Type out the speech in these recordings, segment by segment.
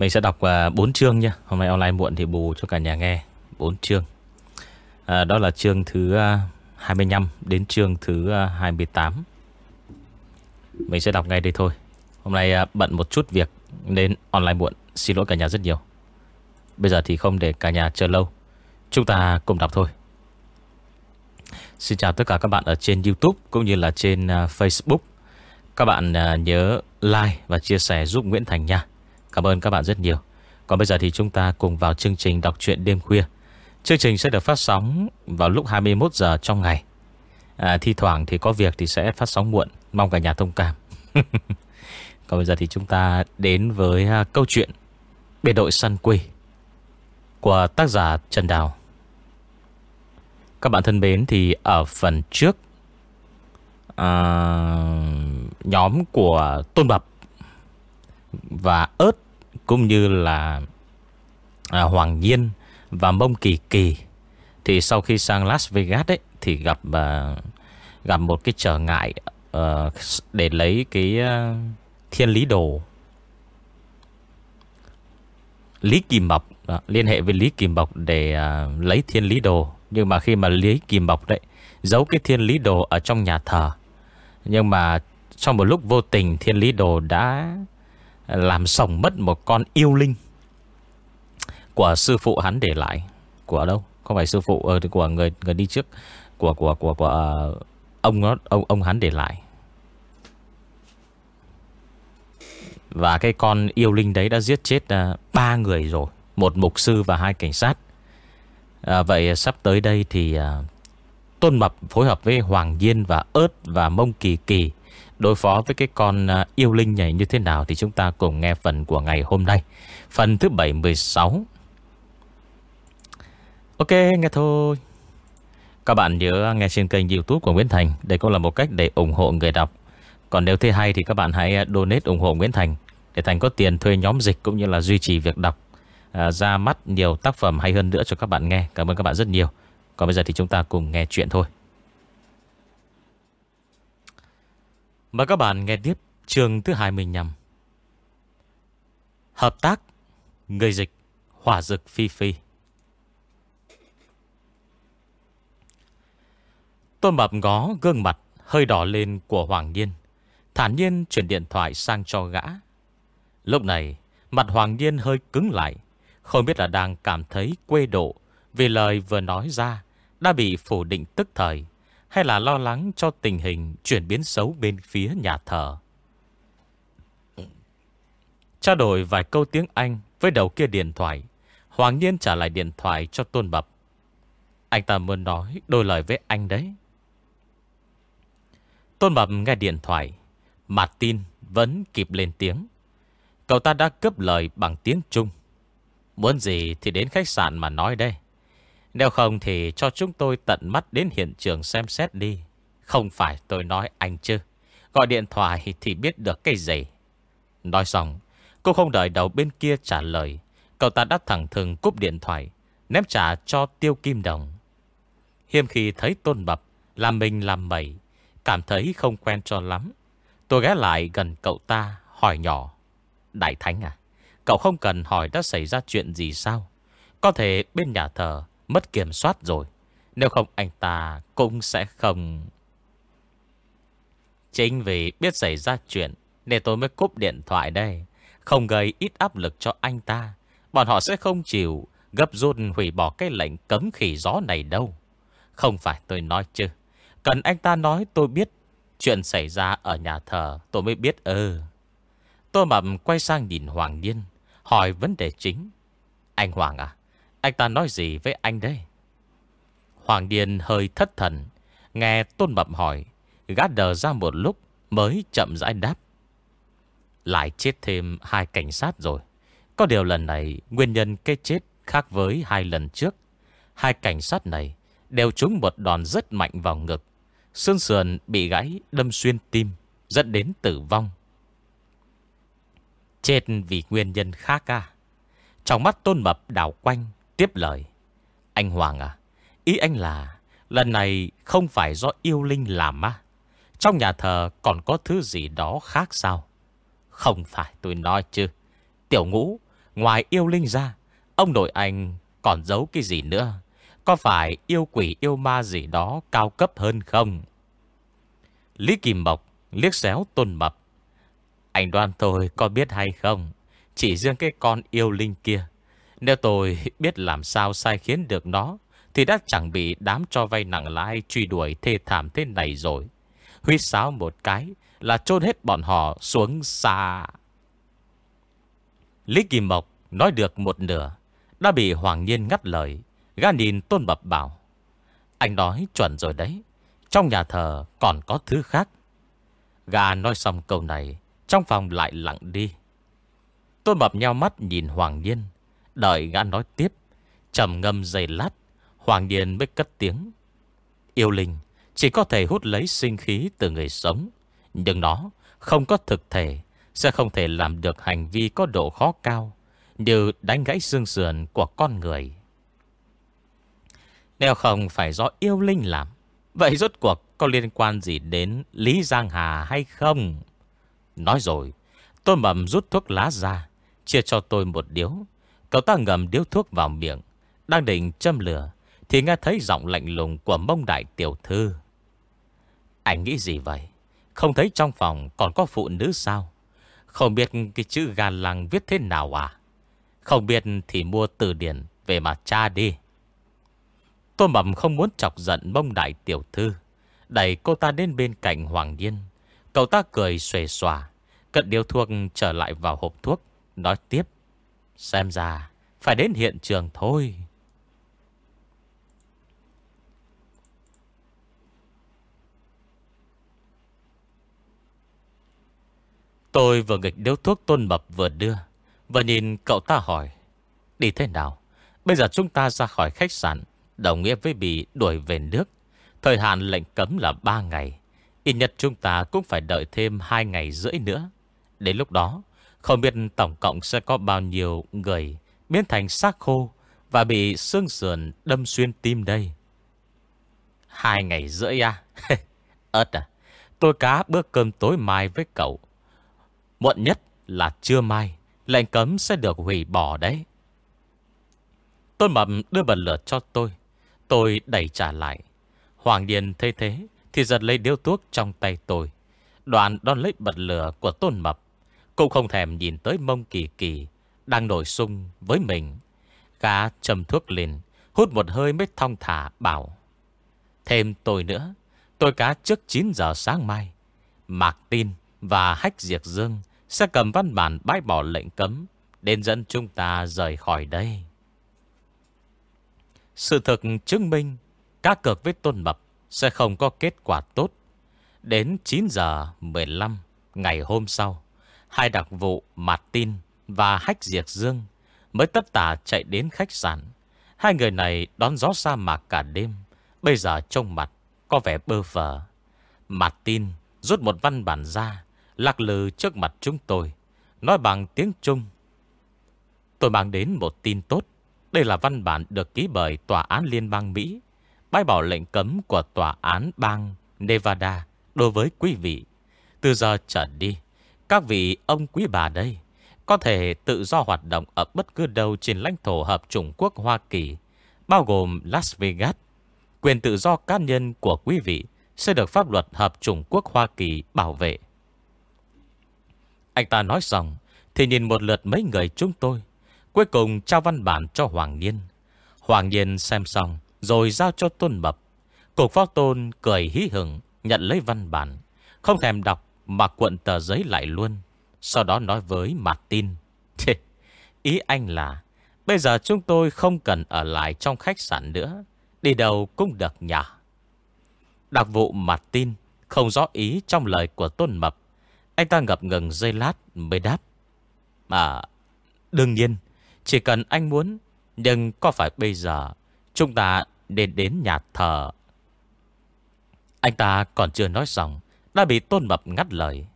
Mình sẽ đọc à, 4 chương nha Hôm nay online muộn thì bù cho cả nhà nghe. 4 chương. À, Đó là chương thứ à, 25 Đến chương thứ à, 28 Mình sẽ đọc ngay đây thôi. Hôm nay bận một chút việc Nên online muộn. Xin lỗi cả nhà rất nhiều. Bây giờ thì không để cả nhà chờ lâu. Chúng ta cùng đọc thôi. Xin chào tất cả các bạn ở trên Youtube Cũng như là trên Facebook. Các bạn nhớ like và chia sẻ giúp Nguyễn Thành nha. Cảm ơn các bạn rất nhiều. Còn bây giờ thì chúng ta cùng vào chương trình đọc truyện đêm khuya. Chương trình sẽ được phát sóng vào lúc 21 giờ trong ngày. À, Thi thoảng thì có việc thì sẽ phát sóng muộn. Mong cả nhà thông cảm. Còn bây giờ thì chúng ta đến với à, câu chuyện Biệt đội săn quê Của tác giả Trần Đào. Các bạn thân mến thì ở phần trước à, Nhóm của Tôn Bập và ớt Cũng như là à, Hoàng Nhiên Và Mông Kỳ Kỳ. Thì sau khi sang Las Vegas ấy Thì gặp à, Gặp một cái trở ngại à, Để lấy cái à, Thiên lý đồ. Lý Kỳ Mộc đó, à, Liên hệ với Lý Kỳ Mộc để à, lấy thiên lý đồ. Nhưng mà khi mà Lý Kỳ Mộc đấy Giấu cái thiên lý đồ ở trong nhà thờ. Nhưng mà Trong một lúc vô tình thiên lý đồ đã làm sống mất một con yêu linh Của sư phụ hắn để lại. Của đâu? Không phải sư phụ ờ, Của người người đi trước Của của của, của ờ, ông, nó, ông ông hắn để lại? Và cái con yêu linh đấy đã giết chết ờ, ba người rồi Một mục sư và hai cảnh sát. À, Vậy sắp tới đây thì à, Tôn Mập phối hợp với Hoàng Nhiên và ớt và Mông Kỳ Kỳ Đối phó với cái con à, yêu linh nhảy như thế nào Thì chúng ta cùng nghe phần của ngày hôm nay. Phần thứ 716 Ok nghe thôi. Các bạn nhớ nghe trên kênh youtube của Nguyễn Thành. Đây cũng là một cách để ủng hộ người đọc. Còn nếu thấy hay thì các bạn hãy à, donate ủng hộ Nguyễn Thành Để Thành có tiền thuê nhóm dịch cũng như là duy trì việc đọc à, Ra mắt nhiều tác phẩm hay hơn nữa cho các bạn nghe. Cảm ơn các bạn rất nhiều. Còn bây giờ thì chúng ta cùng nghe chuyện thôi. Mời các bạn nghe tiếp chương thứ 25 Hợp tác, Người dịch, Hỏa dực phi phi. Tôn bập ngó gương mặt hơi đỏ lên của Hoàng Nhiên, Thản nhiên chuyển điện thoại sang cho gã. Lúc này, Mặt Hoàng Nhiên hơi cứng lại, Không biết là đang cảm thấy quê độ Vì lời vừa nói ra Đã bị phủ định tức thời. Hay là lo lắng cho tình hình Chuyển biến xấu bên phía nhà thờ Trao đổi vài câu tiếng Anh Với đầu kia điện thoại, Hoàng Nhiên trả lại điện thoại cho Tôn Bập Anh ta muốn nói đôi lời với anh đấy Tôn Bập nghe điện thoại Martin vẫn kịp lên tiếng. Cậu ta đã cấp lời bằng tiếng Trung. Muốn gì thì đến khách sạn mà nói đây. Nếu không thì cho chúng tôi tận mắt đến hiện trường xem xét đi. Không phải tôi nói anh chứ. Gọi điện thoại thì biết được cái gì. Nói xong, cô không đợi đầu bên kia trả lời. Cậu ta đã thẳng thừng cúp điện thoại, ném trả cho Tiêu Kim Đồng. Hiêm khi thấy Tôn Bập làm mình làm mẩy, cảm thấy không quen cho lắm. Tôi ghé lại gần cậu ta hỏi nhỏ Đại Thánh à Cậu không cần hỏi đã xảy ra chuyện gì sao Có thể bên nhà thờ Mất kiểm soát rồi. Nếu không, anh ta cũng sẽ không. Chính vì biết xảy ra chuyện, Nên tôi mới cúp điện thoại đây. Không gây ít áp lực cho anh ta. Bọn họ sẽ không chịu Gấp rút hủy bỏ cái lệnh cấm khỉ gió này đâu. Không phải tôi nói chứ. Cần anh ta nói tôi biết Chuyện xảy ra ở nhà thờ, tôi mới biết ơ. Ừ. Tôi mập quay sang nhìn Hoàng Nhiên, Hỏi vấn đề chính. Anh Hoàng à anh ta nói gì với anh đấy? Hoàng Điền hơi thất thần, Nghe Tôn Mập hỏi, Gã đờ ra một lúc Mới chậm rãi đáp. Lại chết thêm hai cảnh sát rồi. Có điều lần này, Nguyên nhân cái chết khác với hai lần trước. Hai cảnh sát này Đều trúng một đòn rất mạnh vào ngực. Xương sườn bị gãy đâm xuyên tim, Dẫn đến tử vong. Chết vì nguyên nhân khác à? Trong mắt tôn mập đảo quanh Tiếp lời. Anh Hoàng à Ý anh là Lần này không phải do yêu linh làm mà Trong nhà thờ còn có thứ gì đó khác sao? Không phải tôi nói chứ. Tiểu ngũ, Ngoài yêu linh ra, Ông nội anh còn giấu cái gì nữa? Có phải yêu quỷ yêu ma gì đó Cao cấp hơn không? Lý Kim Mộc liếc xéo tôn mập. Anh đoan tôi có biết hay không? Chỉ riêng cái con yêu linh kia nếu tôi biết làm sao sai khiến được nó, Thì đã chẳng bị đám cho vay nặng lãi Truy đuổi thê thảm thế này rồi. Huyết sáo một cái Là chôn hết bọn họ xuống xa. Lý Kỳ Mộc nói được một nửa, Đã bị Hoàng Nhiên ngắt lời. Gã nhìn Tôn bập bảo, Anh nói chuẩn rồi đấy, Trong nhà thờ còn có thứ khác. Gà nói xong câu này, Trong phòng lại lặng đi. Tôn bập nhau mắt nhìn Hoàng Nhiên Đợi gã nói tiếp trầm ngâm dày lát Hoàng điền mới cất tiếng Yêu linh chỉ có thể hút lấy sinh khí từ người sống Nhưng nó không có thực thể Sẽ không thể làm được hành vi có độ khó cao Như đánh gãy xương sườn của con người Nếu không phải do yêu linh làm Vậy rốt cuộc có liên quan gì đến Lý Giang Hà hay không? Nói rồi, tôi mầm rút thuốc lá ra, chia cho tôi một điếu. Cậu ta ngầm điếu thuốc vào miệng, đang định châm lửa, thì nghe thấy giọng lạnh lùng của mông đại tiểu thư. Anh nghĩ gì vậy? Không thấy trong phòng còn có phụ nữ sao? Không biết cái chữ gà lăng viết thế nào à? Không biết thì mua từ điển về mà tra đi. Tô mầm không muốn chọc giận mông đại tiểu thư. Đẩy cô ta đến bên cạnh Hoàng Điên Cậu ta cười xuề xòa Cất điếu thuốc trở lại vào hộp thuốc Nói tiếp Xem ra phải đến hiện trường thôi Tôi vừa nghịch điếu thuốc tôn mập vừa đưa Vừa nhìn cậu ta hỏi Đi thế nào Bây giờ chúng ta ra khỏi khách sạn Đồng nghĩa với bị đuổi về nước Thời hạn lệnh cấm là 3 ngày. Ít nhất chúng ta cũng phải đợi thêm 2 ngày rưỡi nữa. Đến lúc đó, không biết tổng cộng sẽ có bao nhiêu người biến thành xác khô và bị xương sườn đâm xuyên tim đây. Hai ngày rưỡi à? Ơt à? Tôi cá bữa cơm tối mai với cậu. Muộn nhất là trưa mai, lệnh cấm sẽ được hủy bỏ đấy. tôn mập đưa bật lửa cho tôi. Tôi đẩy trả lại. Hoàng Điền thấy thế Thì giật lấy điếu thuốc trong tay tôi Đoàn đón lấy bật lửa của tôn mập cũng không thèm nhìn tới mông kỳ kỳ Đang nổi sung với mình Gã châm thuốc lên Hút một hơi mới thong thả bảo Thêm tôi nữa Tôi cá trước 9 giờ sáng mai Mạc Tin và Hách Diệt Dương Sẽ cầm văn bản bãi bỏ lệnh cấm Đến dẫn chúng ta rời khỏi đây Sự thực chứng minh Cá cược với Tôn Mập sẽ không có kết quả tốt. Đến 9 giờ 15 ngày hôm sau, hai đặc vụ Mạt Tin và Hách Diệt Dương mới tất tả chạy đến khách sạn. Hai người này đón gió sa mạc cả đêm, bây giờ trông mặt có vẻ bơ phờ. Mạt Tin rút một văn bản ra, lạc lừ trước mặt chúng tôi, nói bằng tiếng Trung. Tôi mang đến một tin tốt. Đây là văn bản được ký bởi Tòa án Liên bang Mỹ bãi bỏ lệnh cấm của tòa án bang Nevada đối với quý vị. Từ giờ trở đi, các vị ông quý bà đây có thể tự do hoạt động ở bất cứ đâu trên lãnh thổ hợp chủng quốc Hoa Kỳ, bao gồm Las Vegas. Quyền tự do cá nhân của quý vị sẽ được pháp luật hợp chủng quốc Hoa Kỳ bảo vệ. Anh ta nói xong, thì nhìn một lượt mấy người chúng tôi, cuối cùng trao văn bản cho Hoàng Niên Hoàng Niên xem xong, rồi giao cho Tôn Mập Cục phó Tôn cười hí hửng Nhận lấy văn bản Không thèm đọc mà cuộn tờ giấy lại luôn Sau đó nói với Martin thế, Ý anh là Bây giờ chúng tôi không cần ở lại trong khách sạn nữa Đi đâu cũng được nhỉ? Đặc vụ Martin Không rõ ý trong lời của Tôn Mập. Anh ta ngập ngừng dây lát mới đáp. À, Đương nhiên Chỉ cần anh muốn Nhưng có phải bây giờ Chúng ta nên đến nhà thờ? Anh ta còn chưa nói xong đã bị tôn mập ngắt lời.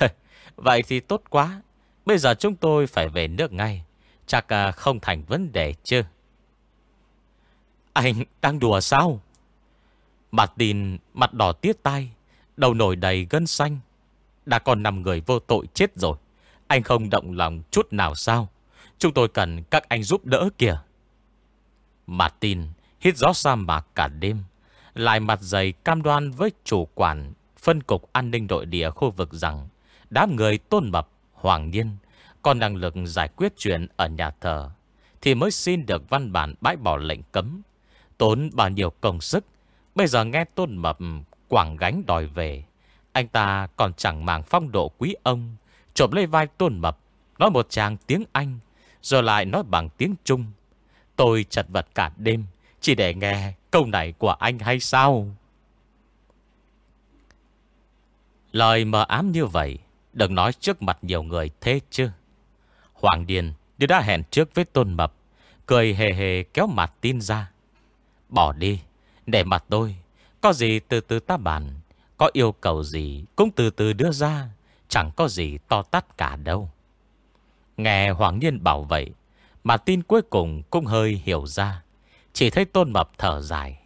Vậy thì tốt quá. Bây giờ chúng tôi phải về nước ngay. Chắc à, không thành vấn đề chứ? Anh đang đùa sao? Mặt tin mặt đỏ tiết tai, Đầu nổi đầy gân xanh. Đã còn 5 người vô tội chết rồi. Anh không động lòng chút nào sao? Chúng tôi cần các anh giúp đỡ kìa. Martin hít gió sa mạc cả đêm, Lại mặt dày cam đoan với chủ quản Phân cục an ninh nội địa khu vực rằng Đám người tôn mập, hoàng nhiên Còn năng lực giải quyết chuyện ở nhà thờ Thì mới xin được văn bản bãi bỏ lệnh cấm Tốn bao nhiêu công sức. Bây giờ nghe tôn mập quảng gánh đòi về Anh ta còn chẳng màng phong độ quý ông Trộm lấy vai tôn mập Nói một chàng tiếng Anh Rồi lại nói bằng tiếng Trung. Tôi chật vật cả đêm Chỉ để nghe câu này của anh hay sao? Lời mờ ám như vậy, Đừng nói trước mặt nhiều người thế chứ. Hoàng Điền Như đã hẹn trước với Tôn Mập, Cười hề hề kéo mặt tin ra. Bỏ đi, Để mặt tôi, Có gì từ từ ta bàn, Có yêu cầu gì cũng từ từ đưa ra, Chẳng có gì to tát cả đâu. Nghe Hoàng Niên bảo vậy Mà tin cuối cùng cũng hơi hiểu ra, Chỉ thấy Tôn Mập thở dài.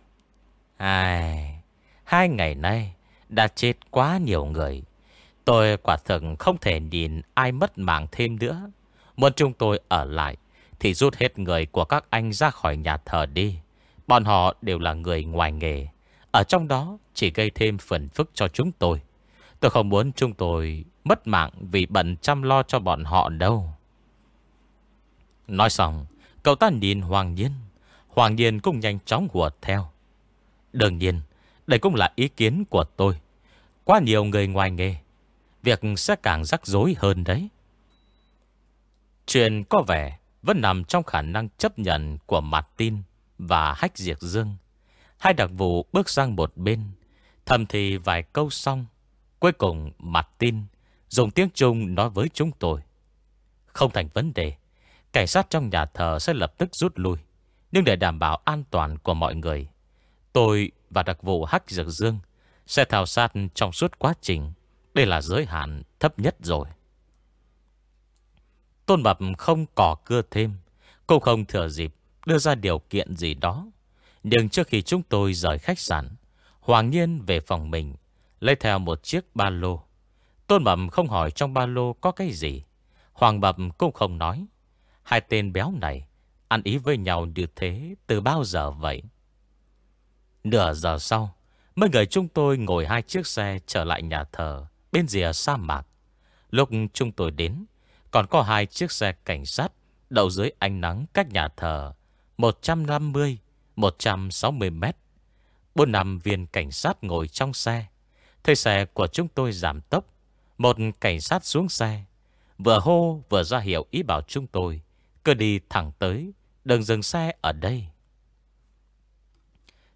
Ai... Hai ngày nay đã chết quá nhiều người Tôi quả thực không thể nhìn ai mất mạng thêm nữa Muốn chúng tôi ở lại Thì rút hết người của các anh ra khỏi nhà thờ đi Bọn họ đều là người ngoài nghề Ở trong đó chỉ gây thêm phần phức cho chúng tôi Tôi không muốn chúng tôi mất mạng vì bận chăm lo cho bọn họ đâu. Nói xong, cậu ta nhìn Hoàng Nhiên. Hoàng Nhiên cũng nhanh chóng hùa theo. Đương nhiên, đây cũng là ý kiến của tôi. Quá nhiều người ngoài nghề, việc sẽ càng rắc rối hơn đấy. Chuyện có vẻ vẫn nằm trong khả năng chấp nhận của Martin và Hách Diệt Dương. Hai đặc vụ bước sang một bên, thầm thì vài câu xong. Cuối cùng Martin dùng tiếng Trung nói với chúng tôi. Không thành vấn đề, cảnh sát trong nhà thờ sẽ lập tức rút lui. Nhưng để đảm bảo an toàn của mọi người, tôi và đặc vụ Hắc Dược Dương sẽ thảo sát trong suốt quá trình. Đây là giới hạn thấp nhất rồi. Tôn Mập không cỏ cưa thêm, cũng không thừa dịp đưa ra điều kiện gì đó. Nhưng trước khi chúng tôi rời khách sạn, Hoàng Nhiên về phòng mình, lấy theo một chiếc ba lô. Tôn Mập không hỏi trong ba lô có cái gì. Hoàng Mập cũng không nói. Hai tên béo này ăn ý với nhau như thế từ bao giờ vậy? Nửa giờ sau, mấy người chúng tôi ngồi hai chiếc xe trở lại nhà thờ bên rìa sa mạc. Lúc chúng tôi đến, còn có hai chiếc xe cảnh sát đậu dưới ánh nắng cách nhà thờ 150-160 mét. Bốn năm viên cảnh sát ngồi trong xe. Thấy xe của chúng tôi giảm tốc. Một cảnh sát xuống xe. Vừa hô vừa ra hiệu ý bảo chúng tôi. Cứ đi thẳng tới. Đừng dừng xe ở đây.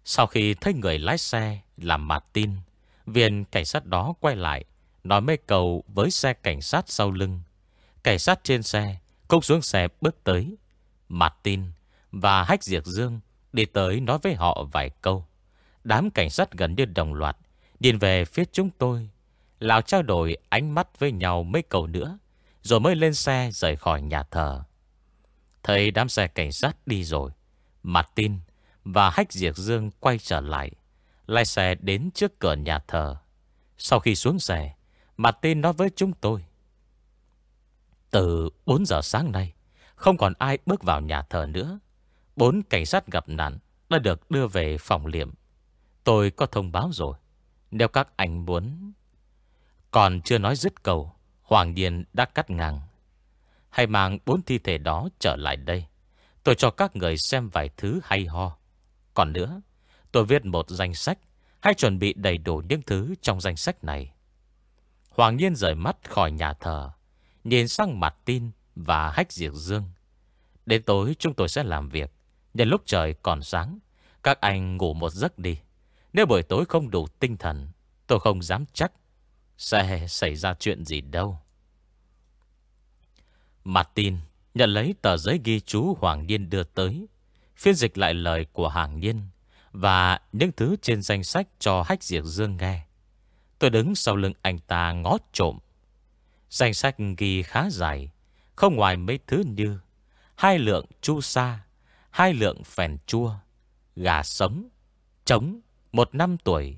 Sau khi thấy người lái xe làm mặt tin. Viên cảnh sát đó quay lại. Nói mấy câu với xe cảnh sát sau lưng. Cảnh sát trên xe cũng xuống xe bước tới. Mặt tin và Hách Diệt Dương đi tới nói với họ vài câu. Đám cảnh sát gần như đồng loạt Điền về phía chúng tôi Lào trao đổi ánh mắt với nhau mấy câu nữa, Rồi mới lên xe rời khỏi nhà thờ Thấy đám xe cảnh sát đi rồi, Martin và Hách Diệt Dương quay trở lại Lai xe đến trước cửa nhà thờ. Sau khi xuống xe Martin nói với chúng tôi, Từ 4 giờ sáng nay, Không còn ai bước vào nhà thờ nữa. Bốn cảnh sát gặp nạn Đã được đưa về phòng liệm. Tôi có thông báo rồi. Nếu các anh muốn Còn chưa nói dứt cầu Hoàng Điền đã cắt ngang. Hãy mang bốn thi thể đó trở lại đây. Tôi cho các người xem vài thứ hay ho. Còn nữa, Tôi viết một danh sách Hãy chuẩn bị đầy đủ những thứ trong danh sách này. Hoàng Nhiên rời mắt khỏi nhà thờ, Nhìn sang mặt tin Và hách diệt dương. Đến tối chúng tôi sẽ làm việc, Nhân lúc trời còn sáng, Các anh ngủ một giấc đi. Nếu buổi tối không đủ tinh thần, Tôi không dám chắc Sẽ xảy ra chuyện gì đâu. Martin nhận lấy tờ giấy ghi chú Hoàng Niên đưa tới. Phiên dịch lại lời của Hàng Niên Và những thứ trên danh sách cho Hách diệt Dương nghe Tôi đứng sau lưng anh ta ngó trộm Danh sách ghi khá dài Không ngoài mấy thứ như Hai lượng chu sa Hai lượng phèn chua Gà sống Trống một năm tuổi.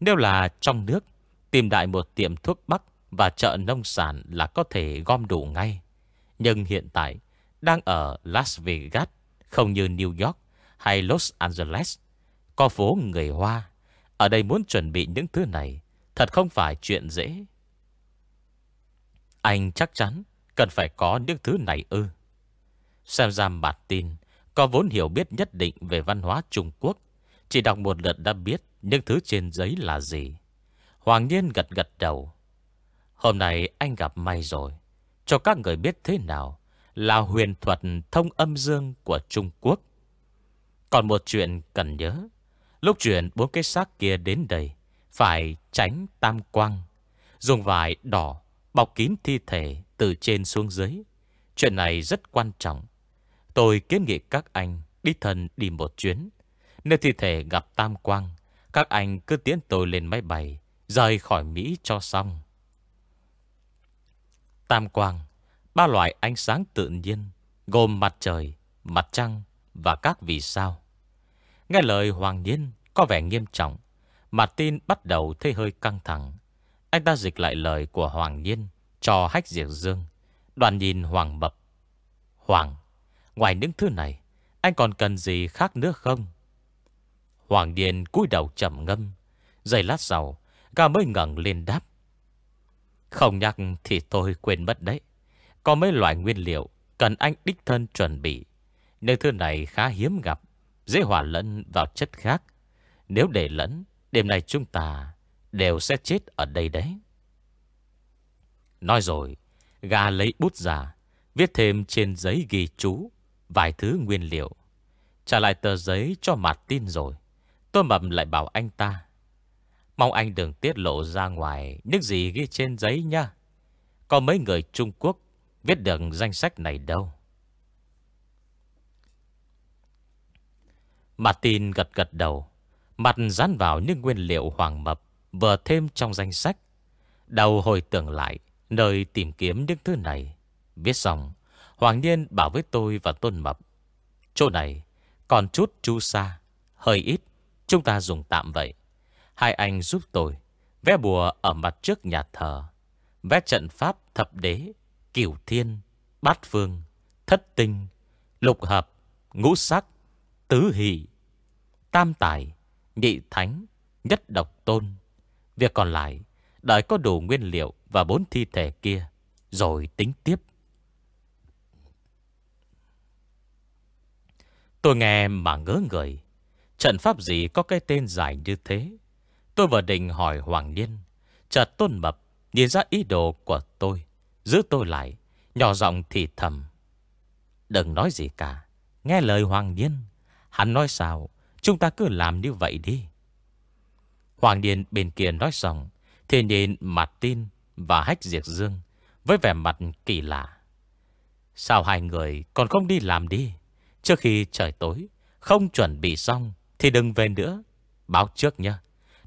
Nếu là trong nước, tìm đại một tiệm thuốc bắc và chợ nông sản là có thể gom đủ ngay. Nhưng hiện tại, đang ở Las Vegas, không như New York hay Los Angeles. Có phố người Hoa. Ở đây muốn chuẩn bị những thứ này, thật không phải chuyện dễ. Anh chắc chắn cần phải có những thứ này ư. Xem ra tin có vốn hiểu biết nhất định về văn hóa Trung Quốc. Chỉ đọc một lượt đã biết những thứ trên giấy là gì. Hoàng Nhiên gật gật đầu. Hôm nay anh gặp may rồi. Cho các người biết thế nào là huyền thuật thông âm dương của Trung Quốc. Còn một chuyện cần nhớ. Lúc chuyển bốn cái xác kia đến đây, phải tránh tam quang. Dùng vải đỏ bọc kín thi thể từ trên xuống dưới. Chuyện này rất quan trọng. Tôi kiến nghị các anh đi thần đi một chuyến. Nếu thi thể gặp tam quang, các anh cứ tiến tôi lên máy bay, rời khỏi Mỹ cho xong. Tam quang, ba loại ánh sáng tự nhiên, gồm mặt trời, mặt trăng và các vì sao. Nghe lời Hoàng Nhiên có vẻ nghiêm trọng, Martin bắt đầu thấy hơi căng thẳng. Anh ta dịch lại lời của Hoàng Nhiên cho Hách diệt Dương. Đoàn nhìn Hoàng Mập. Hoàng, ngoài những thứ này, anh còn cần gì khác nữa không? Hoàng Điền cúi đầu trầm ngâm. Giây lát sau, gà mới ngẩng lên đáp. Không nhắc thì tôi quên mất đấy. Có mấy loại nguyên liệu cần anh đích thân chuẩn bị. nơi thứ này khá hiếm gặp, dễ hòa lẫn vào chất khác. Nếu để lẫn, đêm nay chúng ta đều sẽ chết ở đây đấy. Nói rồi, gà lấy bút ra, viết thêm trên giấy ghi chú vài thứ nguyên liệu. Trả lại tờ giấy cho mặt tin rồi. Tôi mập lại bảo anh ta. Mong anh đừng tiết lộ ra ngoài những gì ghi trên giấy nha. Có mấy người Trung Quốc viết được danh sách này đâu. Martin gật gật đầu. Mặt dán vào những nguyên liệu hoàng mập vừa thêm trong danh sách. Đầu hồi tưởng lại nơi tìm kiếm những thứ này. Viết xong, Hoàng Niên bảo với tôi và Tôn Mập. Chỗ này còn chút chu sa, hơi ít, chúng ta dùng tạm vậy. Hai anh giúp tôi vẽ bùa ở mặt trước nhà thờ, vẽ trận pháp thập đế, cửu thiên, bát phương, thất tinh, lục hợp, ngũ sắc, tứ hỷ, tam tài, nhị thánh, nhất độc tôn. Việc còn lại, đợi có đủ nguyên liệu và bốn thi thể kia, rồi tính tiếp. Tôi nghe mà ngớ người. Trận pháp gì có cái tên dài như thế? Tôi vừa định hỏi Hoàng Niên. Chợt tôn mập nhìn ra ý đồ của tôi. Giữ tôi lại, nhỏ giọng thì thầm. Đừng nói gì cả. Nghe lời Hoàng Niên. Hắn nói sao? Chúng ta cứ làm như vậy đi. Hoàng Niên bên kia nói xong. Thì nhìn mặt tin và hách diệt dương. Với vẻ mặt kỳ lạ. Sao hai người còn không đi làm đi? Trước khi trời tối, không chuẩn bị xong thì đừng về nữa. Báo trước nhé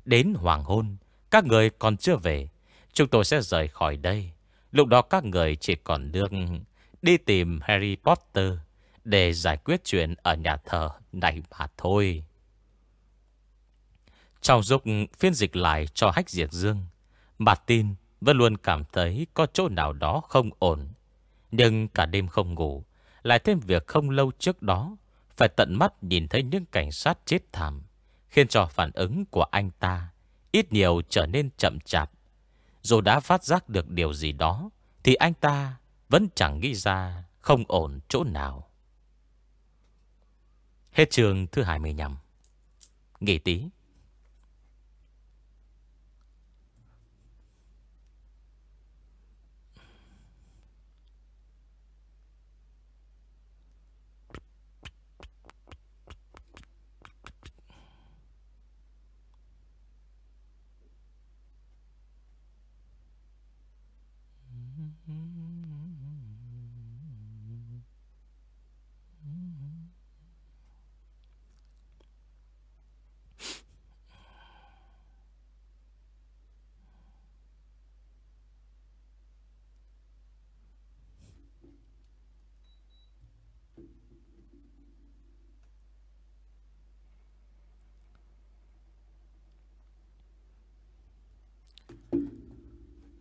Đến hoàng hôn, các người còn chưa về. Chúng tôi sẽ rời khỏi đây. Lúc đó các người chỉ còn được đi tìm Harry Potter để giải quyết chuyện ở nhà thờ này mà thôi. Trong lúc phiên dịch lại cho Hách Diệt Dương, Martin vẫn luôn cảm thấy có chỗ nào đó không ổn. Nhưng cả đêm không ngủ, lại thêm việc không lâu trước đó Phải tận mắt nhìn thấy những cảnh sát chết thảm Khiến cho phản ứng của anh ta Ít nhiều trở nên chậm chạp dù đã phát giác được điều gì đó, Thì anh ta vẫn chẳng nghĩ ra Không ổn chỗ nào. Hết trường thứ 25 Nghỉ tí.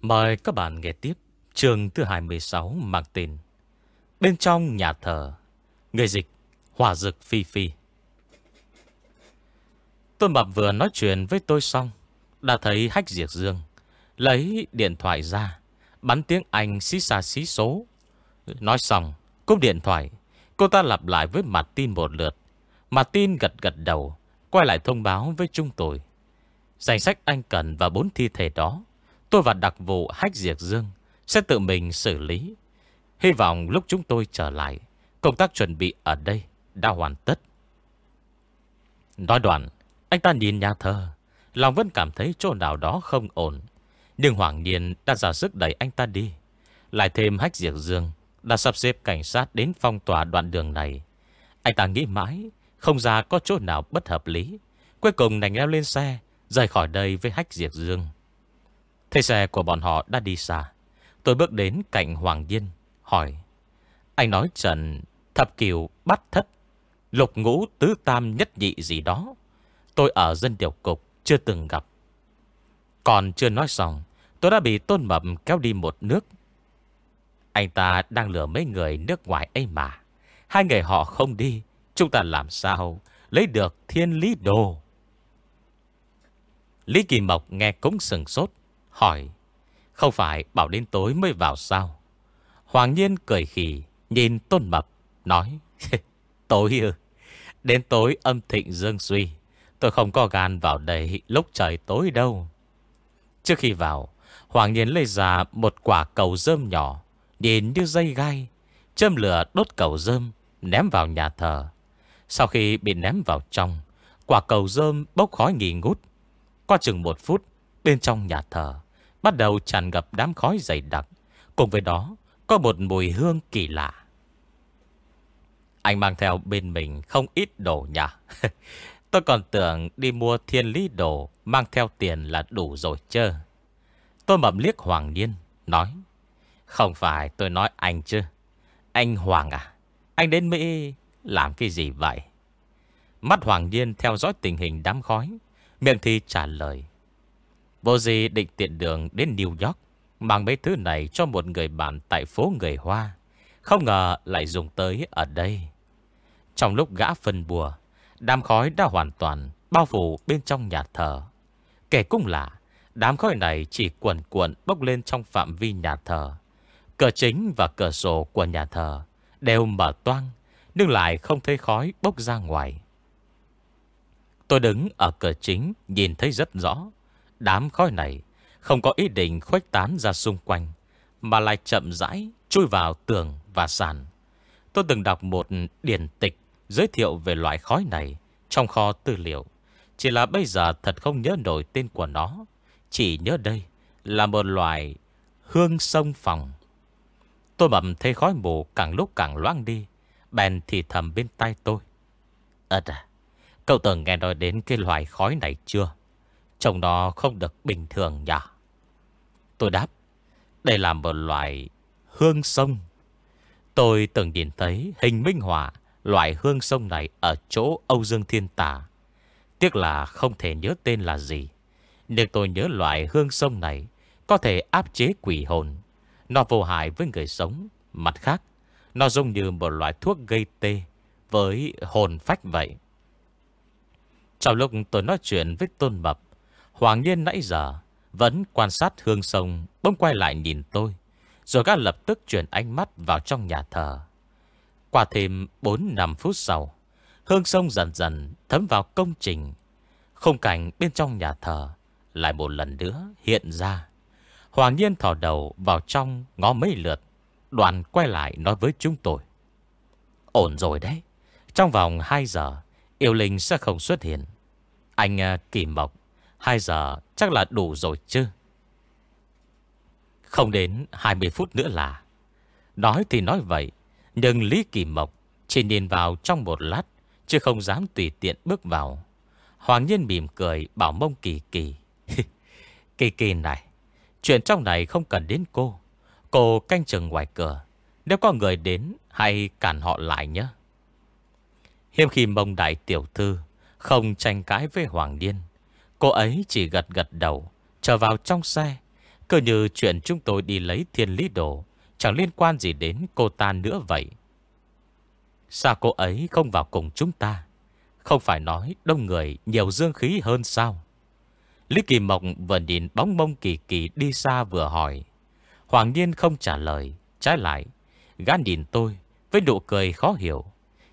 Mời các bạn nghe tiếp chương thứ 26 mang tên Bên trong nhà thờ, Người dịch Hòa dực phi phi. Tôn Mập vừa nói chuyện với tôi xong, Đã thấy hách diệt dương Lấy điện thoại ra, Bắn tiếng Anh xí xa xí số. Nói xong, Cúp điện thoại, Cô ta lặp lại với mặt tin một lượt. Mặt tin gật gật đầu, Quay lại thông báo với chúng tôi. Danh sách anh cần và bốn thi thể đó Tôi và đặc vụ hách diệt dương Sẽ tự mình xử lý. Hy vọng lúc chúng tôi trở lại, Công tác chuẩn bị ở đây đã hoàn tất. Nói đoạn, Anh ta nhìn nhà thờ, Lòng vẫn cảm thấy chỗ nào đó không ổn. Nhưng Hoàng Niên đã ra sức đẩy anh ta đi. Lại thêm hách diệt dương Đã sắp xếp cảnh sát đến phong tỏa đoạn đường này. Anh ta nghĩ mãi, Không ra có chỗ nào bất hợp lý. Cuối cùng đành leo lên xe, Rời khỏi đây với hách diệt dương. Thế xe của bọn họ đã đi xa, Tôi bước đến cạnh Hoàng Diên, Hỏi, Anh nói Trần thập kiều bắt thất, Lục ngũ tứ tam nhất nhị gì đó, Tôi ở dân điều cục Chưa từng gặp. Còn chưa nói xong, Tôi đã bị tôn mập kéo đi một nước. Anh ta đang lừa mấy người nước ngoài ấy mà, Hai người họ không đi, Chúng ta làm sao Lấy được thiên lý đồ? Lý Kỳ Mộc nghe cũng sừng sốt. Hỏi, Không phải bảo đến tối mới vào sao? Hoàng Nhiên cười khỉ Nhìn Tôn Mập, Nói, Tối ư? Đến tối âm thịnh dương suy, Tôi không có gan vào đây lúc trời tối đâu. Trước khi vào, Hoàng Nhiên lấy ra một quả cầu rơm nhỏ, Nhìn như dây gai, Châm lửa đốt cầu rơm Ném vào nhà thờ. Sau khi bị ném vào trong, Quả cầu rơm bốc khói nghỉ ngút. Qua chừng một phút, Bên trong nhà thờ Bắt đầu tràn ngập đám khói dày đặc. Cùng với đó, có một mùi hương kỳ lạ. Anh mang theo bên mình không ít đồ nhà Tôi còn tưởng đi mua thiên lý đồ, Mang theo tiền là đủ rồi chứ Tôi mầm liếc Hoàng Niên Nói, Không phải tôi nói anh chứ. Anh Hoàng à Anh đến Mỹ làm cái gì vậy? Mắt Hoàng Niên theo dõi tình hình đám khói, Miệng thì trả lời Vô gì định tiện đường đến New York, Mang mấy thứ này cho một người bạn tại phố người Hoa. Không ngờ lại dùng tới ở đây. Trong lúc gã phân bùa, Đám khói đã hoàn toàn bao phủ bên trong nhà thờ. Kể cũng lạ, Đám khói này chỉ cuộn cuộn bốc lên trong phạm vi nhà thờ. Cửa chính và cửa sổ của nhà thờ Đều mở toang, Nhưng lại không thấy khói bốc ra ngoài. Tôi đứng ở cửa chính Nhìn thấy rất rõ Đám khói này. Không có ý định khuếch tán ra xung quanh, Mà lại chậm rãi Chui vào tường và sàn. Tôi từng đọc một điển tịch Giới thiệu về loại khói này Trong kho tư liệu. Chỉ là bây giờ thật không nhớ nổi tên của nó. Chỉ nhớ đây Là một loại hương sông phòng Tôi bẩm thấy khói mù càng lúc càng loang đi, Bèn thì thầm bên tay tôi. Ơt à Cậu từng nghe nói đến cái loại khói này chưa? Trông nó không được bình thường nhỉ? Tôi đáp, Đây là một loại hương sông. Tôi từng nhìn thấy hình minh họa Loại hương sông này Ở chỗ Âu Dương Thiên Tà. Tiếc là không thể nhớ tên là gì, Nhưng tôi nhớ loại hương sông này Có thể áp chế quỷ hồn. Nó vô hại với người sống. Mặt khác, Nó giống như một loại thuốc gây tê Với hồn phách vậy. Trong lúc tôi nói chuyện với Tôn Mập Hoàng Niên nãy giờ vẫn quan sát hương sông Bỗng quay lại nhìn tôi, Rồi gã lập tức chuyển ánh mắt vào trong nhà thờ. Qua thêm 4-5 phút sau, Hương sông dần dần thấm vào công trình. Không cảnh bên trong nhà thờ Lại một lần nữa hiện ra. Hoàng nhiên thỏ đầu vào trong ngó mấy lượt, Đoàn quay lại nói với chúng tôi. Ổn rồi đấy, Trong vòng 2 giờ, Yêu Linh sẽ không xuất hiện. Anh ờ, Kỳ Mộc 2 giờ chắc là đủ rồi chứ. Không đến 20 phút nữa là, Nói thì nói vậy, Nhưng Lý Kỳ Mộc Chỉ nhìn vào trong một lát, Chứ không dám tùy tiện bước vào. Hoàng Nhiên mỉm cười bảo mông Kỳ Kỳ Kỳ Kỳ này, Chuyện trong này không cần đến cô. Cô canh chừng ngoài cửa, Nếu có người đến Hãy cản họ lại nhé. Hiêm khi mông đại tiểu thư Không tranh cãi với Hoàng Điên Cô ấy chỉ gật gật đầu, Trở vào trong xe. Cứ như chuyện chúng tôi đi lấy thiên lý đồ, Chẳng liên quan gì đến cô ta nữa vậy. Sao cô ấy không vào cùng chúng ta? Không phải nói đông người nhiều dương khí hơn sao? Lý Kỳ Mộc vừa nhìn bóng mông kỳ kỳ đi xa vừa hỏi. Hoàng Niên không trả lời, Trái lại, Gã nhìn tôi với nụ cười khó hiểu.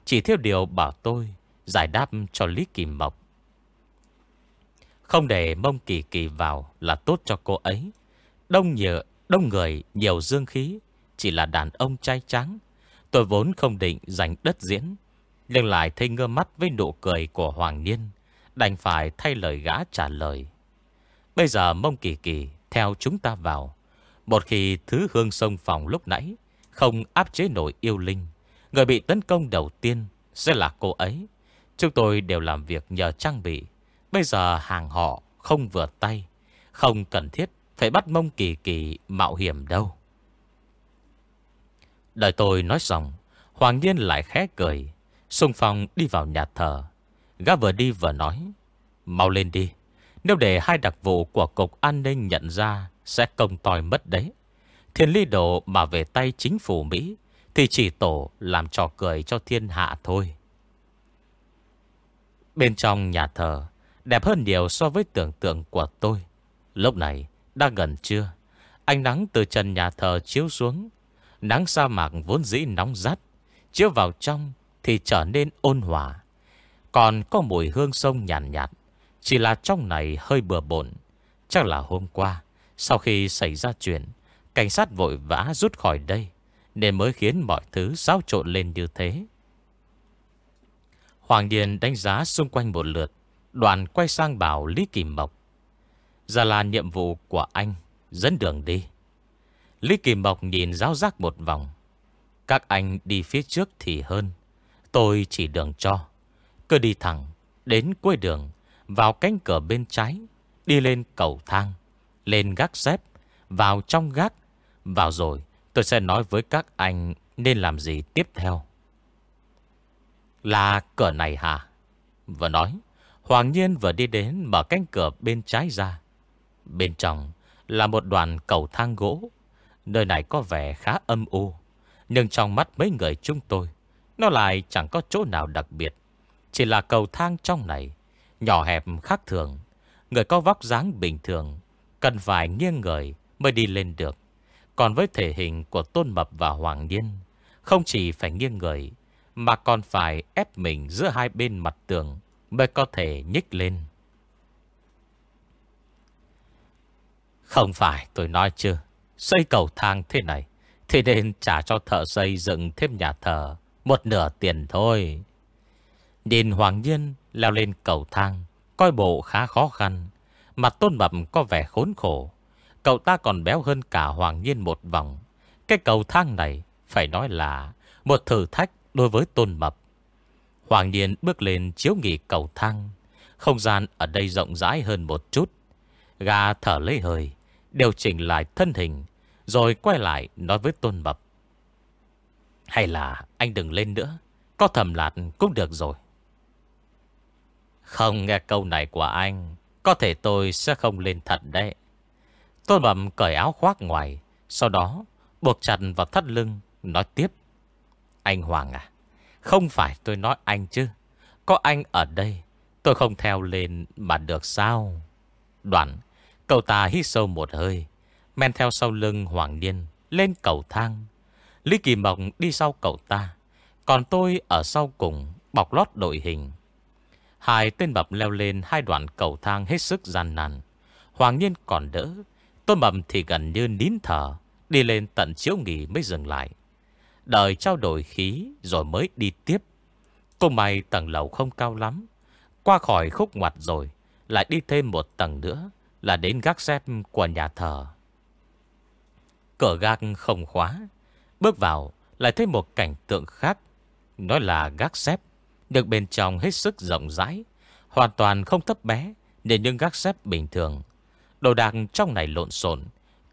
Chỉ theo điều bảo tôi Giải đáp cho Lý Kỳ Mộc. Không để mông kỳ kỳ vào Là tốt cho cô ấy. Đông nhựa Đông người, nhiều dương khí, Chỉ là đàn ông trai trắng Tôi vốn không định giành đất diễn, Nhưng lại thấy ngơ mắt với nụ cười của Hoàng Niên, Đành phải thay lời gã trả lời. Bây giờ mông kỳ kỳ, Theo chúng ta vào. Một khi thứ hương sông phòng lúc nãy Không áp chế nổi yêu linh, Người bị tấn công đầu tiên Sẽ là cô ấy. Chúng tôi đều làm việc nhờ trang bị Bây giờ hàng họ không vừa tay, Không cần thiết Phải bắt mông kỳ kỳ mạo hiểm đâu. Đợi tôi nói xong, Hoàng Nhiên lại khẽ cười, Xung phong đi vào nhà thờ. Gã vừa đi vừa nói, Mau lên đi, Nếu để hai đặc vụ của Cục An ninh nhận ra Sẽ công tòi mất đấy. Thiên ly đồ mà về tay chính phủ Mỹ Thì chỉ tổ làm trò cười cho thiên hạ thôi. Bên trong nhà thờ Đẹp hơn nhiều so với tưởng tượng của tôi. Lúc này đã gần trưa. Ánh nắng từ trần nhà thờ chiếu xuống. Nắng sa mạc vốn dĩ nóng rát Chiếu vào trong Thì trở nên ôn hòa. Còn có mùi hương sông nhàn nhạt, nhạt Chỉ là trong này hơi bừa bộn. Chắc là hôm qua Sau khi xảy ra chuyện Cảnh sát vội vã rút khỏi đây Nên mới khiến mọi thứ xáo trộn lên như thế. Hoàng Điền đánh giá xung quanh một lượt Đoàn quay sang bảo Lý Kỳ Mộc Giờ là nhiệm vụ của anh, Dẫn đường đi. Lý Kỳ Mộc nhìn giáo giác một vòng, Các anh đi phía trước thì hơn, Tôi chỉ đường cho, Cứ đi thẳng, Đến cuối đường, Vào cánh cửa bên trái, Đi lên cầu thang, Lên gác xếp, Vào trong gác, Vào rồi tôi sẽ nói với các anh Nên làm gì tiếp theo. Là cửa này hả? Vừa nói. Hoàng Nhiên vừa đi đến mở cánh cửa bên trái ra. Bên trong là một đoàn cầu thang gỗ. Nơi này có vẻ khá âm u, Nhưng trong mắt mấy người chúng tôi, Nó lại chẳng có chỗ nào đặc biệt. Chỉ là cầu thang trong này, Nhỏ hẹp khác thường. Người có vóc dáng bình thường, Cần phải nghiêng người mới đi lên được. Còn với thể hình của Tôn Mập và Hoàng Niên Không chỉ phải nghiêng người, Mà còn phải ép mình giữa hai bên mặt tường. Mới có thể nhích lên. Không phải, tôi nói chưa. Xây cầu thang thế này, Thì nên trả cho thợ xây dựng thêm nhà thờ, Một nửa tiền thôi. Nhìn Hoàng Nhiên leo lên cầu thang, Coi bộ khá khó khăn, Mặt tôn mập có vẻ khốn khổ. Cậu ta còn béo hơn cả Hoàng Nhiên một vòng. Cái cầu thang này, Phải nói là Một thử thách đối với tôn mập. Hoàng Niên bước lên chiếu nghỉ cầu thang. Không gian ở đây rộng rãi hơn một chút. Gà thở lấy hơi, Điều chỉnh lại thân hình, Rồi quay lại nói với Tôn Mập. Hay là anh đừng lên nữa, Có thầm lạt cũng được rồi. Không, nghe câu này của anh, Có thể tôi sẽ không lên thật đấy. Tôn Mập cởi áo khoác ngoài, Sau đó buộc chặt vào thắt lưng, Nói tiếp. Anh Hoàng à không phải tôi nói anh chứ. Có anh ở đây, Tôi không theo lên mà được sao? Đoạn, Cậu ta hít sâu một hơi, Men theo sau lưng Hoàng Niên, Lên cầu thang. Lý Kỳ Mộc đi sau cậu ta, Còn tôi ở sau cùng, Bọc lót đội hình. Hai tên bập leo lên hai đoạn cầu thang hết sức gian nan. Hoàng Niên còn đỡ, Tôi mập thì gần như nín thở, Đi lên tận chiếu nghỉ mới dừng lại. Đợi trao đổi khí Rồi mới đi tiếp Cô may tầng lầu không cao lắm Qua khỏi khúc ngoặt rồi Lại đi thêm một tầng nữa là đến gác xếp của nhà thờ. Cửa gác không khóa, bước vào lại thấy một cảnh tượng khác. Nói là gác xếp, được bên trong hết sức rộng rãi, hoàn toàn không thấp bé Nên những gác xếp bình thường. Đồ đạc trong này lộn xộn,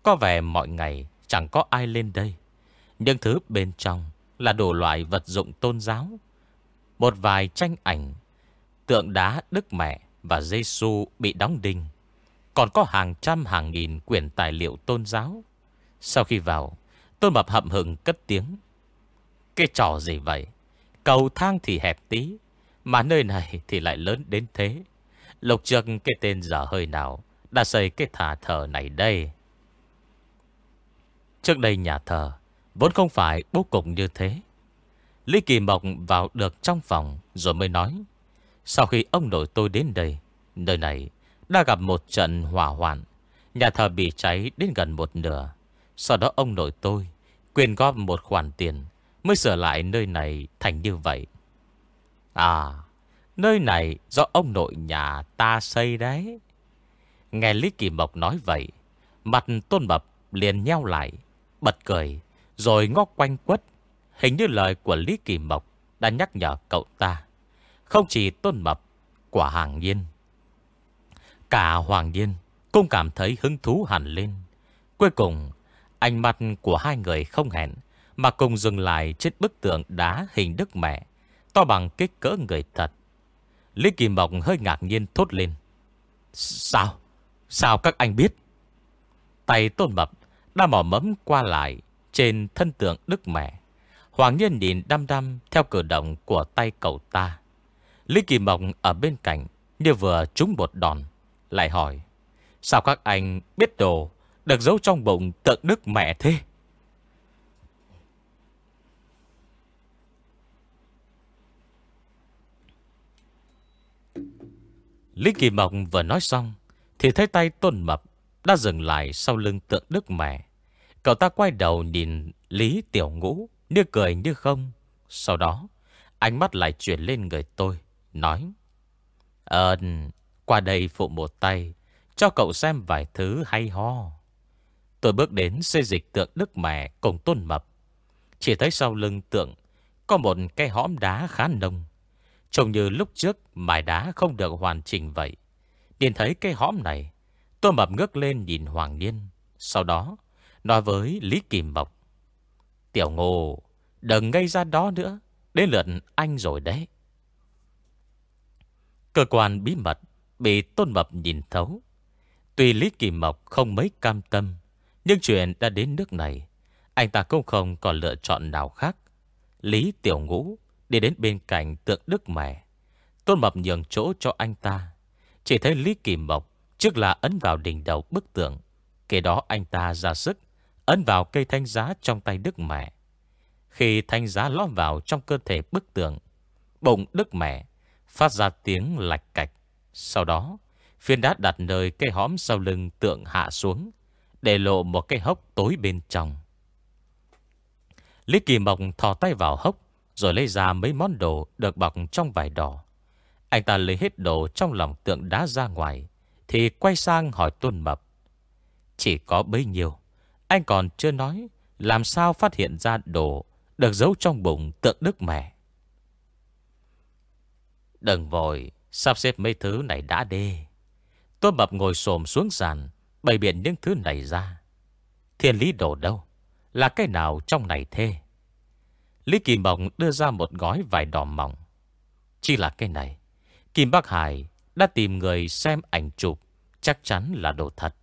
có vẻ mọi ngày chẳng có ai lên đây. Những thứ bên trong là đủ loại vật dụng tôn giáo. Một vài tranh ảnh, tượng đá Đức Mẹ và Giêsu bị đóng đinh. Còn có hàng trăm hàng nghìn quyển tài liệu tôn giáo Sau khi vào tôi Mập hậm hừng cất tiếng. Cái trò gì vậy? Cầu thang thì hẹp tí, mà nơi này thì lại lớn đến thế. Lục trước cái tên dở hơi nào đã xây cái thả thờ này đây. Trước đây nhà thờ vốn không phải bố cục như thế. Lý Kỳ Mộc vào được trong phòng rồi mới nói. Sau khi ông nội tôi đến đây, nơi này đã gặp một trận hỏa hoạn. Nhà thờ bị cháy đến gần một nửa. Sau đó ông nội tôi quyên góp một khoản tiền mới sửa lại nơi này thành như vậy. À, nơi này do ông nội nhà ta xây đấy. Nghe Lý Kỳ Mộc nói vậy, mặt Tôn Bập liền nheo lại, bật cười, rồi ngó quanh quất. Hình như lời của Lý Kỳ Mộc đã nhắc nhở cậu ta. Không chỉ Tôn Mập, quả hàng nhiên. Cả Hoàng Nhiên cũng cảm thấy hứng thú hẳn lên. Cuối cùng, ánh mắt của hai người không hẹn, mà cùng dừng lại trên bức tượng đá hình Đức Mẹ, to bằng kích cỡ người thật. Lý Kỳ Mộc hơi ngạc nhiên thốt lên. Sao? Sao các anh biết? Tay tôn mập đã mỏ mẫm qua lại trên thân tượng Đức Mẹ. Hoàng Nhiên nhìn đăm đăm theo cử động của tay cậu ta. Lý Kỳ Mộc ở bên cạnh, như vừa trúng một đòn. Lại hỏi. Sao các anh biết đồ được giấu trong bụng tượng Đức Mẹ thế? Lý Kỳ Mộc vừa nói xong, Thì thấy tay Tôn Mập Đã dừng lại sau lưng tượng Đức Mẹ Cậu ta quay đầu nhìn Lý Tiểu Ngũ Như cười như không Sau đó Ánh mắt lại chuyển lên người tôi Nói Ờ Qua đây phụ một tay Cho cậu xem vài thứ hay ho Tôi bước đến xây dịch tượng Đức Mẹ Cùng Tôn Mập Chỉ thấy sau lưng tượng Có một cái hõm đá khá nông Trông như lúc trước mài đá không được hoàn chỉnh vậy. Nhìn thấy cái hõm này, tôn mập ngước lên nhìn Hoàng Niên. Sau đó, nói với Lý Kìm Mộc. Tiểu ngô, đừng gây ra đó nữa. Đến lượt anh rồi đấy. Cơ quan bí mật bị Tôn Mập nhìn thấu. Tuy Lý Kim Mộc không mấy cam tâm, nhưng chuyện đã đến nước này, anh ta cũng không còn lựa chọn nào khác. Lý Tiểu Ngũ Đi đến bên cạnh tượng Đức Mẹ Tôn Mập nhường chỗ cho anh ta Chỉ thấy Lý Kỳ Mộc Trước là ấn vào đỉnh đầu bức tượng kể đó anh ta ra sức Ấn vào cây thanh giá trong tay Đức Mẹ. Khi thanh giá ló vào trong cơ thể bức tượng Bụng Đức Mẹ Phát ra tiếng lạch cạch. Sau đó, Phiên đá đặt nơi cây hõm sau lưng tượng hạ xuống, Để lộ một cái hốc tối bên trong. Lý Kỳ Mộc thò tay vào hốc, rồi lấy ra mấy món đồ được bọc trong vải đỏ. Anh ta lấy hết đồ trong lòng tượng đá ra ngoài, Thì quay sang hỏi Tôn Mập, Chỉ có bấy nhiêu? Anh còn chưa nói Làm sao phát hiện ra đồ Được giấu trong bụng tượng Đức Mẹ Đừng vội Sắp xếp mấy thứ này đã đê. tôi Mập ngồi xồm xuống sàn Bày biện những thứ này ra Thiên lý đồ đâu Là cái nào trong này thê Lý Kỳ Mộng đưa ra một gói vải đỏ mỏng. Chỉ là cái này. Kim Bắc Hải đã tìm người xem ảnh chụp. Chắc chắn là đồ thật.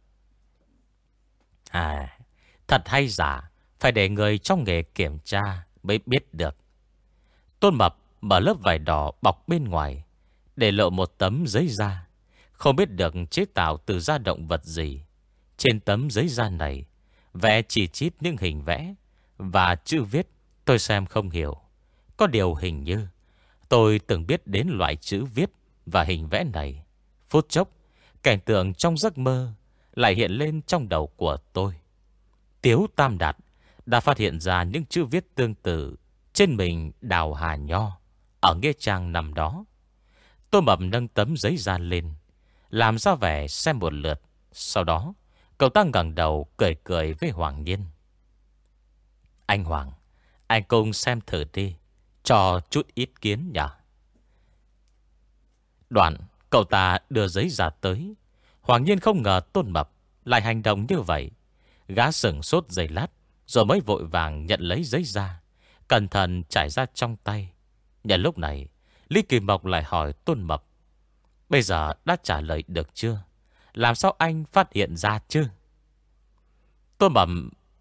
À, thật hay giả. Phải để người trong nghề kiểm tra mới biết được. Tôn Mập mở lớp vải đỏ bọc bên ngoài. Để lộ một tấm giấy da. Không biết được chế tạo từ da động vật gì. Trên tấm giấy da này, vẽ chỉ chít những hình vẽ và chữ viết Tôi xem không hiểu. Có điều hình như tôi từng biết đến loại chữ viết và hình vẽ này. Phút chốc, cảnh tượng trong giấc mơ lại hiện lên trong đầu của tôi. Tiếu Tam Đạt đã phát hiện ra những chữ viết tương tự trên mình đào hà nho ở Nghĩa Trang nằm đó. Tô mập nâng tấm giấy ra lên, làm ra vẻ xem một lượt. Sau đó, cậu ta ngẩng đầu cười cười với Hoàng Nhiên. Anh Hoàng, anh cùng xem thử đi Cho chút ý kiến nhỉ Đoạn Cậu ta đưa giấy ra tới Hoàng nhiên không ngờ Tôn Mập Lại hành động như vậy Gã sừng sốt giây lát, Rồi mới vội vàng nhận lấy giấy ra, Cẩn thận trải ra trong tay. Nhận lúc này, Lý Kỳ Mộc lại hỏi Tôn Mập, Bây giờ đã trả lời được chưa? Làm sao anh phát hiện ra chứ? Tôn Mập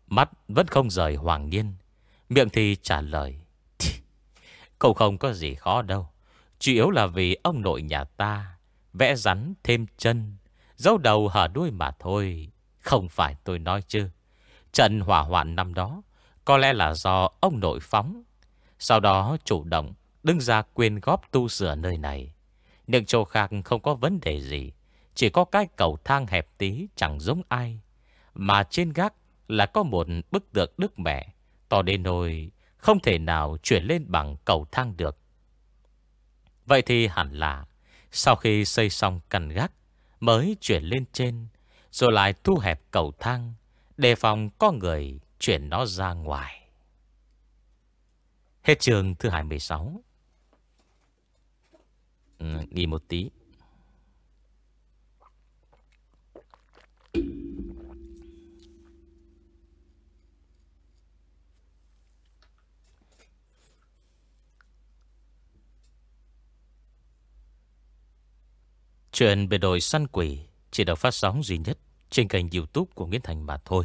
Mắt vẫn không rời Hoàng Nhiên, Miệng thì trả lời Cậu không có gì khó đâu. Chủ yếu là vì ông nội nhà ta, Vẽ rắn thêm chân Dấu đầu hở đuôi mà thôi. Không phải tôi nói chứ. Trận hỏa hoạn năm đó Có lẽ là do ông nội phóng. Sau đó chủ động Đứng ra quyên góp tu sửa nơi này. Những chỗ khác không có vấn đề gì. Chỉ có cái cầu thang hẹp tí Chẳng giống ai. Mà trên gác là có một bức tượng Đức Mẹ. To đến nồi Không thể nào chuyển lên bằng cầu thang được. Vậy thì hẳn là Sau khi xây xong căn gác Mới chuyển lên trên rồi lại thu hẹp cầu thang Đề phòng có người chuyển nó ra ngoài. Hết trường thứ 26 ừ, Nghỉ một tí. Chuyện về đội săn quỷ chỉ được phát sóng duy nhất trên kênh youtube của Nguyễn Thành mà thôi.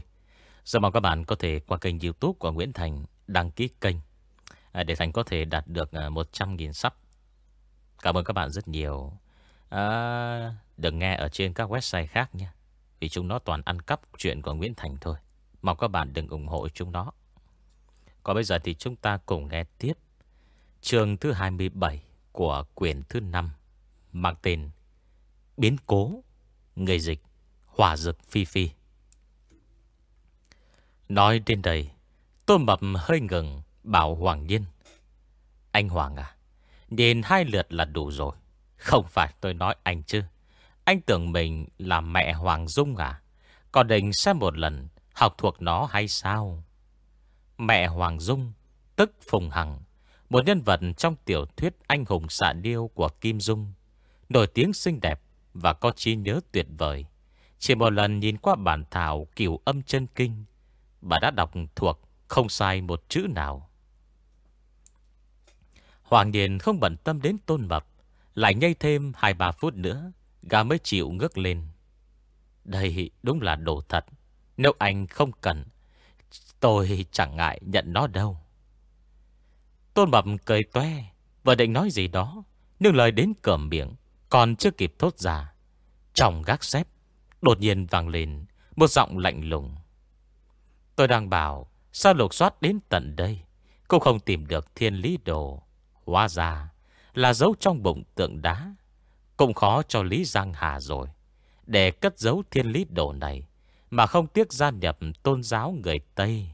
Rất mong các bạn có thể qua kênh youtube của Nguyễn Thành đăng ký kênh à, để Thành có thể đạt được à, 100.000 sắp. sub. Cảm ơn các bạn rất nhiều. À, đừng nghe ở trên các website khác nha. Vì chúng nó toàn ăn cắp chuyện của Nguyễn Thành thôi. Mong các bạn đừng ủng hộ chúng nó. Còn bây giờ thì chúng ta cùng nghe tiếp chương thứ 27 của quyển thứ 5 mang tên Biến cố Người dịch Hỏa dực phi phi. Nói đến đây, Tôi mập hơi ngừng, Bảo Hoàng Nhiên. Anh Hoàng à Nhìn hai lượt là đủ rồi. Không phải tôi nói anh chứ. Anh tưởng mình là mẹ Hoàng Dung à? Còn định xem một lần Học thuộc nó hay sao? Mẹ Hoàng Dung, Tức Phùng Hằng, Một nhân vật trong tiểu thuyết anh hùng xạ điêu của Kim Dung. Nổi tiếng xinh đẹp và có trí nhớ tuyệt vời. Chỉ một lần nhìn qua bản thảo kiểu âm chân kinh, bà đã đọc thuộc không sai một chữ nào. Hoàng Điền không bận tâm đến tôn mập, lại nhây thêm 2-3 phút nữa, gà mới chịu ngước lên. Đây đúng là đồ thật. Nếu anh không cần, tôi chẳng ngại nhận nó đâu. Tôn mập cười toe, và định nói gì đó, nhưng lời đến cửa miệng, còn chưa kịp thốt ra Trong gác xếp Đột nhiên vang lên Một giọng lạnh lùng. Tôi đang bảo Sao lục soát đến tận đây? Cũng không tìm được thiên lý đồ. Hóa ra là giấu trong bụng tượng đá. Cũng khó cho Lý Giang Hà rồi. Để cất giấu thiên lý đồ này Mà không tiếc gia nhập tôn giáo người Tây.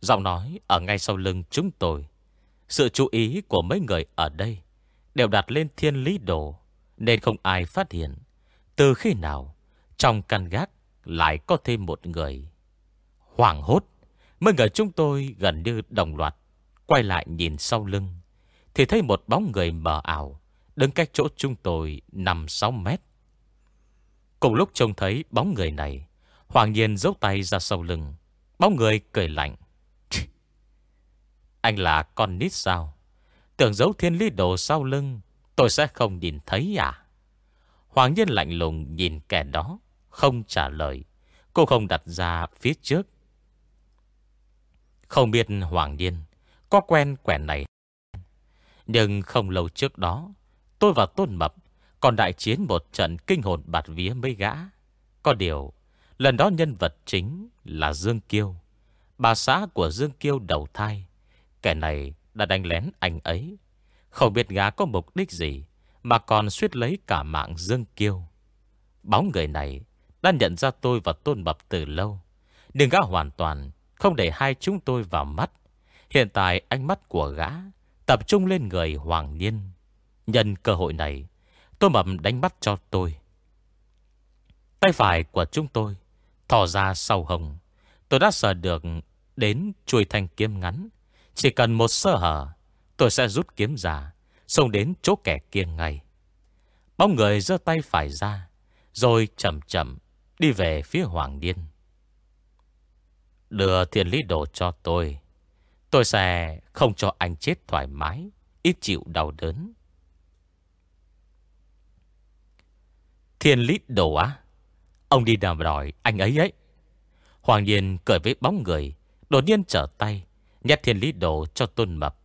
Giọng nói ở ngay sau lưng chúng tôi. Sự chú ý của mấy người ở đây đều đặt lên thiên lý đồ, nên không ai phát hiện. Từ khi nào, trong căn gác lại có thêm một người. Hoàng hốt, mấy người chúng tôi gần như đồng loạt, quay lại nhìn sau lưng, thì thấy một bóng người mờ ảo, đứng cách chỗ chúng tôi 5-6 mét. Cùng lúc trông thấy bóng người này, Hoàng Nhiên giấu tay ra sau lưng, bóng người cười lạnh. Anh là con nít sao? Tưởng giấu thiên lý đồ sau lưng Tôi sẽ không nhìn thấy à Hoàng nhân lạnh lùng nhìn kẻ đó, Không trả lời. Cô không đặt ra phía trước. Không biết Hoàng nhân Có quen quẻ này. Nhưng không lâu trước đó, Tôi và Tôn Mập Còn đại chiến một trận kinh hồn bạt vía mấy gã. Có điều, Lần đó nhân vật chính là Dương Kiêu. Bà xã của Dương Kiêu đầu thai, Kẻ này đã đánh lén anh ấy. Không biết gã có mục đích gì mà còn suýt lấy cả mạng Dương Kiêu. Bóng người này đã nhận ra tôi và Tôn Mập từ lâu. Nhưng gã hoàn toàn không để hai chúng tôi vào mắt. Hiện tại ánh mắt của gã tập trung lên người Hoàng Niên. Nhân cơ hội này, Tôn Mập đánh bắt cho tôi. Tay phải của chúng tôi thò ra sau hồng. Tôi đã sợ được đến chuôi thanh kiếm ngắn chỉ cần một sơ hở Tôi sẽ rút kiếm ra Xông đến chỗ kẻ kia ngay. Bóng người giơ tay phải ra, Rồi chậm chậm Đi về phía Hoàng Điên. Đưa thiên lý đồ cho tôi Tôi sẽ không cho anh chết thoải mái, Ít chịu đau đớn. Thiên lý đồ á, Ông đi đàm đòi anh ấy ấy. Hoàng Điên cười với bóng người, Đột nhiên trở tay, Nhét thiên lý đồ cho Tôn Mập.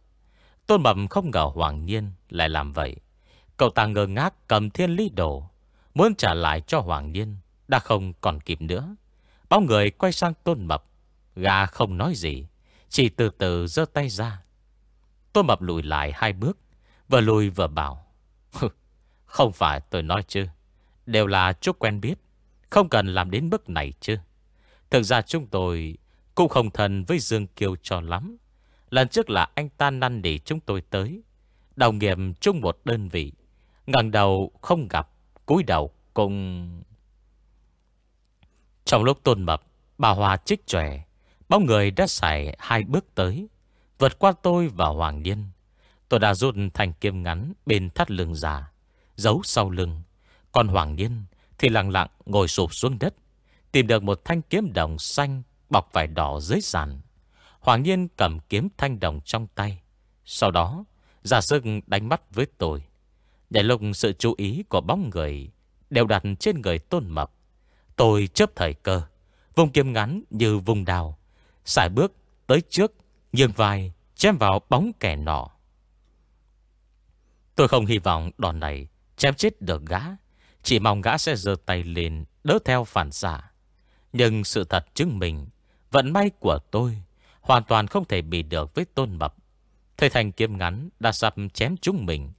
Tôn Mập không ngờ Hoàng Nhiên lại làm vậy. Cậu ta ngơ ngác cầm thiên lý đồ, Muốn trả lại cho Hoàng Nhiên, Đã không còn kịp nữa. Bóng người quay sang Tôn Mập Gà không nói gì, Chỉ từ từ giơ tay ra. Tôn Mập lùi lại hai bước, Vừa lùi vừa bảo Không phải tôi nói chứ, Đều là chút quen biết, Không cần làm đến bước này chứ. Thực ra chúng tôi Cũng không thân với Dương Kiều cho lắm. Lần trước là anh ta năn để chúng tôi tới. Đồng nghiệp chung một đơn vị. Ngẩng đầu không gặp, cúi đầu cùng Trong lúc tôn mập, Bà Hòa trích trẻ Bóng người đã xài hai bước tới. Vượt qua tôi và Hoàng Điên Tôi đã rút thành kiếm ngắn Bên thắt lưng già, Giấu sau lưng. Còn Hoàng Điên thì lặng lặng ngồi sụp xuống đất, Tìm được một thanh kiếm đồng xanh Bọc vải đỏ dưới sàn. Hoàng Nhiên cầm kiếm thanh đồng trong tay. Sau đó, Giả sức đánh mắt với tôi. Để lúc sự chú ý của bóng người Đều đặt trên người tôn mập. Tôi chấp thời cơ, Vùng kiếm ngắn như vùng đào, Xài bước tới trước Nhưng vai, chém vào bóng kẻ nọ. Tôi không hy vọng đòn này Chém chết được gã, Chỉ mong gã sẽ giơ tay lên Đỡ theo phản xạ. Nhưng sự thật chứng minh, Vận may của tôi Hoàn toàn không thể bị được với tôn mập. Thời thành kiếm ngắn đã sắp chém chúng mình.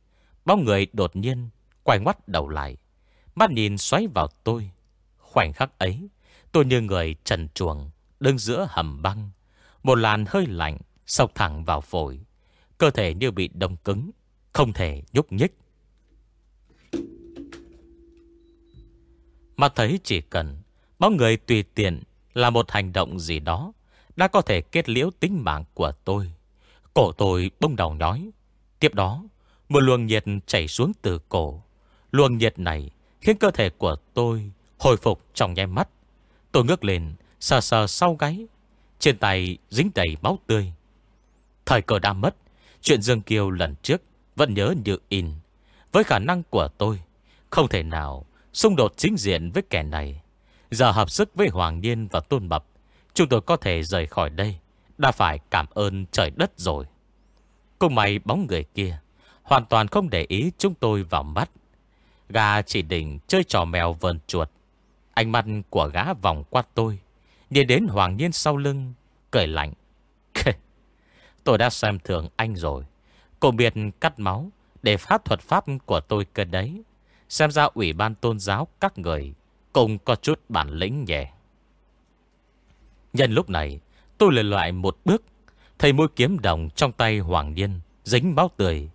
Bóng người đột nhiên Quay ngoắt đầu lại. Mắt nhìn xoáy vào tôi. Khoảnh khắc ấy, Tôi như người trần chuồng Đứng giữa hầm băng. Một làn hơi lạnh Sọc thẳng vào phổi. Cơ thể như bị đông cứng, Không thể nhúc nhích. Mà thấy chỉ cần Bóng người tùy tiện Là một hành động gì đó đã có thể kết liễu tính mạng của tôi. Cổ tôi bông đầu nhói. Tiếp đó, Một luồng nhiệt chảy xuống từ cổ. Luồng nhiệt này Khiến cơ thể của tôi hồi phục trong nháy mắt. Tôi ngước lên, Sờ sờ sau gáy. Trên tay dính đầy máu tươi. Thời cơ đã mất, Chuyện Dương Kiều lần trước Vẫn nhớ như in. Với khả năng của tôi, Không thể nào xung đột chính diện với kẻ này. Giờ hợp sức với Hoàng Niên và Tôn Mập Chúng tôi có thể rời khỏi đây. Đã phải cảm ơn trời đất rồi. Cùng mày bóng người kia. Hoàn toàn không để ý chúng tôi vào mắt. Gà chỉ định chơi trò mèo vờn chuột. Ánh mắt của gã vòng qua tôi. Nhìn đến Hoàng Nhiên sau lưng, Cười lạnh. Tôi đã xem thường anh rồi. Cô biệt cắt máu Để phát thuật pháp của tôi cơ đấy. Xem ra ủy ban tôn giáo các người Cũng có chút bản lĩnh nhẹ Nhân lúc này, Tôi lề loại một bước. Thấy mũi kiếm đồng trong tay Hoàng Niên Dính máu tươi.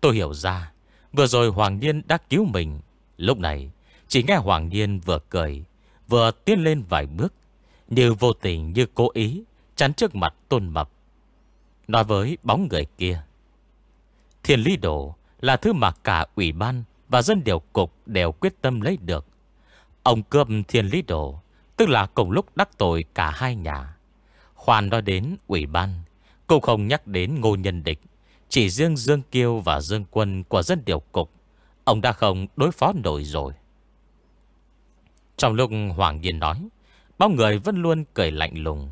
Tôi hiểu ra, Vừa rồi Hoàng Niên đã cứu mình. Lúc này, Chỉ nghe Hoàng Niên vừa cười, Vừa tiến lên vài bước, Như vô tình như cố ý Chắn trước mặt tôn mập. Nói với bóng người kia, Thiên lý đồ Là thứ mà cả ủy ban Và dân điều cục đều quyết tâm lấy được. Ông cướp thiên lý đồ Tức là cùng lúc đắc tội cả hai nhà. Khoan nói đến ủy ban Cũng không nhắc đến ngô nhân địch, Chỉ riêng Dương Kiêu và Dương Quân Của dân điều cục. Ông đã không đối phó nổi rồi. Trong lúc Hoàng Nhiên nói Bao người vẫn luôn cười lạnh lùng.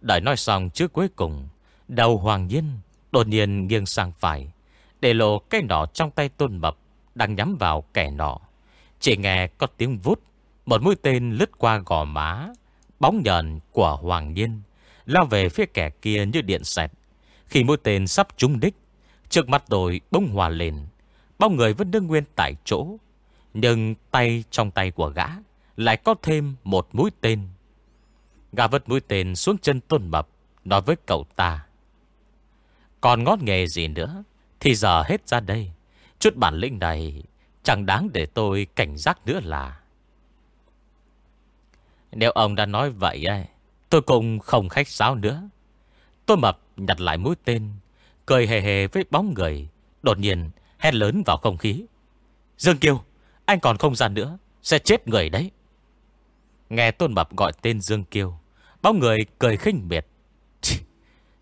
Đợi nói xong trước cuối cùng, Đầu Hoàng Nhiên đột nhiên nghiêng sang phải, Để lộ cái nỏ trong tay tôn mập Đang nhắm vào kẻ nọ. Chỉ nghe có tiếng vút một mũi tên lướt qua gò má, Bóng nhờn của Hoàng Nhiên, Lao về phía kẻ kia như điện xẹt. Khi mũi tên sắp trúng đích, Trước mắt tôi bông hòa lên, Bao người vẫn đứng nguyên tại chỗ. Nhưng tay trong tay của gã Lại có thêm một mũi tên. Gã vứt mũi tên xuống chân tôn mập, Nói với cậu ta. Còn ngót nghề gì nữa Thì giờ hết ra đây. Chút bản lĩnh này Chẳng đáng để tôi cảnh giác nữa là. Nếu ông đã nói vậy ấy, Tôi cũng không khách sáo nữa. Tôi mập nhặt lại mũi tên Cười hề hề với bóng người Đột nhiên hét lớn vào không khí. Dương Kiều Anh còn không gian nữa Sẽ chết người đấy. Nghe Tôn Mập gọi tên Dương Kiều Bóng người cười khinh miệt.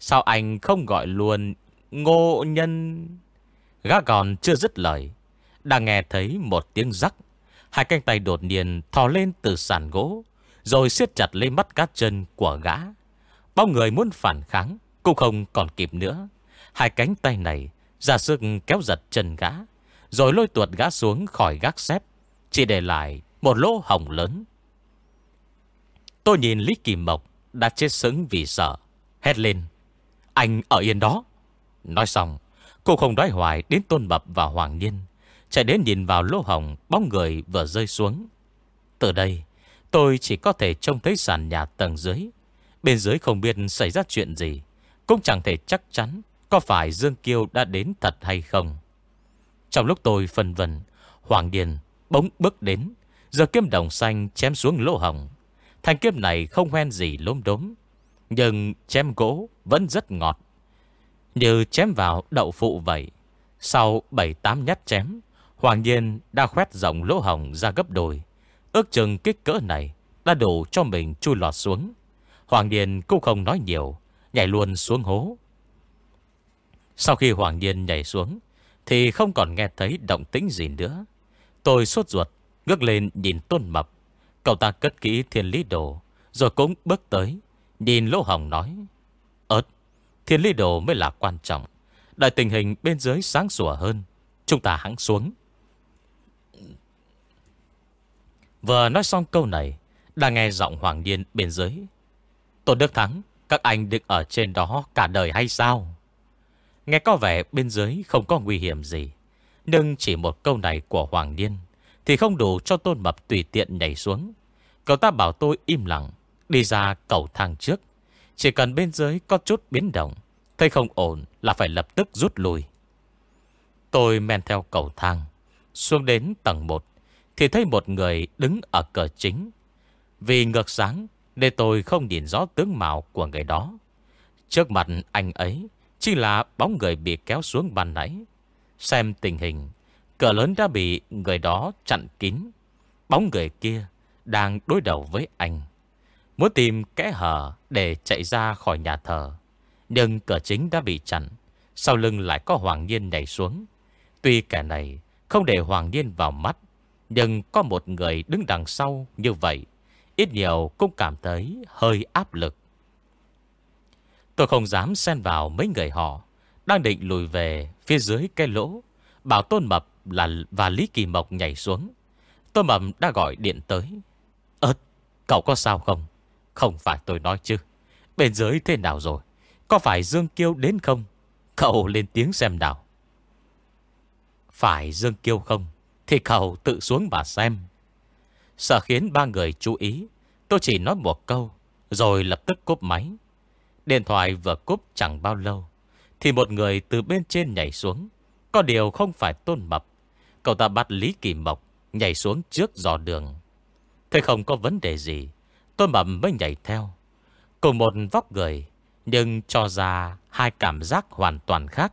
Sao anh không gọi luôn Ngô nhân? Gã còn chưa dứt lời Đã nghe thấy một tiếng rắc. Hai cánh tay đột nhiên thò lên từ sàn gỗ rồi siết chặt lấy mắt cá chân của gã. Bao người muốn phản kháng, Cũng không còn kịp nữa. Hai cánh tay này, ra sức kéo giật chân gã, Rồi lôi tuột gã xuống khỏi gác xếp, Chỉ để lại một lỗ hồng lớn. Tôi nhìn Lý Kỳ Mộc Đã chết sững vì sợ, Hét lên, Anh ở yên đó. Nói xong, Cô không đói hoài đến Tôn Mập và Hoàng Niên Chạy đến nhìn vào lỗ hồng Bóng người vừa rơi xuống. Từ đây tôi chỉ có thể trông thấy sàn nhà tầng dưới. Bên dưới không biết xảy ra chuyện gì. Cũng chẳng thể chắc chắn Có phải Dương Kiêu đã đến thật hay không. Trong lúc tôi phân vân, Hoàng Điền bỗng bước đến. Giờ kiếm đồng xanh chém xuống lỗ hồng Thanh kiếm này không hoen gì lốm đốm, Nhưng chém gỗ vẫn rất ngọt. Như chém vào đậu phụ vậy, Sau 7-8 nhát chém, Hoàng nhiên đã khoét rộng lỗ hồng ra gấp đôi. Ước chừng kích cỡ này Đã đủ cho mình chui lọt xuống. Hoàng Điền cũng không nói nhiều, Nhảy luôn xuống hố. Sau khi Hoàng Điền nhảy xuống, Thì không còn nghe thấy động tĩnh gì nữa. Tôi sốt ruột, Ngước lên nhìn tôn mập. Cậu ta cất kỹ thiên lý đồ, Rồi cũng bước tới, Nhìn lỗ hồng nói Ơt Thiên lý đồ mới là quan trọng. Đại tình hình bên dưới sáng sủa hơn, Chúng ta hãng xuống. Vừa nói xong câu này Đang nghe giọng Hoàng Niên bên dưới. Tôn Đức Thắng, Các anh định ở trên đó cả đời hay sao? Nghe có vẻ bên dưới không có nguy hiểm gì, Nhưng chỉ một câu này của Hoàng Niên Thì không đủ cho Tôn Mập tùy tiện nhảy xuống. Cậu ta bảo tôi im lặng, Đi ra cầu thang trước. Chỉ cần bên dưới có chút biến động, Thấy không ổn là phải lập tức rút lui. Tôi men theo cầu thang, Xuống đến tầng 1 thì thấy một người đứng ở cửa chính Vì ngược sáng Nên tôi không nhìn rõ tướng mạo của người đó Trước mặt anh ấy Chỉ là bóng người bị kéo xuống bàn nãy Xem tình hình, Cửa lớn đã bị người đó chặn kín Bóng người kia đang đối đầu với anh. Muốn tìm kẽ hở để chạy ra khỏi nhà thờ. Nhưng cửa chính đã bị chặn. Sau lưng lại có Hoàng Nhiên nhảy xuống. Tuy kẻ này không để Hoàng Nhiên vào mắt. Nhưng có một người đứng đằng sau như vậy. Ít nhiều cũng cảm thấy hơi áp lực. Tôi không dám xen vào mấy người họ. Đang định lùi về phía dưới cái lỗ. Bảo Tôn Mập là và Lý Kỳ Mộc nhảy xuống. Tôn Mập đã gọi điện tới. Ơt, cậu có sao không? Không phải tôi nói chứ. Bên dưới thế nào rồi? Có phải Dương Kiêu đến không? Cậu lên tiếng xem nào. Phải Dương Kiêu không? Thì cậu tự xuống mà xem. Sợ khiến ba người chú ý. Tôi chỉ nói một câu. Rồi lập tức cúp máy. Điện thoại vừa cúp chẳng bao lâu. Thì một người từ bên trên nhảy xuống. Có điều không phải tôn mập. Cậu ta bắt Lý Kỳ Mộc nhảy xuống trước dò đường. Thế không có vấn đề gì, Tôn mập mới nhảy theo Cùng một vóc người, Nhưng cho ra hai cảm giác hoàn toàn khác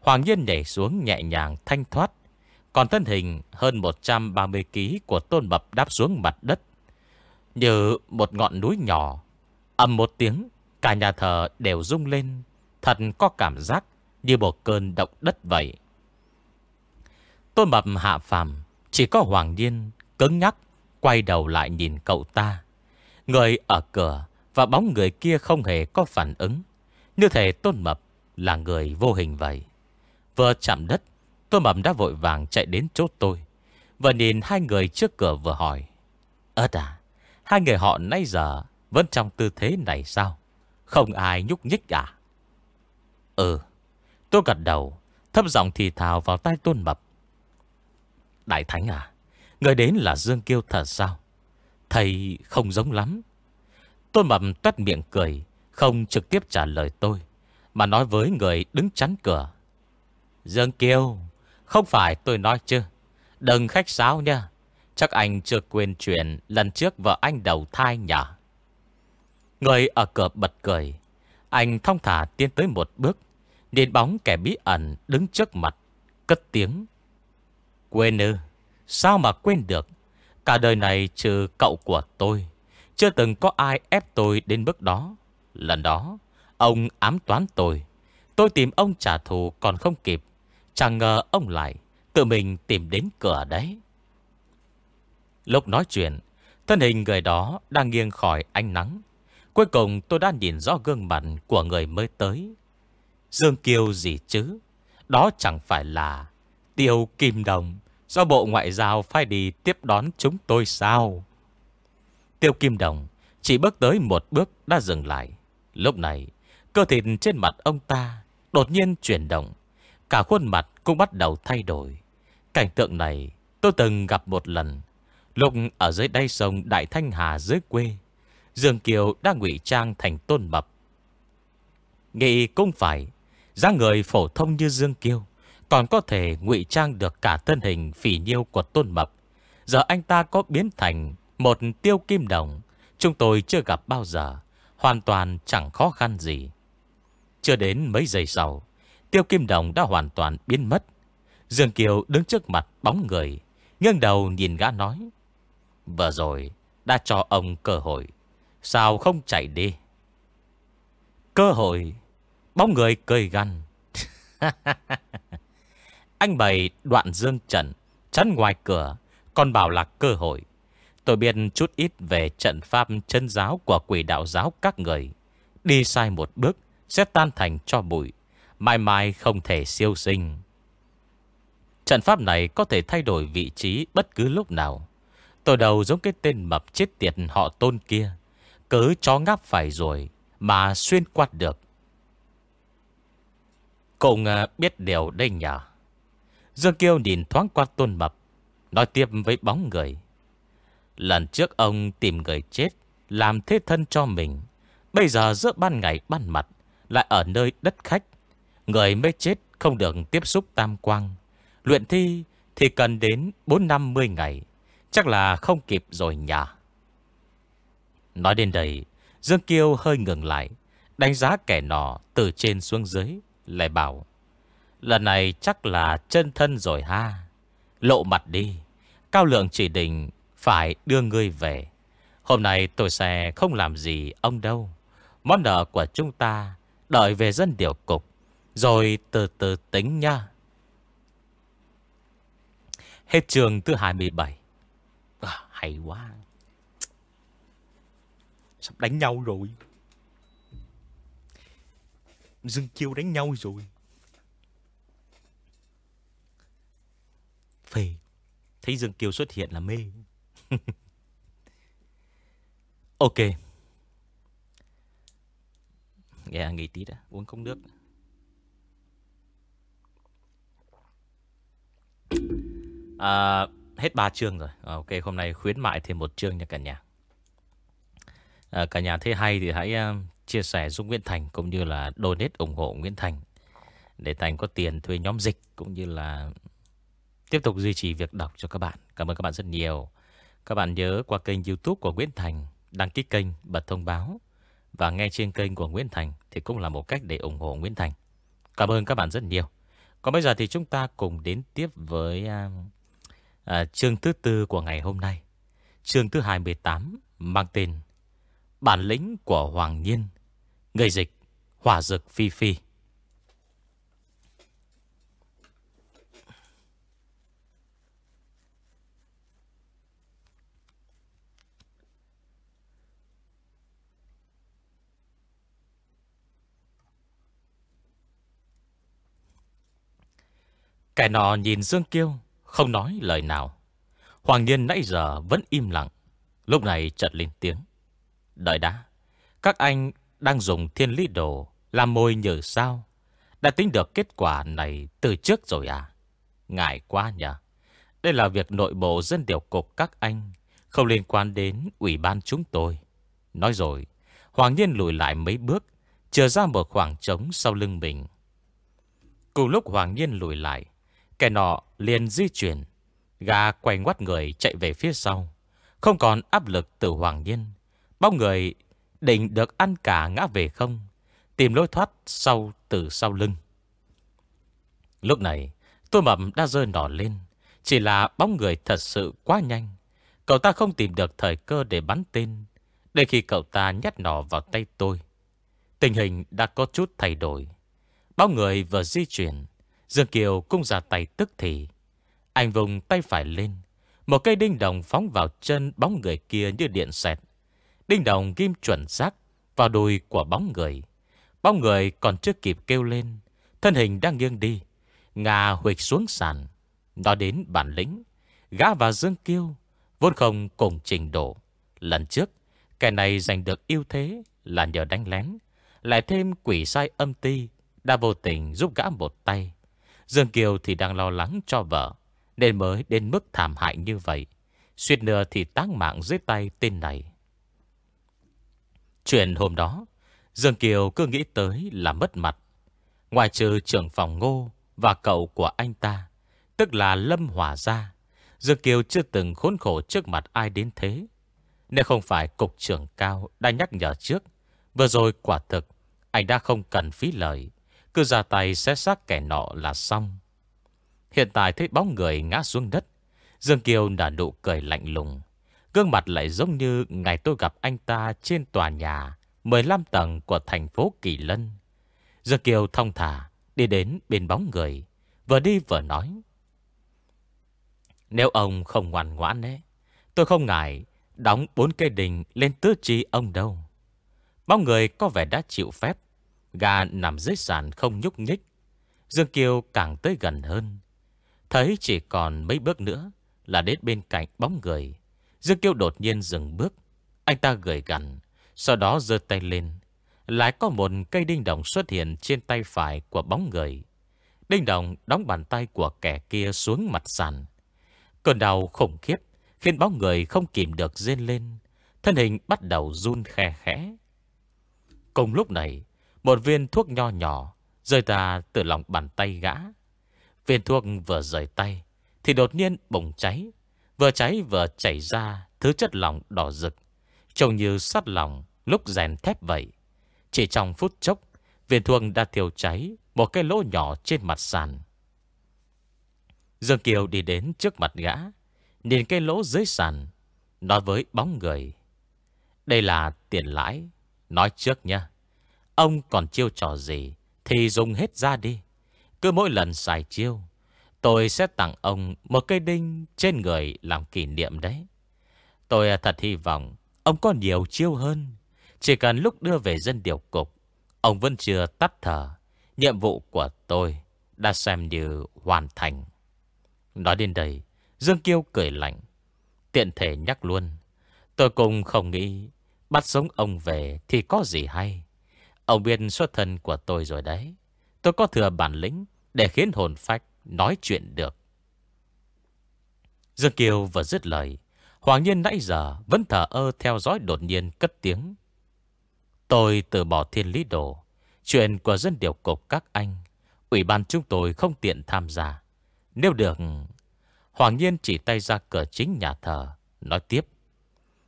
Hoàng Nhiên nhảy xuống nhẹ nhàng, thanh thoát còn thân hình hơn 130kg của tôn mập đáp xuống mặt đất. Như một ngọn núi nhỏ Âm một tiếng, Cả nhà thờ đều rung lên. Thật có cảm giác Như một cơn động đất vậy. Tôn mập hạ phàm, Chỉ có Hoàng Nhiên, cứng nhắc, Quay đầu lại nhìn cậu ta. Người ở cửa Và bóng người kia không hề có phản ứng. Như thể Tôn Mập là người vô hình vậy. Vừa chạm đất Tôn mầm đã vội vàng chạy đến chỗ tôi Vừa nhìn hai người trước cửa vừa hỏi Ơt à Hai người họ nãy giờ Vẫn trong tư thế này sao? Không ai nhúc nhích à? Ừ. Tôi gật đầu, Thấp giọng thì thào vào tai Tôn Mập. Đại Thánh à Người đến là Dương Kiêu thật sao? Thầy không giống lắm. Tôn mập tuét miệng cười, Không trực tiếp trả lời tôi, Mà nói với người đứng chắn cửa, Dương Kiêu không phải tôi nói chứ. Đừng khách sáo nha. Chắc anh chưa quên chuyện Lần trước vợ anh đầu thai nhỉ? Người ở cửa bật cười. Anh thong thả tiến tới một bước, Nhìn bóng kẻ bí ẩn đứng trước mặt, Cất tiếng. Quên ư? Sao mà quên được? Cả đời này trừ cậu của tôi, Chưa từng có ai ép tôi đến bước đó. Lần đó, Ông ám toán tôi. Tôi tìm ông trả thù còn không kịp. Chẳng ngờ ông lại Tự mình tìm đến cửa đấy Lúc nói chuyện Thân hình người đó đang nghiêng khỏi ánh nắng. Cuối cùng tôi đã nhìn rõ gương mặt của người mới tới. Dương Kiêu gì chứ? Đó chẳng phải là Tiêu Kim Đồng do Bộ Ngoại giao phải đi tiếp đón chúng tôi sao? Tiêu Kim Đồng chỉ bước tới một bước đã dừng lại. Lúc này, cơ thịt trên mặt ông ta đột nhiên chuyển động. Cả khuôn mặt cũng bắt đầu thay đổi. Cảnh tượng này tôi từng gặp một lần. Lúc ở dưới đáy sông Đại Thanh Hà dưới quê, Dương Kiều đang ngụy trang thành tôn mập. Nghĩ cũng phải, dáng người phổ thông như Dương Kiều, còn có thể ngụy trang được cả thân hình phỉ nhiêu của tôn mập. Giờ anh ta có biến thành một tiêu kim đồng, chúng tôi chưa gặp bao giờ, hoàn toàn chẳng khó khăn gì. Chưa đến mấy giây sau, tiêu kim đồng đã hoàn toàn biến mất. Dương Kiều đứng trước mặt bóng người, nghiêng đầu nhìn gã nói. Vừa rồi, đã cho ông cơ hội. Sao không chạy đi? Cơ hội? Bóng người cười gằn. Anh bày đoạn dương trận, chắn ngoài cửa, còn bảo là cơ hội. Tôi biết chút ít về trận pháp chân giáo của quỷ đạo giáo các người. Đi sai một bước, sẽ tan thành cho bụi. Mai mai không thể siêu sinh. Trận pháp này có thể thay đổi vị trí bất cứ lúc nào. Tôi đầu giống cái tên mập chết tiệt họ tôn kia. Cứ chó ngáp phải rồi mà xuyên qua được. Cũng à, biết điều đây nhờ. Dương Kiêu nhìn thoáng qua tôn mập. Nói tiếp với bóng người. Lần trước ông tìm người chết, làm thế thân cho mình. Bây giờ giữa ban ngày ban mặt, lại ở nơi đất khách. Người mới chết không được tiếp xúc tam quang. Luyện thi thì cần đến 4-50 ngày. Chắc là không kịp rồi nhỉ. Nói đến đây, Dương Kiêu hơi ngừng lại, đánh giá kẻ nọ từ trên xuống dưới, lại bảo. Lần này chắc là chân thân rồi ha. Lộ mặt đi. Cao lượng chỉ định phải đưa ngươi về. Hôm nay tôi sẽ không làm gì ông đâu. Món nợ của chúng ta đợi về dân điều cục. Rồi từ từ tính nha. Hết trường thứ 27. À, hay quá. Sắp đánh nhau rồi. Dương Kiêu đánh nhau rồi. Phê. Thấy Dương Kiều xuất hiện là mê. ok. Nghe nghỉ tí đã. Uống không nước. À, hết ba chương rồi. À, ok, hôm nay khuyến mại thêm một chương nha cả nhà. À, cả nhà thấy hay thì hãy uh, chia sẻ giúp Nguyễn Thành cũng như là donate ủng hộ Nguyễn Thành để Thành có tiền thuê nhóm dịch cũng như là tiếp tục duy trì việc đọc cho các bạn. Cảm ơn các bạn rất nhiều. Các bạn nhớ qua kênh youtube của Nguyễn Thành, đăng ký kênh, bật thông báo và nghe trên kênh của Nguyễn Thành thì cũng là một cách để ủng hộ Nguyễn Thành. Cảm ơn các bạn rất nhiều. Còn bây giờ thì chúng ta cùng đến tiếp với à, à, chương thứ tư của ngày hôm nay. Chương thứ 28 mang tên Bản lĩnh của Hoàng Nhiên. Người dịch Hỏa Dực Phi Phi. Kẻ nọ nhìn Dương Kiêu, Không nói lời nào. Hoàng Nhiên nãy giờ vẫn im lặng. Lúc này chợt lên tiếng. Đợi đã, Các anh đang dùng thiên lý đồ Làm môi nhờ sao? Đã tính được kết quả này từ trước rồi à? Ngại quá nhỉ Đây là việc nội bộ dân điều cục các anh, Không liên quan đến ủy ban chúng tôi. Nói rồi, Hoàng Nhiên lùi lại mấy bước Chờ ra một khoảng trống sau lưng mình. Cùng lúc Hoàng Nhiên lùi lại Kẻ nọ liền di chuyển. Gà quay ngoắt người chạy về phía sau. Không còn áp lực từ Hoàng Nhiên. Bóng người định được ăn cả ngã về không, Tìm lối thoát sau từ sau lưng. Lúc này Tôi mập đã rơi nỏ lên. Chỉ là bóng người thật sự quá nhanh. Cậu ta không tìm được thời cơ để bắn tên. Để khi cậu ta nhét nỏ vào tay tôi, Tình hình đã có chút thay đổi. Bóng người vừa di chuyển Dương Kiều cũng ra tay tức thì Anh vùng tay phải lên Một cây đinh đồng phóng vào chân bóng người kia như điện xẹt. Đinh đồng ghim chuẩn xác vào đùi của bóng người. Bóng người còn chưa kịp kêu lên. Thân hình đang nghiêng đi. Ngà huịch xuống sàn. Nó đến bản lĩnh. Gã và Dương Kiêu vốn không cùng trình độ. Lần trước, kẻ này giành được ưu thế là nhờ đánh lén. Lại thêm quỷ sai âm ti đã vô tình giúp gã một tay. Dương Kiều thì đang lo lắng cho vợ, nên mới đến mức thảm hại như vậy. Suýt nữa thì táng mạng dưới tay tên này. Chuyện hôm đó, Dương Kiều cứ nghĩ tới là mất mặt. Ngoài trừ trưởng phòng ngô và cậu của anh ta, tức là Lâm Hòa Gia, Dương Kiều chưa từng khốn khổ trước mặt ai đến thế. Nếu không phải cục trưởng cao đã nhắc nhở trước, vừa rồi quả thực, anh đã không cần phí lời, cứ ra tay xé xác kẻ nọ là xong. Hiện tại thấy bóng người ngã xuống đất, Dương Kiều đã nụ cười lạnh lùng. Gương mặt lại giống như ngày tôi gặp anh ta trên tòa nhà 15 tầng của thành phố Kỳ Lân. Dương Kiều thông thả đi đến bên bóng người, vừa đi vừa nói. Nếu ông không ngoan ngoãn ấy, tôi không ngại đóng bốn cây đình lên tứ chi ông đâu. Bóng người có vẻ đã chịu phép, gà nằm dưới sàn không nhúc nhích. Dương Kiều càng tới gần hơn. Thấy chỉ còn mấy bước nữa là đến bên cạnh bóng người. Dương Kiêu đột nhiên dừng bước. Anh ta gửi gần, sau đó giơ tay lên. Lại có một cây đinh đồng xuất hiện trên tay phải của bóng người. Đinh đồng đóng bàn tay của kẻ kia xuống mặt sàn. Cơn đau khủng khiếp khiến bóng người không kìm được rên lên. Thân hình bắt đầu run khe khẽ. Cùng lúc này, một viên thuốc nho nhỏ rơi ra từ lòng bàn tay gã. Viên thuốc vừa rời tay thì đột nhiên bùng cháy. Vừa cháy vừa chảy ra thứ chất lỏng đỏ rực. Trông như sắt lòng lúc rèn thép vậy. Chỉ trong phút chốc, viên thuốc đã thiêu cháy một cái lỗ nhỏ trên mặt sàn. Dương Kiều đi đến trước mặt gã, nhìn cái lỗ dưới sàn, nói với bóng người. Đây là tiền lãi, nói trước nha. Ông còn chiêu trò gì thì dùng hết ra đi. Cứ mỗi lần xài chiêu, tôi sẽ tặng ông một cây đinh trên người làm kỷ niệm đấy. Tôi thật hy vọng ông có nhiều chiêu hơn. Chỉ cần lúc đưa về dân điều cục, ông vẫn chưa tắt thở. Nhiệm vụ của tôi đã xem như hoàn thành. Nói đến đây, Dương Kiêu cười lạnh. Tiện thể nhắc luôn. Tôi cũng không nghĩ bắt sống ông về thì có gì hay. Ông biết xuất thân của tôi rồi đấy. Tôi có thừa bản lĩnh để khiến hồn phách nói chuyện được. Dương Kiều vừa dứt lời. Hoàng nhiên nãy giờ vẫn thở ơ theo dõi đột nhiên cất tiếng. Tôi từ bỏ thiên lý đồ. Chuyện của dân điều cục các anh. Ủy ban chúng tôi không tiện tham gia. Nếu được... Hoàng nhiên chỉ tay ra cửa chính nhà thờ. Nói tiếp.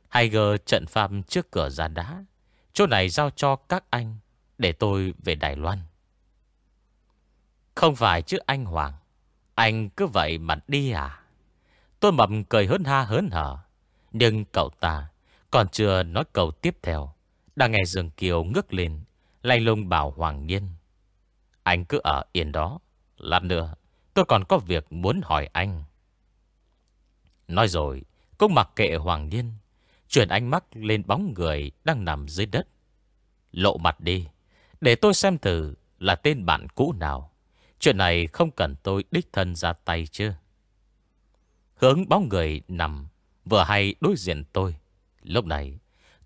Hay gờ trận phạm trước cửa ra đá. Chỗ này giao cho các anh. Để tôi về Đài Loan. Không phải chứ anh Hoàng. Anh cứ vậy mà đi à? Tôi mập cười hớn ha hớn hở. Nhưng cậu ta còn chưa nói câu tiếp theo. Đang nghe Dương Kiều ngước lên. Lanh lùng bảo Hoàng Nhiên. Anh cứ ở yên đó. Lát nữa tôi còn có việc muốn hỏi anh. Nói rồi, cũng mặc kệ Hoàng Nhiên. Chuyển ánh mắt lên bóng người đang nằm dưới đất. Lộ mặt đi. Để tôi xem thử là tên bạn cũ nào. Chuyện này không cần tôi đích thân ra tay chứ. Hướng bóng người nằm vừa hay đối diện tôi. Lúc này,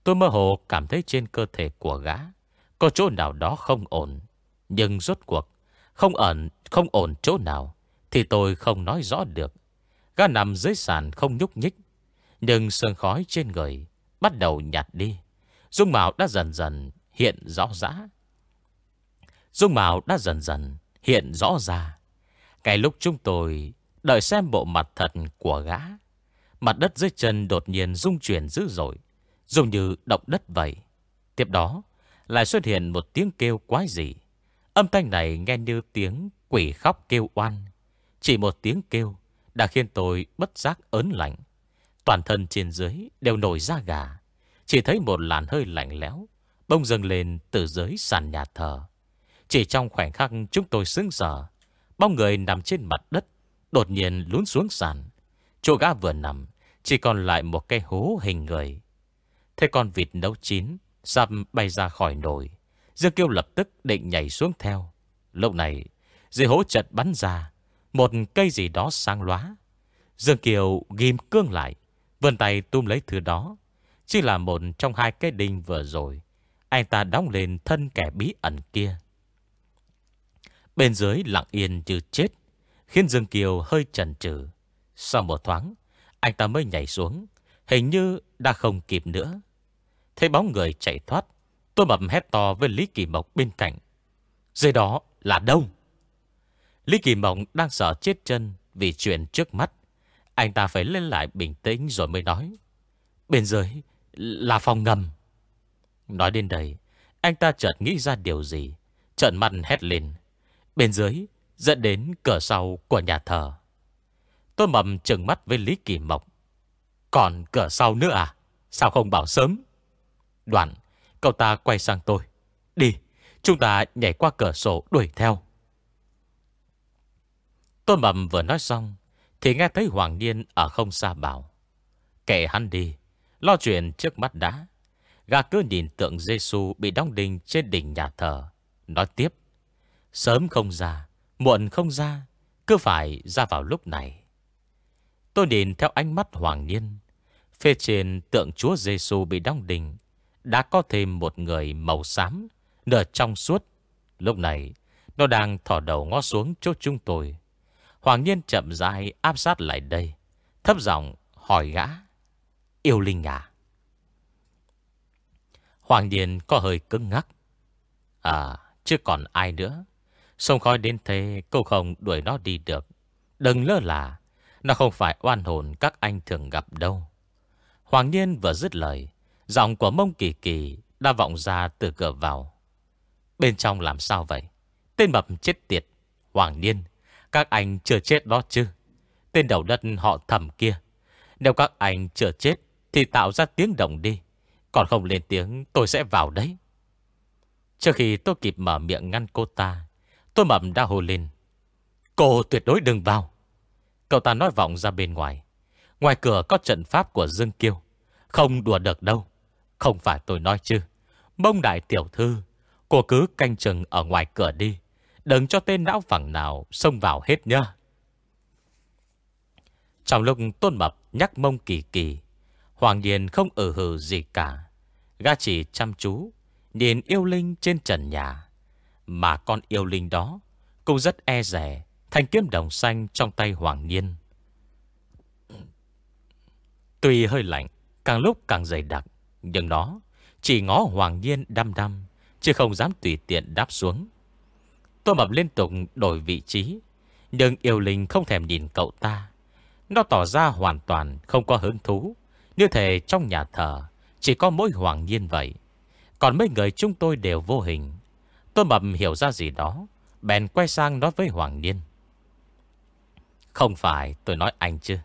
tôi mơ hồ cảm thấy trên cơ thể của gã có chỗ nào đó không ổn. Nhưng rốt cuộc, không ẩn, không ổn chỗ nào thì tôi không nói rõ được. Gã nằm dưới sàn không nhúc nhích. Nhưng sương khói trên người bắt đầu nhạt đi. Dung mạo đã dần dần hiện rõ rã. Dung mạo đã dần dần hiện rõ ra. Cái lúc chúng tôi đợi xem bộ mặt thật của gã, mặt đất dưới chân đột nhiên rung chuyển dữ dội, giống như động đất vậy. Tiếp đó, lại xuất hiện một tiếng kêu quái dị. Âm thanh này nghe như tiếng quỷ khóc kêu oan. Chỉ một tiếng kêu đã khiến tôi bất giác ớn lạnh. Toàn thân trên dưới đều nổi da gà. Chỉ thấy một làn hơi lạnh lẽo bông dâng lên từ dưới sàn nhà thờ. Chỉ trong khoảnh khắc chúng tôi sững sở bóng người nằm trên mặt đất, đột nhiên lún xuống sàn. Chỗ gã vừa nằm Chỉ còn lại một cái hố hình người. Thế con vịt nấu chín Sắp bay ra khỏi nồi. Dương Kiêu lập tức định nhảy xuống theo. Lúc này Dưới hố chật bắn ra Một cây gì đó sang lóa Dương Kiều ghim cương lại Vươn tay tum lấy thứ đó. Chỉ là một trong hai cái đinh vừa rồi Anh ta đóng lên thân kẻ bí ẩn kia. Bên dưới lặng yên như chết, Khiến Dương Kiều hơi chần chừ. Sau một thoáng, Anh ta mới nhảy xuống, Hình như đã không kịp nữa. Thấy bóng người chạy thoát, Tôi mập hét to với Lý Kỳ Mộc bên cạnh. Dưới đó là đâu Lý Kỳ Mộc đang sợ chết chân Vì chuyện trước mắt. Anh ta phải lên lại bình tĩnh rồi mới nói, Bên dưới là phòng ngầm. Nói đến đây, Anh ta chợt nghĩ ra điều gì Trận mặt hét lên. Bên dưới dẫn đến cửa sau của nhà thờ. Tôi mầm trừng mắt với Lý Kỳ Mộc. Còn cửa sau nữa à? Sao không bảo sớm? Đoạn, cậu ta quay sang tôi. Đi, chúng ta nhảy qua cửa sổ đuổi theo. Tôi mầm vừa nói xong Thì nghe thấy Hoàng Niên ở không xa bảo, Kệ hắn đi, Lo chuyện trước mắt đã. Gà cứ nhìn tượng giê bị đóng đinh trên đỉnh nhà thờ, Nói tiếp Sớm không ra Muộn không ra Cứ phải ra vào lúc này. Tôi nhìn theo ánh mắt hoàng Nhiên, Phía trên tượng Chúa Giêsu bị đóng đinh Đã có thêm một người màu xám Nửa trong suốt. Lúc này Nó đang thỏ đầu ngó xuống chỗ chúng tôi. Hoàng Nhiên chậm rãi áp sát lại đây Thấp giọng hỏi gã Yêu Linh à? Hoàng Nhiên có hơi cứng ngắc À chứ còn ai nữa. Sông khói đến thế, Cô không đuổi nó đi được. Đừng lơ là, Nó không phải oan hồn các anh thường gặp đâu. Hoàng Niên vừa dứt lời, Giọng của mông kỳ kỳ Đã vọng ra từ cửa vào. Bên trong làm sao vậy? Tên mập chết tiệt. Hoàng Niên Các anh chưa chết đó chứ? Tên đầu đất họ thầm kia. Nếu các anh chưa chết, Thì tạo ra tiếng động đi. Còn không lên tiếng, tôi sẽ vào đấy. Trước khi tôi kịp mở miệng ngăn cô ta Tôi mầm đã hồ lên. Cô tuyệt đối đừng vào. Cậu ta nói vọng ra bên ngoài. Ngoài cửa có trận pháp của Dương Kiêu. Không đùa được đâu. Không phải tôi nói chứ. Mông đại tiểu thư. Cô cứ canh chừng ở ngoài cửa đi. Đừng cho tên não phẳng nào xông vào hết nhá. Trong lúc tôn mập nhắc mông kỳ kỳ. Hoàng Điền không ở hừ gì cả. Gã chỉ chăm chú. Nhìn yêu linh trên trần nhà. Mà con yêu linh đó. Cũng rất e rẻ, Thanh kiếm đồng xanh trong tay Hoàng Niên Tuy hơi lạnh, Càng lúc càng dày đặc, Nhưng nó chỉ ngó Hoàng Niên đăm đăm, Chứ không dám tùy tiện đáp xuống. Tô Mập liên tục đổi vị trí, Nhưng yêu linh không thèm nhìn cậu ta. Nó tỏ ra hoàn toàn không có hứng thú. Như thể trong nhà thờ Chỉ có mỗi Hoàng Nhiên vậy. Còn mấy người chúng tôi đều vô hình. Tôi mập hiểu ra gì đó. Bèn quay sang nói với Hoàng Niên Không phải tôi nói anh chứ.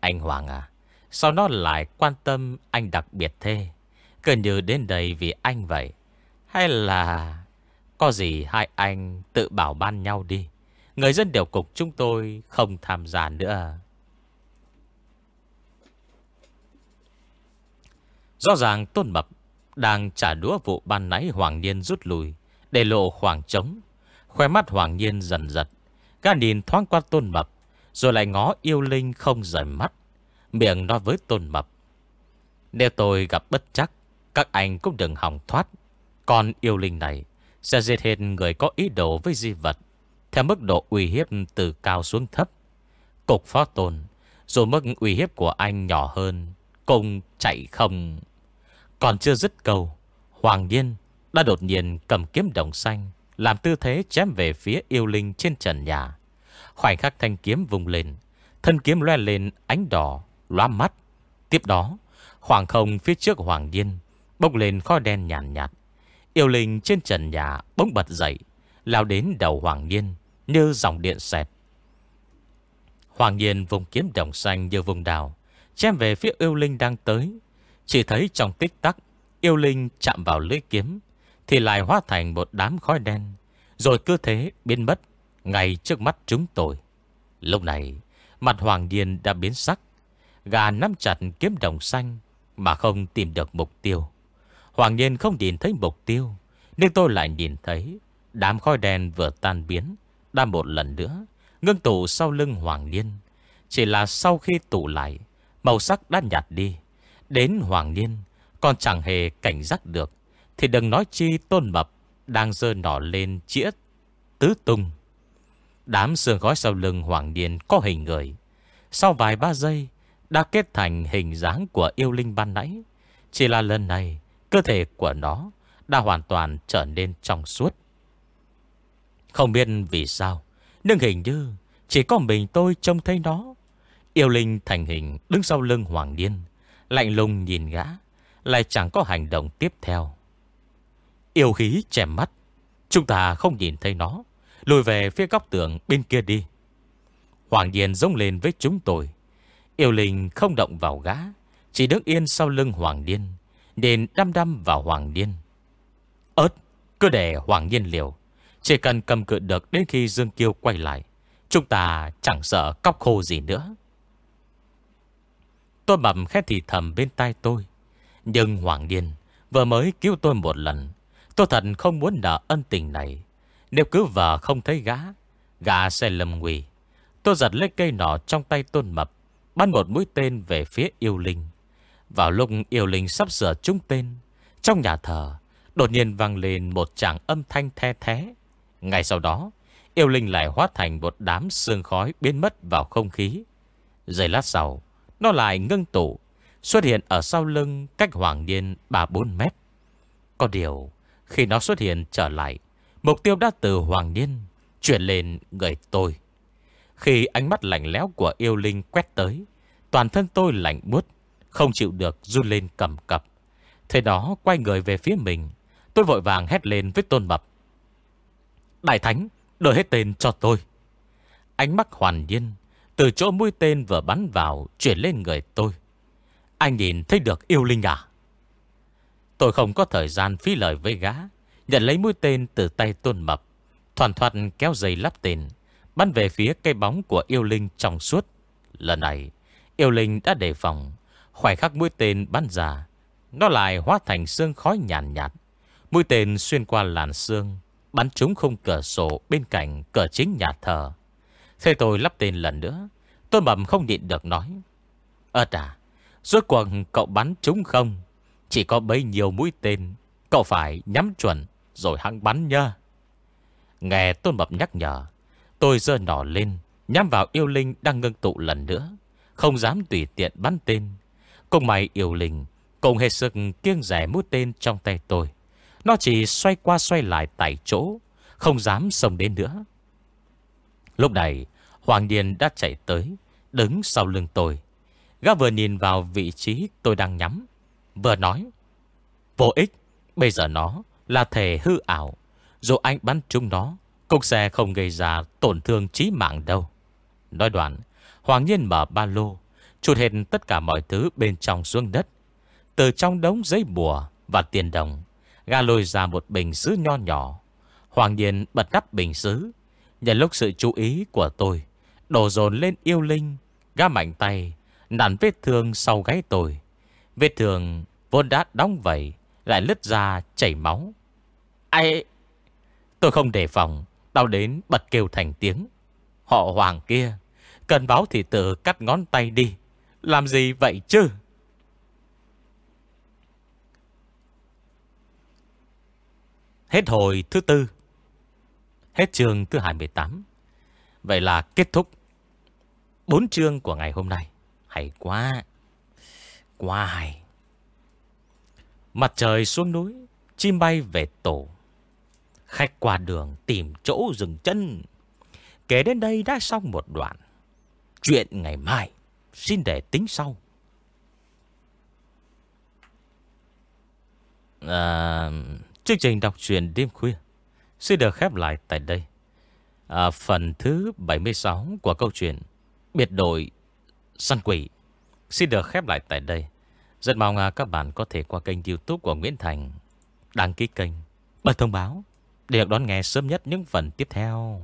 Anh Hoàng à Sao nó lại quan tâm anh đặc biệt thế? Cần như đến đây vì anh vậy. Hay là Có gì hai anh tự bảo ban nhau đi? Người dân điều cục chúng tôi không tham gia nữa. Rõ ràng Tôn Mập Đang trả đũa vụ ban nãy Hoàng Niên rút lui để lộ khoảng trống. Khoe mắt hoàng nhiên dần giật. Gã nhìn thoáng qua tôn mập, Rồi lại ngó yêu linh không rời mắt. Miệng nói với tôn mập, Nếu tôi gặp bất chắc, Các anh cũng đừng hòng thoát. Còn yêu linh này Sẽ giết hết người có ý đồ với di vật, Theo mức độ uy hiếp từ cao xuống thấp. Cục phó tôn, Dù mức uy hiếp của anh nhỏ hơn Cùng chạy không. Còn chưa dứt câu, Hoàng Điên đã đột nhiên cầm kiếm đồng xanh, làm tư thế chém về phía yêu linh trên trần nhà. Khoảnh khắc thanh kiếm vùng lên, thân kiếm loe lên ánh đỏ, loa mắt. Tiếp đó, khoảng không phía trước Hoàng Điên bốc lên khói đen nhàn nhạt, nhạt. Yêu linh trên trần nhà bỗng bật dậy, lao đến đầu Hoàng Điên như dòng điện xẹt. Hoàng Nhiên vùng kiếm đồng xanh như vùng đào, chém về phía yêu linh đang tới. Chỉ thấy trong tích tắc, yêu linh chạm vào lưỡi kiếm, thì lại hóa thành một đám khói đen. Rồi cứ thế biến mất Ngay trước mắt chúng tôi. Lúc này, Mặt Hoàng Điên đã biến sắc. Gà nắm chặt kiếm đồng xanh Mà không tìm được mục tiêu. Hoàng nhiên không nhìn thấy mục tiêu, Nhưng tôi lại nhìn thấy Đám khói đen vừa tan biến Đã một lần nữa Ngưng tụ sau lưng Hoàng Niên Chỉ là sau khi tụ lại, Màu sắc đã nhạt đi. Đến Hoàng Niên Còn chẳng hề cảnh giác được. Thì đừng nói chi tôn mập Đang dơ nỏ lên chĩa tứ tung. Đám xương gói sau lưng Hoàng Niên có hình người. Sau vài ba giây, Đã kết thành hình dáng của yêu linh ban nãy. Chỉ là lần này, Cơ thể của nó Đã hoàn toàn trở nên trong suốt. Không biết vì sao, Nhưng hình như Chỉ có mình tôi trông thấy nó. Yêu linh thành hình đứng sau lưng Hoàng Niên Lạnh lùng nhìn gã, Lại chẳng có hành động tiếp theo. Yêu khí chèm mắt. Chúng ta không nhìn thấy nó. Lùi về phía góc tường bên kia đi. Hoàng Điền rông lên với chúng tôi. Yêu linh không động vào gã, Chỉ đứng yên sau lưng Hoàng Điên Nên đăm đăm vào Hoàng Điên Ớt, Cứ để Hoàng Niên liều. Chỉ cần cầm cự được đến khi Dương Kiêu quay lại, Chúng ta chẳng sợ cóc khô gì nữa. Tôi bầm khét thì thầm bên tai tôi. Nhưng Hoàng Điên Vừa mới cứu tôi một lần Tôi thật không muốn nợ ân tình này. Nếu cứ vợ không thấy gã Gã sẽ lầm nguy. Tôi giật lấy cây nỏ trong tay tôn mập, Bắn một mũi tên về phía yêu linh. Vào lúc yêu linh sắp sửa trúng tên, Trong nhà thờ, Đột nhiên vang lên một tràng âm thanh the thế Ngay sau đó, Yêu linh lại hóa thành một đám sương khói biến mất vào không khí. Giây lát sau, Nó lại ngưng tụ, Xuất hiện ở sau lưng cách Hoàng Niên 3-4 mét. Có điều khi nó xuất hiện trở lại, Mục tiêu đã từ Hoàng Niên Chuyển lên người tôi. Khi ánh mắt lạnh lẽo của yêu linh quét tới, Toàn thân tôi lạnh buốt, Không chịu được run lên cầm cập. Thế đó, quay người về phía mình, Tôi vội vàng hét lên với tôn mập. Đại thánh Đổi hết tên cho tôi. Ánh mắt hoàn nhiên Từ chỗ mũi tên vừa bắn vào Chuyển lên người tôi. Anh nhìn thấy được yêu linh à? Tôi không có thời gian phí lời với gã Nhận lấy mũi tên từ tay tôn mập. Thoàn thoạt kéo dây lắp tên. Bắn về phía cây bóng của yêu linh trong suốt. Lần này Yêu linh đã đề phòng. Khoảnh khắc mũi tên bắn ra Nó lại hóa thành xương khói nhàn nhạt, nhạt Mũi tên xuyên qua làn xương Bắn trúng không cửa sổ bên cạnh cửa chính nhà thờ. Thế tôi lắp tên lần nữa. Tôi mập không nhịn được nói Ơ à Rốt cuộc cậu bắn trúng không? Chỉ có bấy nhiêu mũi tên, Cậu phải nhắm chuẩn Rồi hăng bắn nha Nghe Tôn Mập nhắc nhở, Tôi dơ nỏ lên, Nhắm vào yêu linh đang ngưng tụ lần nữa. Không dám tùy tiện bắn tên. Cùng mày yêu linh, Cùng hết sức kiêng rẻ mũi tên trong tay tôi. Nó chỉ xoay qua xoay lại tại chỗ, Không dám xông đến nữa. Lúc này, Hoàng Điền đã chạy tới, Đứng sau lưng tôi. Gã vừa nhìn vào vị trí tôi đang nhắm. Vừa nói. Vô ích, Bây giờ nó là thể hư ảo. Dù anh bắn trúng nó, Cũng sẽ không gây ra tổn thương chí mạng đâu. Nói đoạn, Hoàng nhiên mở ba lô, Chụt hết tất cả mọi thứ bên trong xuống đất. Từ trong đống giấy bùa Và tiền đồng Gà lôi ra một bình sứ nho nhỏ. Hoàng nhiên bật nắp bình sứ Nhận lúc sự chú ý của tôi, Đổ dồn lên yêu linh, Gã mạnh tay, Nặn vết thương sau gáy tôi. Vết thương vốn đã đóng vẩy Lại lứt ra chảy máu. Ai, Tôi không đề phòng Đau đến bật kêu thành tiếng. Họ hoàng kia, Cần báo thì tự cắt ngón tay đi. Làm gì vậy chứ? Hết hồi thứ tư, Hết chương thứ 28 Vậy là kết thúc Bốn chương của ngày hôm nay. Hay quá Quá hay. Mặt trời xuống núi Chim bay về tổ. Khách qua đường tìm chỗ dừng chân. Kể đến đây đã xong một đoạn. Chuyện ngày mai Xin để tính sau. À, Chương trình đọc truyện đêm khuya Xin được khép lại tại đây. À, Phần thứ 76 của câu chuyện Biệt đội Săn quỷ Xin được khép lại tại đây. Rất mong à, các bạn có thể qua kênh youtube của Nguyễn Thành Đăng ký kênh Bật thông báo Để được đón nghe sớm nhất những phần tiếp theo.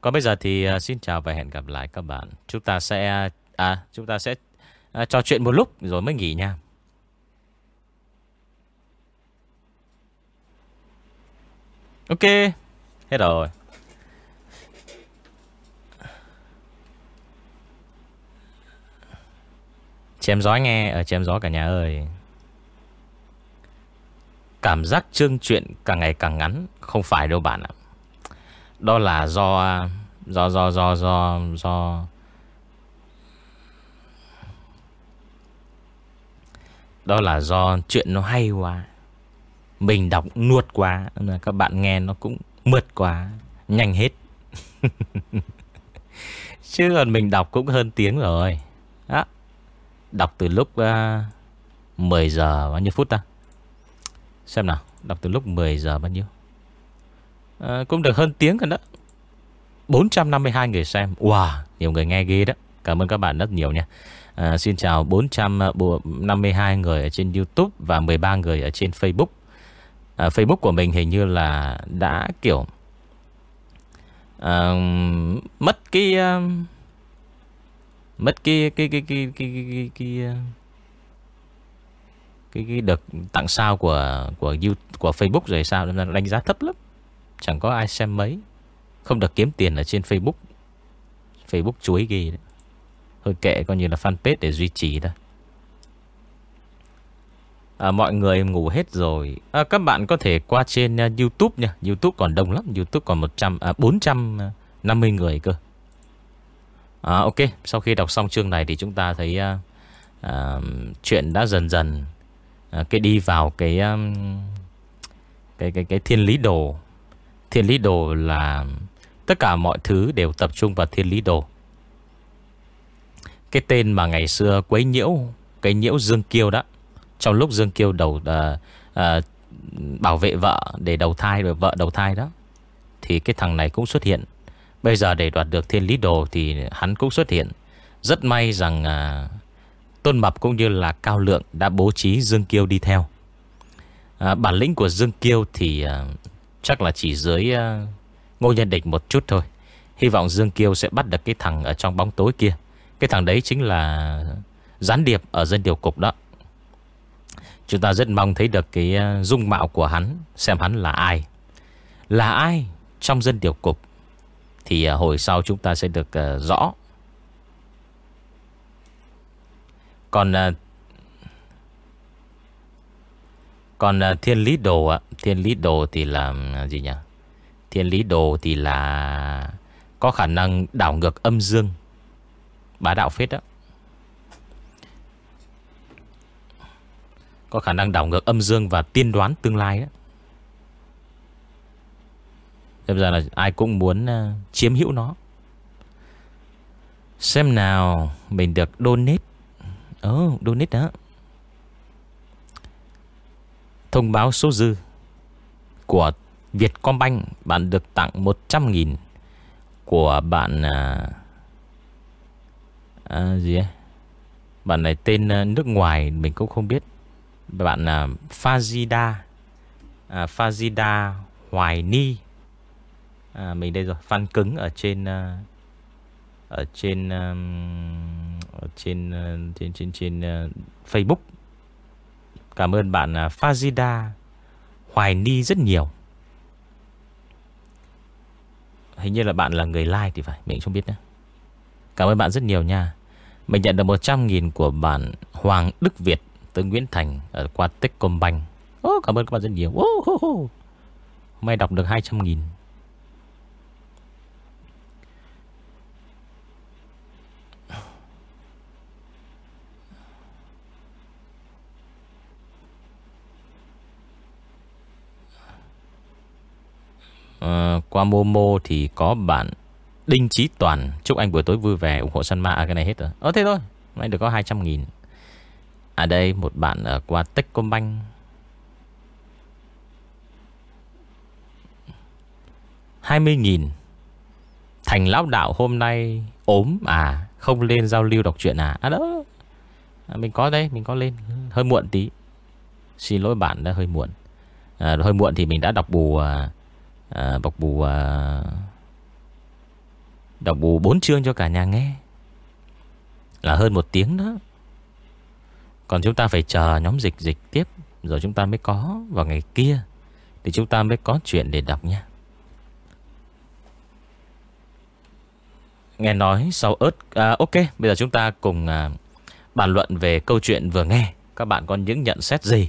Còn bây giờ thì à, xin chào và hẹn gặp lại các bạn. Chúng ta sẽ À chúng ta sẽ à, trò chuyện một lúc rồi mới nghỉ nha. Ok Hết rồi. Chém gió nghe Ở chém gió cả nhà ơi. Cảm giác chương chuyện càng ngày càng ngắn, Không phải đâu bạn ạ. Đó là do Do do do do do Đó là do chuyện nó hay quá, Mình đọc nuột quá Các bạn nghe nó cũng mượt quá, Nhanh hết. Chứ còn mình đọc cũng hơn tiếng rồi. Đó. Đọc từ lúc ờ, uh, 10 giờ bao nhiêu phút ta? Xem nào Đọc từ lúc 10 giờ bao nhiêu? À, Cũng được hơn tiếng rồi đó. 452 người xem. Wow Nhiều người nghe ghê đó. Cảm ơn các bạn rất nhiều nha. À, Xin chào 452 người ở trên Youtube Và 13 người ở trên Facebook. À, Facebook của mình hình như là Đã kiểu à, Mất cái uh, Mất cái Cái cái cái cái cái, cái, cái, cái cái, đợt được tặng sao của của YouTube, của Facebook rồi sao nên đánh giá thấp lắm. Chẳng có ai xem mấy. Không được kiếm tiền ở trên Facebook. Facebook chuối ghê đấy. Thôi kệ coi như là fanpage để duy trì đó. À, mọi người ngủ hết rồi à, Các bạn có thể qua trên uh, Youtube nha Youtube còn đông lắm Youtube còn 100, à, 450 à, người cơ à, Ok Sau khi đọc xong chương này thì chúng ta thấy uh, uh, Chuyện đã dần dần à, cái đi vào cái um, cái cái cái thiên lý đồ. Thiên lý đồ là tất cả mọi thứ đều tập trung vào thiên lý đồ. Cái tên mà ngày xưa quấy nhiễu, cái nhiễu Dương Kiêu đó. Trong lúc Dương Kiêu đầu uh, uh, bảo vệ vợ để đầu thai rồi vợ đầu thai đó thì cái thằng này cũng xuất hiện. Bây giờ để đoạt được thiên lý đồ thì hắn cũng xuất hiện. Rất may rằng à, Tôn Mập cũng như là Cao Lượng đã bố trí Dương Kiêu đi theo. À, bản lĩnh của Dương Kiêu thì à, chắc là chỉ dưới à, Ngô Nhân Địch một chút thôi. Hy vọng Dương Kiêu sẽ bắt được cái thằng ở trong bóng tối kia. Cái thằng đấy chính là gián điệp ở dân điều cục đó. Chúng ta rất mong thấy được cái à, dung mạo của hắn, xem hắn là ai. Là ai trong dân điều cục thì à, hồi sau chúng ta sẽ được à, rõ. Còn à, Còn thiên lý đồ Thiên lý đồ thì là gì nhỉ? Thiên lý đồ thì là Có khả năng đảo ngược âm dương. Bá đạo phết đó. Có khả năng đảo ngược âm dương Và tiên đoán tương lai đó. Bây giờ là ai cũng muốn ờ, chiếm hữu nó Xem nào Mình được donate Ồ, oh, donate đó. Thông báo số dư của Vietcombank bạn được tặng 100.000 của bạn à, à, gì ấy? Bạn này tên ờ, nước ngoài mình cũng không biết. Bạn là Fazida à, Fazida Hoài Ni à, Mình đây rồi Fan cứng ở trên uh, Ở trên um, trên uh, trên trên trên uh, Facebook. Cảm ơn bạn uh, Fazida Hoài Ni rất nhiều. Hình như là bạn là người like thì phải, mình không biết nữa. Cảm ơn bạn rất nhiều nha. Mình nhận được 100.000 của bạn Hoàng Đức Việt từ Nguyễn Thành ở qua Techcombank. Oh, cảm ơn các bạn rất nhiều. Oh, oh, oh. Hôm nay đọc được 200.000. uh, Qua Momo thì có bạn Đinh Chí Toàn. Chúc anh buổi tối vui vẻ ủng hộ săn ma à, Cái này hết rồi. Ờ thế thôi. Nay được có 200 nghìn. À đây một bạn ở qua Techcombank. hai mươi nghìn. Thành lão đạo hôm nay ốm. À Không lên giao lưu đọc truyện à? À đó. À, Mình có đây Mình có lên. Hơi muộn tí. Xin lỗi bạn đã hơi muộn. À, Hơi muộn thì mình đã đọc bù à, à, bù à, Đọc bù bốn chương cho cả nhà nghe. Là hơn một tiếng đó. Còn chúng ta phải chờ nhóm dịch dịch tiếp Rồi chúng ta mới có vào ngày kia Thì chúng ta mới có chuyện để đọc nha. Nghe nói sau ớt à, Ok bây giờ chúng ta cùng à, Bàn luận về câu chuyện vừa nghe. Các bạn có những nhận xét gì?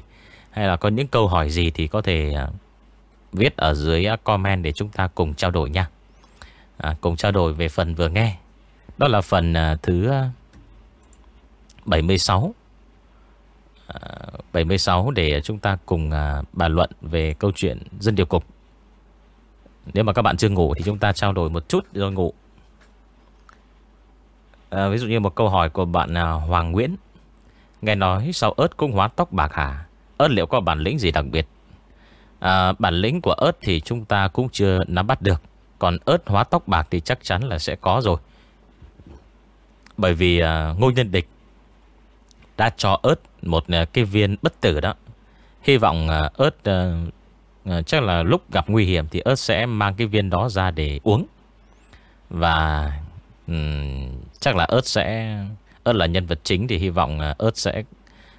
Hay là có những câu hỏi gì Thì có thể à, viết ở dưới à, comment Để chúng ta cùng trao đổi nha. À, Cùng trao đổi về phần vừa nghe. Đó là phần à, thứ 76 à, 76 à, để chúng ta cùng à, bàn luận về câu chuyện dân điều cục. Nếu mà các bạn chưa ngủ thì chúng ta trao đổi một chút rồi ngủ. À, Ví dụ như một câu hỏi của bạn à, Hoàng Nguyễn. Nghe nói sau ớt cũng hóa tóc bạc hả? Ớt liệu có bản lĩnh gì đặc biệt? À, Bản lĩnh của ớt thì chúng ta cũng chưa nắm bắt được. Còn ớt hóa tóc bạc thì chắc chắn là sẽ có rồi. Bởi vì à, Ngô Nhân Địch Đã cho ớt một à, cái viên bất tử đó. Hy vọng à, ớt à, à, Chắc là lúc gặp nguy hiểm Thì ớt sẽ mang cái viên đó ra để uống. Và um, Chắc là ớt sẽ ớt là nhân vật chính thì hy vọng à, ớt sẽ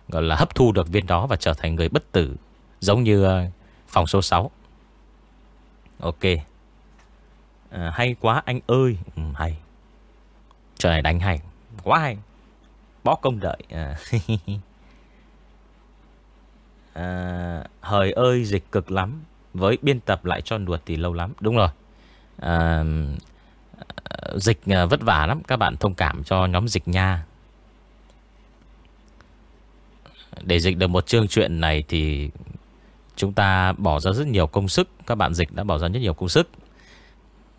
gọi là hấp thu được viên đó và trở thành người bất tử giống như à, phòng số 6. Ok. À, hay quá anh ơi. Ừ, hay. Trời này đánh hay. Quá hay. Bó công đợi. À. à, hời ơi dịch cực lắm. Với biên tập lại cho nuột thì lâu lắm. Đúng rồi. À, dịch vất vả lắm Các bạn thông cảm cho nhóm dịch nha Để dịch được một chương chuyện này Thì chúng ta bỏ ra rất nhiều công sức, Các bạn dịch đã bỏ ra rất nhiều công sức.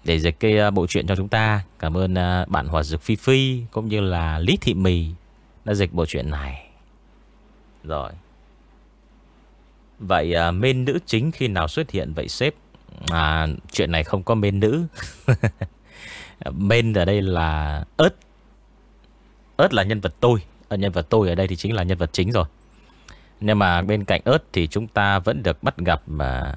Để dịch cái à, bộ truyện cho chúng ta, Cảm ơn à, bạn Hòa Dược Phi Phi Cũng như là Lý Thị Mì Đã dịch bộ truyện này. Rồi. Vậy à, mên nữ chính khi nào xuất hiện vậy sếp? À chuyện này không có mên nữ. Mên ở đây là ớt. Ớt là nhân vật tôi. Ở Nhân vật tôi ở đây thì chính là nhân vật chính rồi. Nhưng mà bên cạnh ớt thì chúng ta vẫn được bắt gặp mà.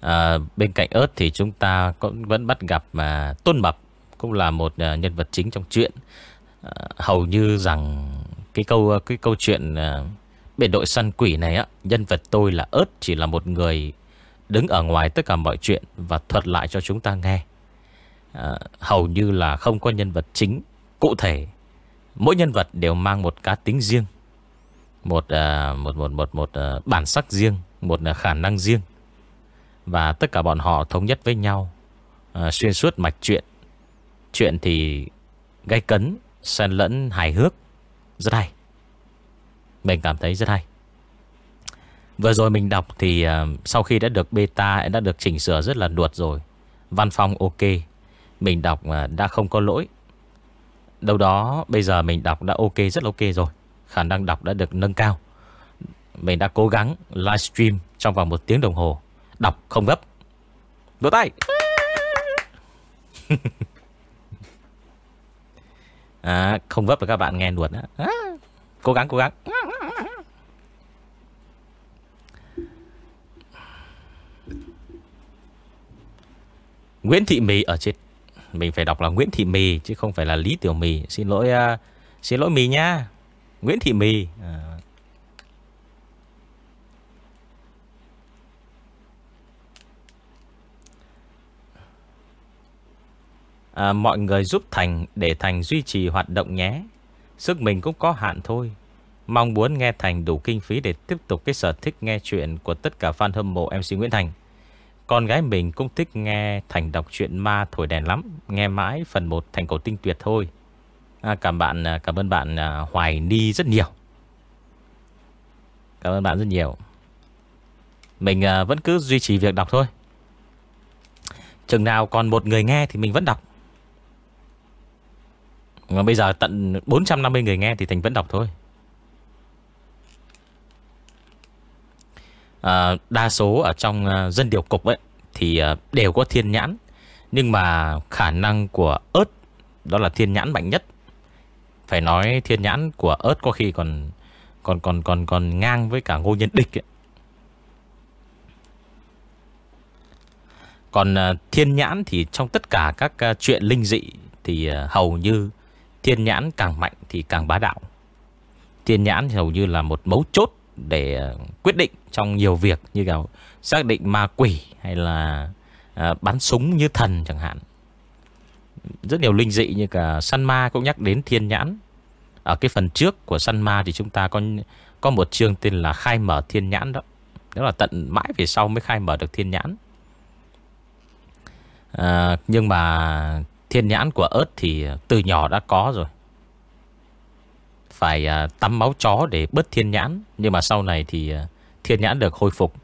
À, Bên cạnh ớt thì chúng ta cũng vẫn bắt gặp mà Tôn Mập Cũng là một à, nhân vật chính trong chuyện. À, Hầu như rằng Cái câu à, cái câu chuyện à, Bể đội săn quỷ này á Nhân vật tôi là ớt chỉ là một người Đứng ở ngoài tất cả mọi chuyện Và thuật lại cho chúng ta nghe. À, Hầu như là không có nhân vật chính Cụ thể. Mỗi nhân vật đều mang một cá tính riêng Một à, một một một một à, bản sắc riêng Một à, khả năng riêng Và tất cả bọn họ thống nhất với nhau à, Xuyên suốt mạch chuyện Chuyện thì Gây cấn Xen lẫn hài hước Rất hay Mình cảm thấy rất hay Vừa rồi mình đọc thì uh, sau khi đã được beta đã được chỉnh sửa rất là đuột rồi. Văn phong ok. Mình đọc uh, đã không có lỗi. Đâu đó bây giờ mình đọc đã ok rất ok rồi. Khả năng đọc đã được nâng cao. Mình đã cố gắng livestream trong vòng một tiếng đồng hồ. Đọc không gấp. Vỗ tay. à, không vấp là các bạn nghe nuột đó. À, cố gắng cố gắng. Nguyễn Thị Mỹ ở trên mình phải đọc là Nguyễn Thị Mì Chứ không phải là Lý Tiểu Mì Xin lỗi uh, Xin lỗi Mì nha Nguyễn Thị Mì à. À, mọi người giúp Thành để Thành duy trì hoạt động nhé. Sức mình cũng có hạn thôi. Mong muốn nghe Thành đủ kinh phí để tiếp tục cái sở thích nghe chuyện của tất cả fan hâm mộ MC Nguyễn Thành. Con gái mình cũng thích nghe Thành đọc chuyện ma thổi đèn lắm Nghe mãi phần 1 Thành cổ tinh tuyệt thôi. À, Cảm bạn à, cảm ơn bạn à, Hoài Ni rất nhiều. Cảm ơn bạn rất nhiều. Mình à, vẫn cứ duy trì việc đọc thôi. Chừng nào còn một người nghe thì mình vẫn đọc. Mà bây giờ tận 450 người nghe thì Thành vẫn đọc thôi. À, đa số ở trong ờ, dân điều cục ấy thì ờ, đều có thiên nhãn. Nhưng mà khả năng của ớt đó là thiên nhãn mạnh nhất. Phải nói thiên nhãn của ớt có khi còn còn còn còn còn ngang với cả ngô nhân địch ấy. Còn thiên nhãn thì trong tất cả các chuyện linh dị Thì hầu như thiên nhãn càng mạnh thì càng bá đạo. Thiên nhãn hầu như là một mấu chốt. Để ờ, quyết định trong nhiều việc Như kiểu xác định ma quỷ Hay là uh, bắn súng như thần chẳng hạn. Rất nhiều linh dị như cả săn ma cũng nhắc đến thiên nhãn. Ở cái phần trước của săn ma thì chúng ta có có một chương tên là khai mở thiên nhãn đó. Đó là tận mãi về sau mới khai mở được thiên nhãn. À, Nhưng mà thiên nhãn của ớt thì từ nhỏ đã có rồi. Phải à, tắm máu chó để bớt thiên nhãn. Nhưng mà sau này thì à, thiên nhãn được khôi phục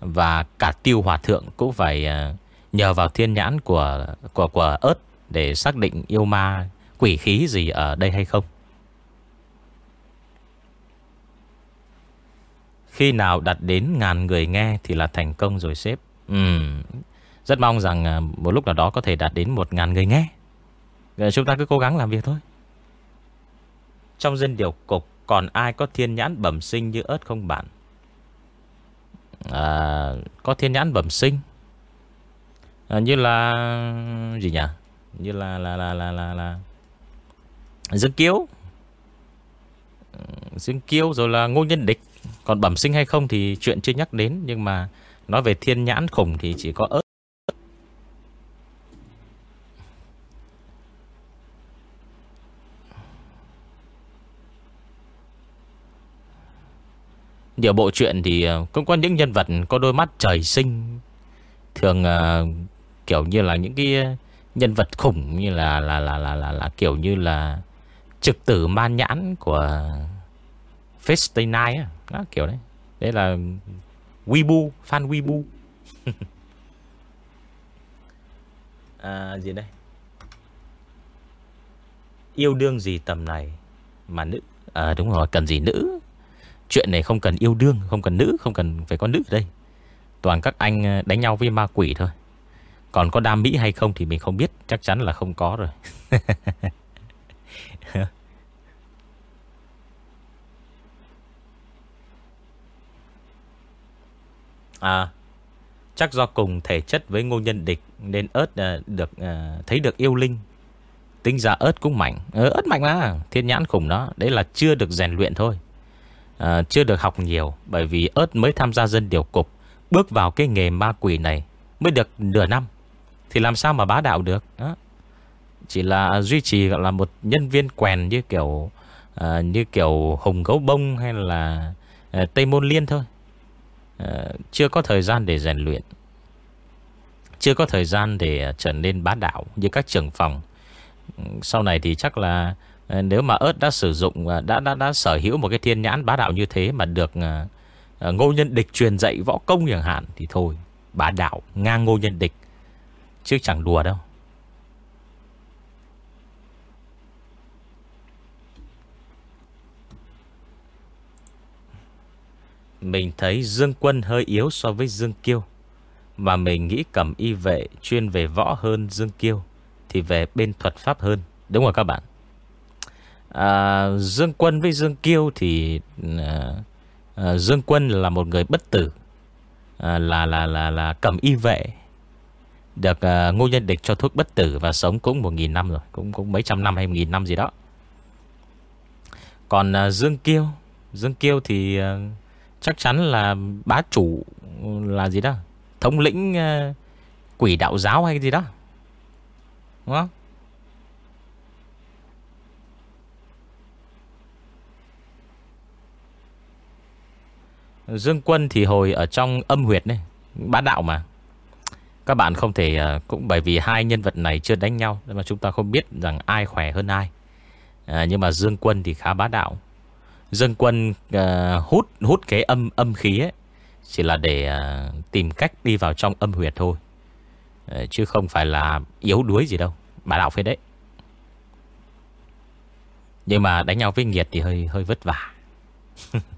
Và cả tiêu hòa thượng cũng phải à, nhờ vào thiên nhãn của, của, của ớt Để xác định yêu ma quỷ khí gì ở đây hay không. Khi nào đặt đến ngàn người nghe Thì là thành công rồi sếp. Ừ. Rất mong rằng một lúc nào đó Có thể đạt đến một ngàn người nghe. Chúng ta cứ cố gắng làm việc thôi. Trong dân điều cục Còn ai có thiên nhãn bẩm sinh như ớt không bạn? À, Có thiên nhãn bẩm sinh? À, Như là Gì nhỉ? Như là là là là là, là Dương Kiếu. Ừ, Dương Kiêu rồi là Ngô Nhân Địch. Còn bẩm sinh hay không thì chuyện chưa nhắc đến Nhưng mà nói về thiên nhãn khủng thì chỉ có ớt Nhiều bộ truyện thì ờ, cũng có những nhân vật có đôi mắt trời sinh Thường uh, kiểu như là những cái nhân vật khủng như là là là là là, là kiểu như là trực tử man nhãn của Fate Night á, đó, kiểu đấy. Đấy là Weibo, fan Weibo. à, gì đây? Yêu đương gì tầm này mà nữ À đúng rồi, cần gì nữ Chuyện này không cần yêu đương Không cần nữ, không cần phải có nữ đây. Toàn các anh ờ, đánh nhau với ma quỷ thôi. Còn có đam mỹ hay không Thì mình không biết Chắc chắn là không có rồi. À Chắc do cùng thể chất với ngô nhân địch Nên ớt uh, được uh, thấy được yêu linh. Tính ra ớt cũng mạnh. Ờ, Ớt mạnh mà Thiên nhãn khủng đó. Đấy là chưa được rèn luyện thôi à, Chưa được học nhiều Bởi vì ớt mới tham gia dân điều cục Bước vào cái nghề ma quỷ này Mới được nửa năm. Thì làm sao mà bá đạo được đó. Chỉ là duy trì gọi là một nhân viên quèn Như kiểu à, Như kiểu Hùng Gấu Bông Hay là à, Tây Môn Liên thôi. À, chưa có thời gian để rèn luyện. Chưa có thời gian để trở nên bá đạo Như các trưởng phòng. Sau này thì chắc là Ờ, nếu mà ớt đã sử dụng đã, đã, đã sở hữu một cái thiên nhãn bá đạo như thế Mà được ờ, ờ, ngô nhân địch truyền dạy võ công chẳng hạn Thì thôi Bá đạo ngang ngô nhân địch Chứ chẳng đùa đâu. Mình thấy Dương Quân hơi yếu so với Dương Kiêu Mà mình nghĩ cầm y vệ chuyên về võ hơn Dương Kiêu Thì về bên thuật pháp hơn Đúng rồi các bạn? À, Dương Quân với Dương Kiêu thì à, à, Dương Quân là một người bất tử à, là, là, là, là cầm y vệ Được à, ngô nhân địch cho thuốc bất tử Và sống cũng 1.000 năm rồi Cũng cũng mấy trăm năm hay 1.000 năm gì đó Còn à, Dương Kiêu Dương Kiêu thì à, Chắc chắn là bá chủ là gì đó Thống lĩnh à, quỷ đạo giáo hay gì đó Đúng không? Dương Quân thì hồi ở trong âm huyệt này Bá đạo mà. Các bạn không thể à, Cũng bởi vì hai nhân vật này chưa đánh nhau Nên mà chúng ta không biết rằng ai khỏe hơn ai. À, Nhưng mà Dương Quân thì khá bá đạo. Dương quân uh, hút hút cái âm âm khí ấy chỉ là để uh, tìm cách đi vào trong âm huyệt thôi. Uh, chứ không phải là yếu đuối gì đâu bá đạo phết đấy. Nhưng mà đánh nhau với nghiệt thì hơi hơi vất vả.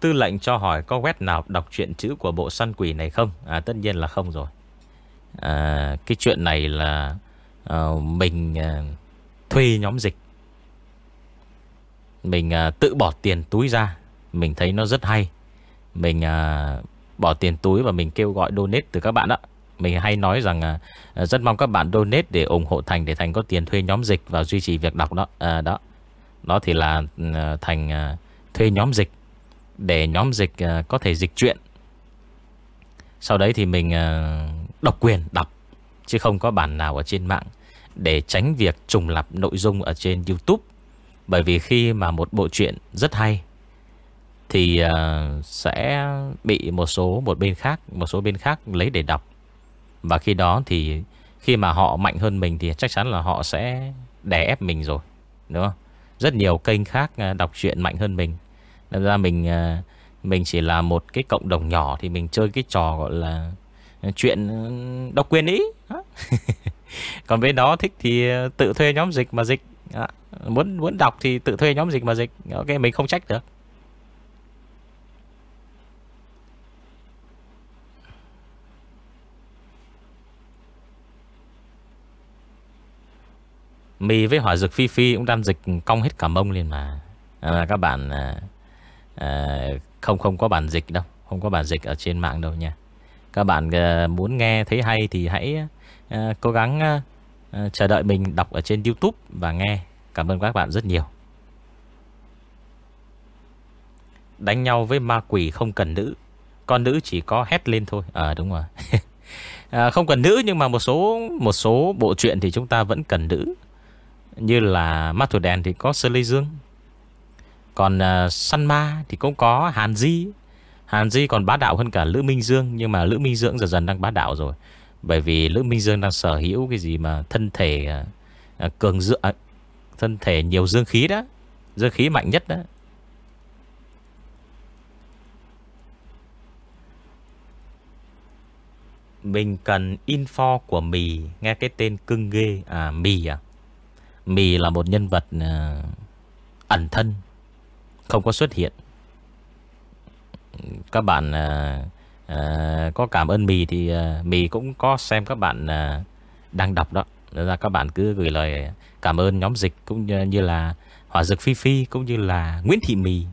Tư lệnh cho hỏi có web nào đọc chuyện chữ của bộ săn quỷ này không? À tất nhiên là không rồi. À, cái chuyện này là à, mình à, thuê nhóm dịch mình à, tự bỏ tiền túi ra Mình thấy nó rất hay Mình à, bỏ tiền túi và mình kêu gọi donate từ các bạn đó. Mình hay nói rằng à, rất mong các bạn donate để ủng hộ Thành để Thành có tiền thuê nhóm dịch và duy trì việc đọc đó. À, đó. Đó thì là à, Thành à, thuê nhóm dịch để nhóm dịch ờ, có thể dịch chuyện. Sau đấy thì mình ờ, độc quyền đọc chứ không có bản nào ở trên mạng để tránh việc trùng lặp nội dung ở trên YouTube. Bởi vì khi mà một bộ truyện rất hay thì uh, sẽ bị một số một bên khác, một số bên khác lấy để đọc. Và khi đó thì khi mà họ mạnh hơn mình thì chắc chắn là họ sẽ đè ép mình rồi, đúng không? Rất nhiều kênh khác đọc truyện mạnh hơn mình. Nên ra mình ờ, mình chỉ là một cái cộng đồng nhỏ thì mình chơi cái trò gọi là ờ, chuyện ờ, độc quyền ý. Còn bên đó thích thì tự thuê nhóm dịch mà dịch. Muốn muốn đọc thì tự thuê nhóm dịch mà dịch. Ok mình không trách được. Mì với hỏa dược phi phi cũng đang dịch cong hết cả mông lên mà. À, các bạn à, à, không không có bản dịch đâu, không có bản dịch ở trên mạng đâu nha. Các bạn à, muốn nghe thấy hay thì hãy à, cố gắng à, à, chờ đợi mình đọc ở trên YouTube và nghe. Cảm ơn các bạn rất nhiều. Đánh nhau với ma quỷ không cần nữ, con nữ chỉ có hét lên thôi. À đúng rồi. à, không cần nữ nhưng mà một số một số bộ truyện thì chúng ta vẫn cần nữ. Như là Ma Thủ Đèn thì có Sơ Lê Dương còn à, uh, Săn Ma thì cũng có Hàn Di. Hàn Di còn bá đạo hơn cả Lữ Minh Dương Nhưng mà Lữ Minh Dương dần dần đang bá đạo rồi. Bởi vì Lữ Minh Dương đang sở hữu cái gì mà thân thể uh, cường dựa uh, Thân thể nhiều dương khí đó Dương khí mạnh nhất đó. Mình cần info của mì Nghe cái tên cưng ghê À mì à. Mì là một nhân vật uh, ẩn thân, không có xuất hiện. Các bạn à, à, có cảm ơn Mì thì à, Mì cũng có xem các bạn à, đang đọc đó. Nên ra các bạn cứ gửi lời cảm ơn nhóm dịch cũng như, như là Hỏa Dực Phi Phi cũng như là Nguyễn Thị Mì.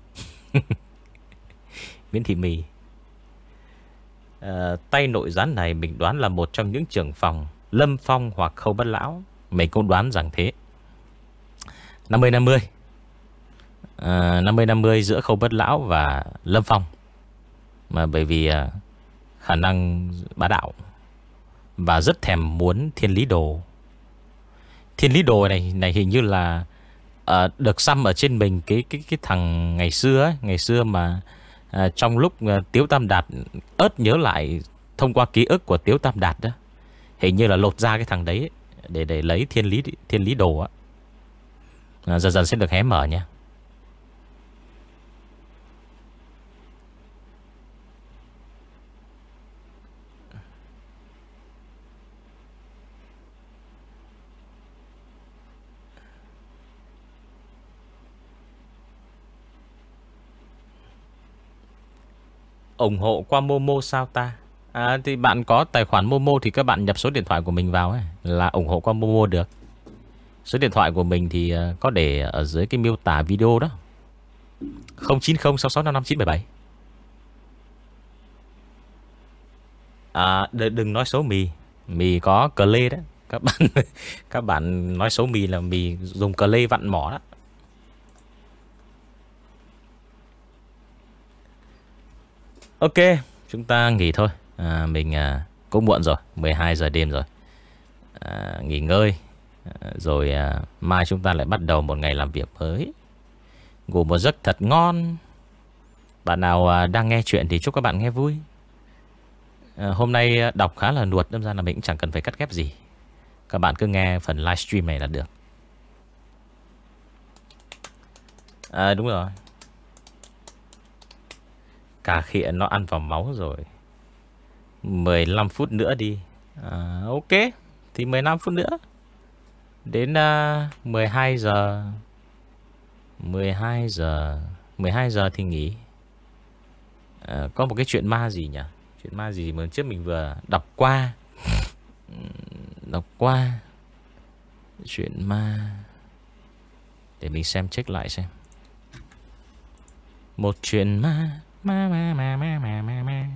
Nguyễn Thị Mì. À, tay nội gián này mình đoán là một trong những trưởng phòng Lâm Phong hoặc Khâu Bất Lão. Mình cũng đoán rằng thế. 50-50 À, 50-50 giữa Khâu Bất Lão và Lâm Phong. Mà bởi vì à, khả năng bá đạo Và rất thèm muốn thiên lý đồ. Thiên lý đồ này này hình như là à, Được xăm ở trên mình Cái cái cái thằng ngày xưa ấy, Ngày xưa mà à, Trong lúc à, Tiếu Tam Đạt ớt nhớ lại Thông qua ký ức của Tiếu Tam Đạt đó Hình như là lột ra cái thằng đấy Để để lấy thiên lý thiên lý đồ á. À, Dần dần sẽ được hé mở nha. Ủng hộ qua Momo sao ta? À, thì bạn có tài khoản Momo thì các bạn nhập số điện thoại của mình vào ấy, là ủng hộ qua Momo được. Số điện thoại của mình thì ờ, có để ở dưới cái miêu tả video đó. 0906655977 À đừng nói xấu mì. Mì có cờ lê đó Các bạn các bạn nói xấu mì là mì dùng cờ lê vặn mỏ đó. Ok Chúng ta nghỉ thôi. À, Mình à, cũng muộn rồi 12 giờ đêm rồi. À, Nghỉ ngơi à, rồi à, mai chúng ta lại bắt đầu một ngày làm việc mới. Ngủ một giấc thật ngon. Bạn nào à, đang nghe chuyện thì chúc các bạn nghe vui. À, Hôm nay à, đọc khá là nuột Đâm ra là mình cũng chẳng cần phải cắt ghép gì. Các bạn cứ nghe phần livestream này là được. À đúng rồi. Cà khịa nó ăn vào máu rồi. 15 phút nữa đi. À, Ok. Thì 15 phút nữa. Đến à, uh, 12 giờ. 12 giờ. 12 giờ thì nghỉ. À, Có một cái chuyện ma gì nhỉ? Chuyện ma gì mà trước mình vừa đọc qua? Đọc qua. Chuyện ma. Để mình xem check lại xem. Một chuyện ma ma ma ma ma ma ma ma.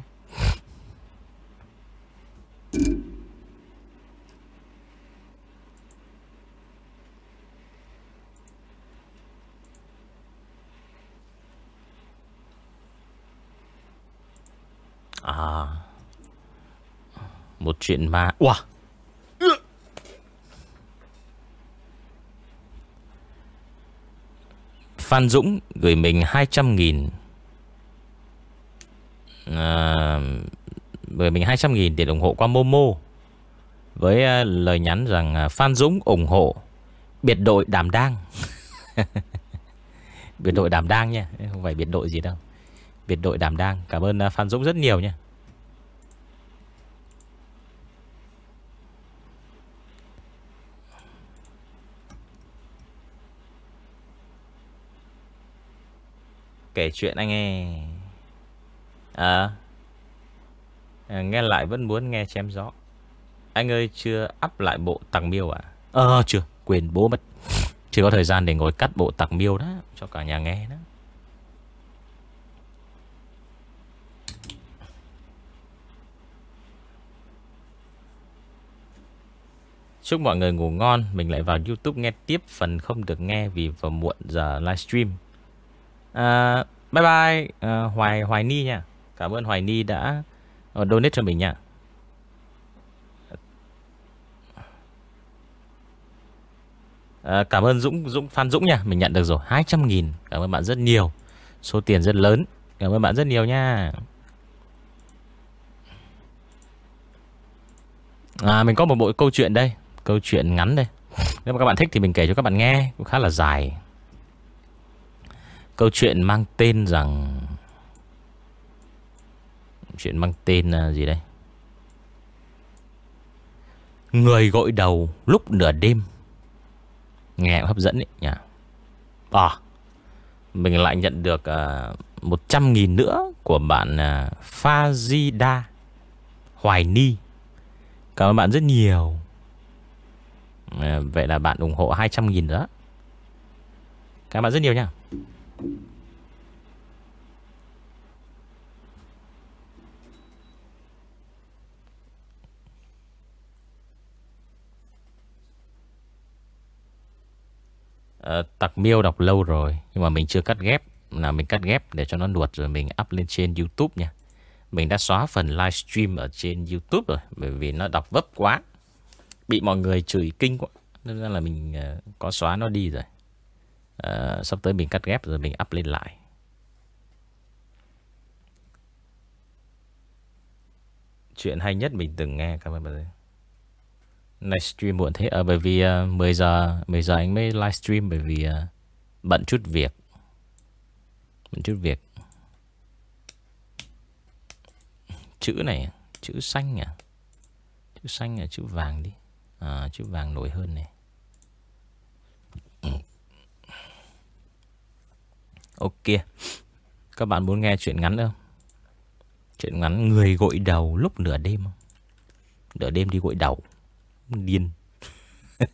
À. Một chuyện ma. Wow Phan Dũng gửi mình 200.000 à, Bởi mình 200 nghìn tiền ủng hộ qua Momo Với ờ, lời nhắn rằng uh, Phan Dũng ủng hộ Biệt đội đảm đang. Biệt đội đảm đang nha Không phải biệt đội gì đâu. Biệt đội đảm đang. Cảm ơn uh, Phan Dũng rất nhiều nha. Kể chuyện anh nghe. À Nghe lại vẫn muốn nghe chém gió. Anh ơi chưa up lại bộ tặng miêu à? Ờ chưa Quên bố mất. Chưa có thời gian để ngồi cắt bộ tặng miêu đó Cho cả nhà nghe đó. Chúc mọi người ngủ ngon Mình lại vào Youtube nghe tiếp Phần không được nghe vì vào muộn giờ livestream. À, Bye bye. À, Hoài Hoài Ni nha Cảm ơn Hoài Ni đã ờ, donate cho mình nha. À, Cảm ơn Dũng Dũng Phan Dũng nha. Mình nhận được rồi 200 nghìn. Cảm ơn bạn rất nhiều. Số tiền rất lớn. Cảm ơn bạn rất nhiều nha. À mình có một bộ câu chuyện đây. Câu chuyện ngắn đây. Nếu mà các bạn thích thì mình kể cho các bạn nghe. Cũng khá là dài. Câu chuyện mang tên rằng Chuyện mang tên à, gì đây? Người gội đầu lúc nửa đêm. Nghe hấp dẫn ấy nhỉ? À Mình lại nhận được à, uh, 100.000 nữa Của bạn uh, Fazida Hoài Ni. Cảm ơn bạn rất nhiều. Uh, Vậy là bạn ủng hộ 200.000 nữa Cảm ơn bạn rất nhiều nha. Uh, Tặc miêu đọc lâu rồi Nhưng mà mình chưa cắt ghép. Là mình cắt ghép để cho nó nuột rồi mình up lên trên Youtube nha. Mình đã xóa phần livestream ở trên Youtube rồi Bởi vì nó đọc vấp quá. Bị mọi người chửi kinh quá. Nên là mình uh, có xóa nó đi rồi. Uh, Sắp tới mình cắt ghép rồi mình up lên lại. Chuyện hay nhất mình từng nghe Cảm ơn bạn livestream muộn thế. À, bởi vì ờ, uh, 10 giờ 10 giờ anh mới livestream bởi vì uh, bận chút việc. Bận chút việc. Chữ này chữ xanh à? Chữ xanh là chữ vàng đi. À, chữ vàng nổi hơn này. Ok. Các bạn muốn nghe chuyện ngắn không? Chuyện ngắn người gội đầu lúc nửa đêm không? Nửa đêm đi gội đầu điên.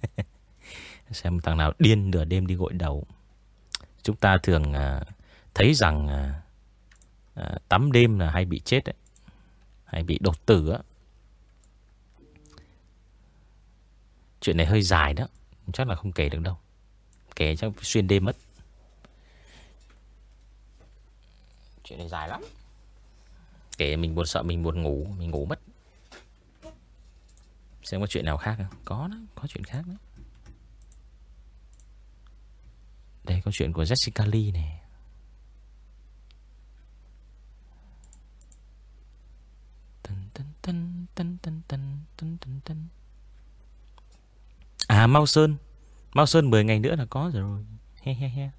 Xem thằng nào điên nửa đêm đi gội đầu. Chúng ta thường à, thấy rằng à, à, tắm đêm là hay bị chết đấy hay bị đột tử á. Chuyện này hơi dài đó chắc là không kể được đâu. Kể chắc xuyên đêm mất. Chuyện này dài lắm. Kể mình buồn sợ mình buồn ngủ mình ngủ mất. Xem có chuyện nào khác không Có đó, có chuyện khác đấy Đây có chuyện của Jessica Lee này tân tân tân tân tân tân tân tân tân À Mao Sơn. Mao Sơn 10 ngày nữa là có rồi. He he he.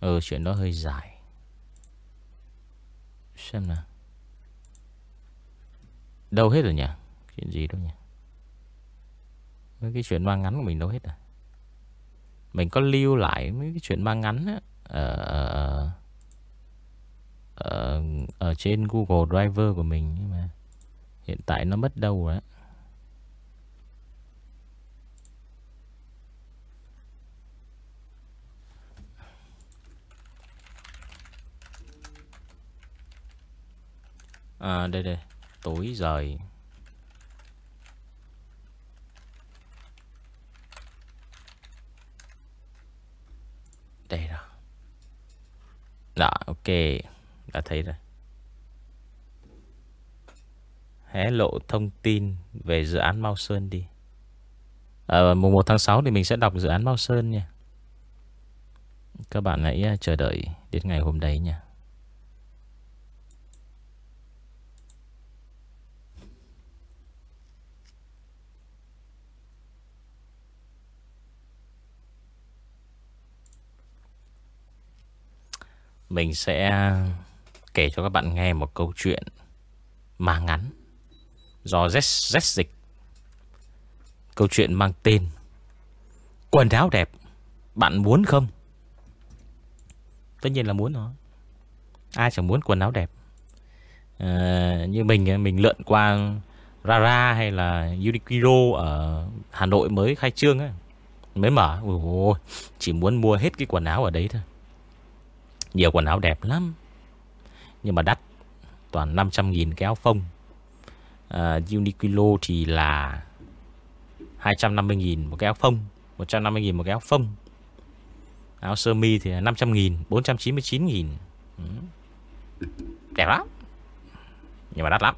Ừ chuyện đó hơi dài. Xem nào. Đâu hết rồi nhỉ? Chuyện gì đâu nhỉ? Mấy cái chuyện mang ngắn của mình đâu hết à? Mình có lưu lại mấy cái chuyện mang ngắn á. Ở, ở, ở, ở trên Google Driver của mình Nhưng mà Hiện tại nó mất đâu rồi á. à, đây đây. Tối rời. Đây rồi. Đó ok. Đã thấy rồi. Hé lộ thông tin về dự án Mao Sơn đi. À, mùng 1 tháng 6 thì mình sẽ đọc dự án Mao Sơn nha. Các bạn hãy à, chờ đợi đến ngày hôm đấy nha. Mình sẽ kể cho các bạn nghe một câu chuyện mà ngắn do Z, Z dịch. Câu chuyện mang tên Quần áo đẹp Bạn muốn không? Tất nhiên là muốn rồi Ai chẳng muốn quần áo đẹp à, Như mình Mình lượn qua Rara hay là Uniqlo Ở Hà Nội mới khai trương ấy Mới mở Ôi, Chỉ muốn mua hết cái quần áo ở đấy thôi nhiều quần áo đẹp lắm. Nhưng mà đắt Toàn 500.000 cái áo phông. À, Uniqlo thì là 250.000 một cái áo phông 150.000 một cái áo phông. Áo sơ mi thì là 500.000 499.000 ừ. Đẹp lắm. Nhưng mà đắt lắm.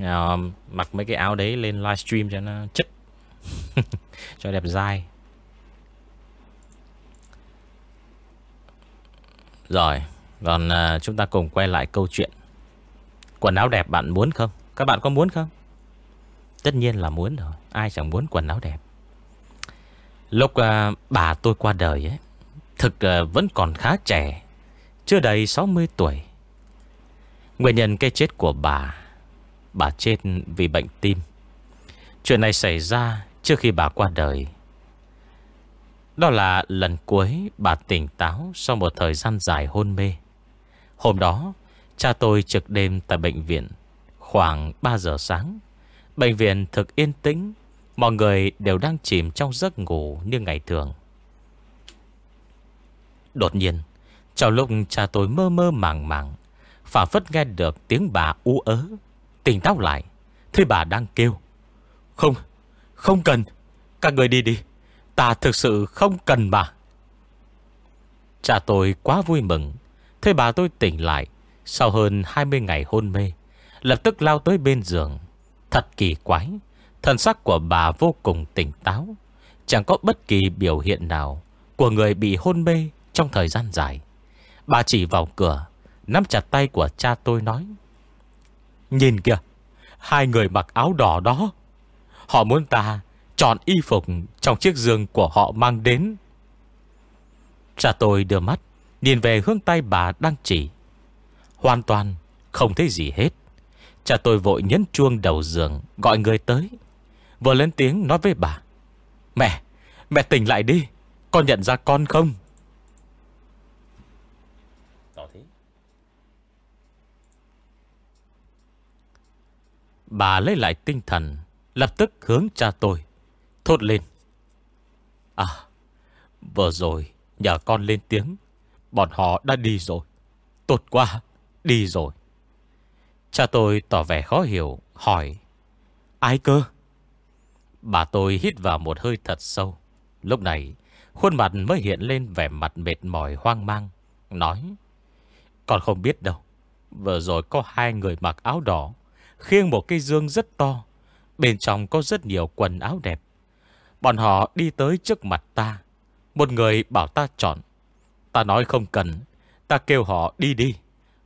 À, Mặc mấy cái áo đấy lên livestream cho nó chất Cho đẹp dai. Rồi Còn à, chúng ta cùng quay lại câu chuyện. Quần áo đẹp bạn muốn không? Các bạn có muốn không? Tất nhiên là muốn rồi Ai chẳng muốn quần áo đẹp. Lúc à, bà tôi qua đời ấy Thực à, vẫn còn khá trẻ Chưa đầy 60 tuổi. Nguyên nhân cái chết của bà Bà chết vì bệnh tim. Chuyện này xảy ra trước khi bà qua đời đó là lần cuối bà tỉnh táo sau một thời gian dài hôn mê. Hôm đó, cha tôi trực đêm tại bệnh viện. Khoảng 3 giờ sáng, bệnh viện thực yên tĩnh, mọi người đều đang chìm trong giấc ngủ như ngày thường. Đột nhiên, trong lúc cha tôi mơ mơ màng màng, phả phất nghe được tiếng bà u ớ, tỉnh táo lại, thấy bà đang kêu. Không, không cần, các người đi đi. Ta thực sự không cần bà. Cha tôi quá vui mừng. Thế bà tôi tỉnh lại. Sau hơn 20 ngày hôn mê, Lập tức lao tới bên giường. Thật kỳ quái Thần sắc của bà vô cùng tỉnh táo. Chẳng có bất kỳ biểu hiện nào Của người bị hôn mê Trong thời gian dài. Bà chỉ vào cửa, Nắm chặt tay của cha tôi nói, Nhìn kìa, Hai người mặc áo đỏ đó, Họ muốn ta Chọn y phục trong chiếc giường của họ mang đến. Cha tôi đưa mắt Nhìn về hướng tay bà đang chỉ. Hoàn toàn không thấy gì hết. Cha tôi vội nhấn chuông đầu giường Gọi người tới. Vừa lên tiếng nói với bà Mẹ, mẹ tỉnh lại đi Con nhận ra con không? Bà lấy lại tinh thần Lập tức hướng cha tôi Thốt lên. À Vừa rồi nhờ con lên tiếng, Bọn họ đã đi rồi. Tốt quá, Đi rồi. Cha tôi tỏ vẻ khó hiểu, Hỏi, Ai cơ? Bà tôi hít vào một hơi thật sâu. Lúc này, Khuôn mặt mới hiện lên vẻ mặt mệt mỏi hoang mang, Nói, Con không biết đâu, Vừa rồi có hai người mặc áo đỏ, Khiêng một cây dương rất to, Bên trong có rất nhiều quần áo đẹp. Bọn họ đi tới trước mặt ta. Một người bảo ta chọn. Ta nói không cần. Ta kêu họ đi đi.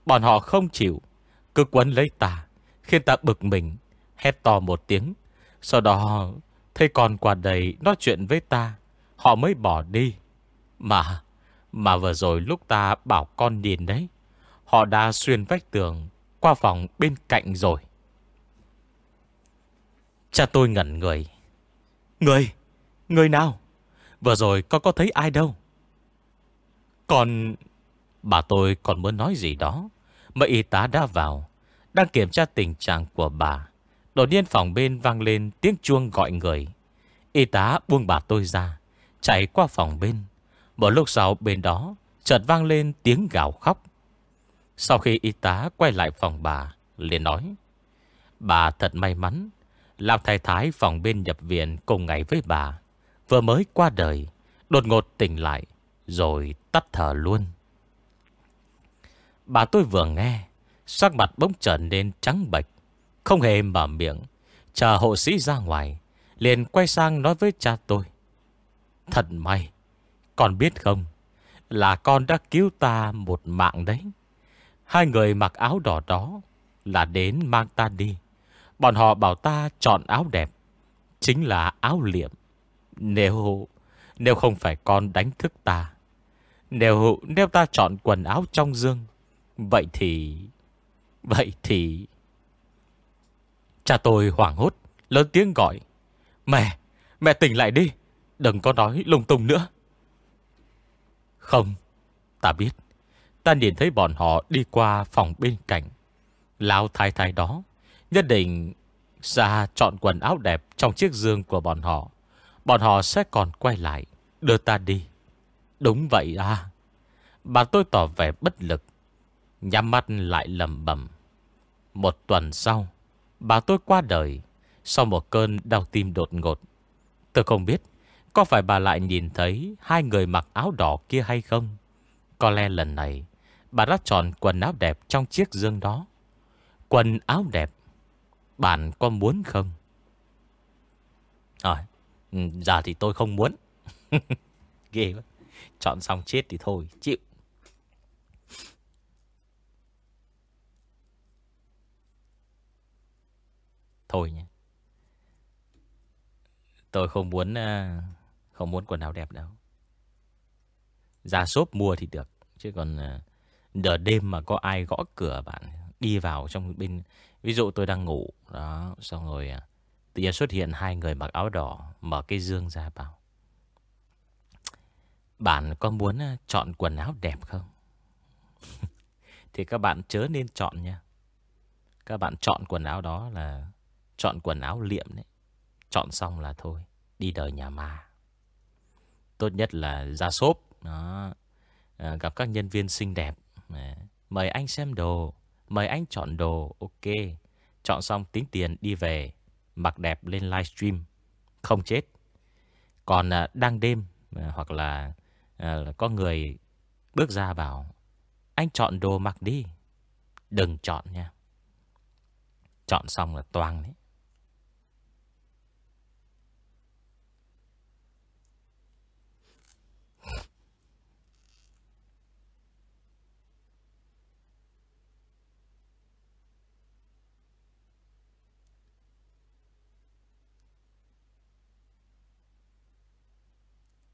Bọn họ không chịu. Cứ quấn lấy ta, Khiến ta bực mình. Hét to một tiếng. Sau đó, Thấy con qua đây nói chuyện với ta, Họ mới bỏ đi. Mà Mà vừa rồi lúc ta bảo con nhìn đấy, Họ đã xuyên vách tường Qua phòng bên cạnh rồi. Cha tôi ngẩn người. Người? Người nào? Vừa rồi con có thấy ai đâu? Còn... Bà tôi còn muốn nói gì đó. Mà y tá đã vào, Đang kiểm tra tình trạng của bà. Đột nhiên phòng bên vang lên tiếng chuông gọi người. Y tá buông bà tôi ra, Chạy qua phòng bên. Một lúc sau bên đó, Chợt vang lên tiếng gào khóc. Sau khi y tá quay lại phòng bà, liền nói, Bà thật may mắn Làm thái thái phòng bên nhập viện cùng ngày với bà vừa mới qua đời, đột ngột tỉnh lại, rồi tắt thở luôn. Bà tôi vừa nghe Sắc mặt bỗng trở nên trắng bệch Không hề mở miệng Chờ hộ sĩ ra ngoài Liền quay sang nói với cha tôi. Thật may Con biết không Là con đã cứu ta một mạng đấy. Hai người mặc áo đỏ đó Là đến mang ta đi. Bọn họ bảo ta chọn áo đẹp Chính là áo liệm. Nếu Nếu không phải con đánh thức ta, Nếu Nếu ta chọn quần áo trong dương, Vậy thì Vậy thì. Cha tôi hoảng hốt, Lớn tiếng gọi, Mẹ Mẹ tỉnh lại đi, Đừng có nói lung tung nữa. Không, Ta biết, Ta nhìn thấy bọn họ đi qua phòng bên cạnh, Lão thái thái đó, Nhất định ra chọn quần áo đẹp Trong chiếc giường của bọn họ. Bọn họ sẽ còn quay lại. Đưa ta đi. Đúng vậy à. Bà tôi tỏ vẻ bất lực. Nhắm mắt lại lầm bầm Một tuần sau, Bà tôi qua đời Sau một cơn đau tim đột ngột. Tôi không biết Có phải bà lại nhìn thấy Hai người mặc áo đỏ kia hay không. Có lẽ lần này, Bà đã chọn quần áo đẹp trong chiếc dương đó. Quần áo đẹp, Bạn có muốn không? Ừ, rồi Giờ thì tôi không muốn. Ghê quá. Chọn xong chết thì thôi, Chịu. Thôi nhé. Tôi không muốn ờ, Không muốn quần áo đẹp đâu. Ra shop mua thì được, Chứ còn giờ Đợt đêm mà có ai gõ cửa bạn, Đi vào trong bên, Ví dụ tôi đang ngủ, Đó, Xong rồi à Tự nhiên xuất hiện hai người mặc áo đỏ Mở cái dương ra bảo Bạn có muốn chọn quần áo đẹp không? thì các bạn chớ nên chọn nha. Các bạn chọn quần áo đó là Chọn quần áo liệm đấy. Chọn xong là thôi Đi đời nhà ma. Tốt nhất là ra shop đó. À, Gặp các nhân viên xinh đẹp à, Mời anh xem đồ Mời anh chọn đồ Ok. Chọn xong tính tiền đi về. Mặc đẹp lên livestream. Không chết. Còn à, đang đêm à, Hoặc là à, có người bước ra bảo Anh chọn đồ mặc đi. Đừng chọn nha. Chọn xong là toang đấy.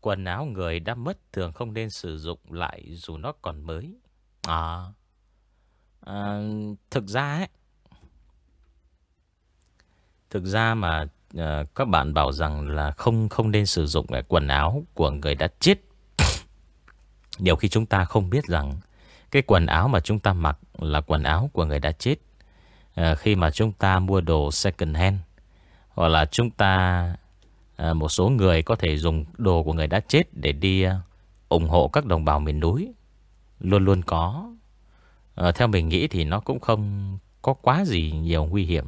Quần áo người đã mất thường không nên sử dụng lại dù nó còn mới. À, à thực ra ấy, thực ra mà à, các bạn bảo rằng là không không nên sử dụng lại quần áo của người đã chết. Điều khi chúng ta không biết rằng cái quần áo mà chúng ta mặc là quần áo của người đã chết. À, khi mà chúng ta mua đồ second hand hoặc là chúng ta à, một số người có thể dùng đồ của người đã chết để đi à, ủng hộ các đồng bào miền núi. Luôn luôn có. À, theo mình nghĩ thì nó cũng không có quá gì nhiều nguy hiểm.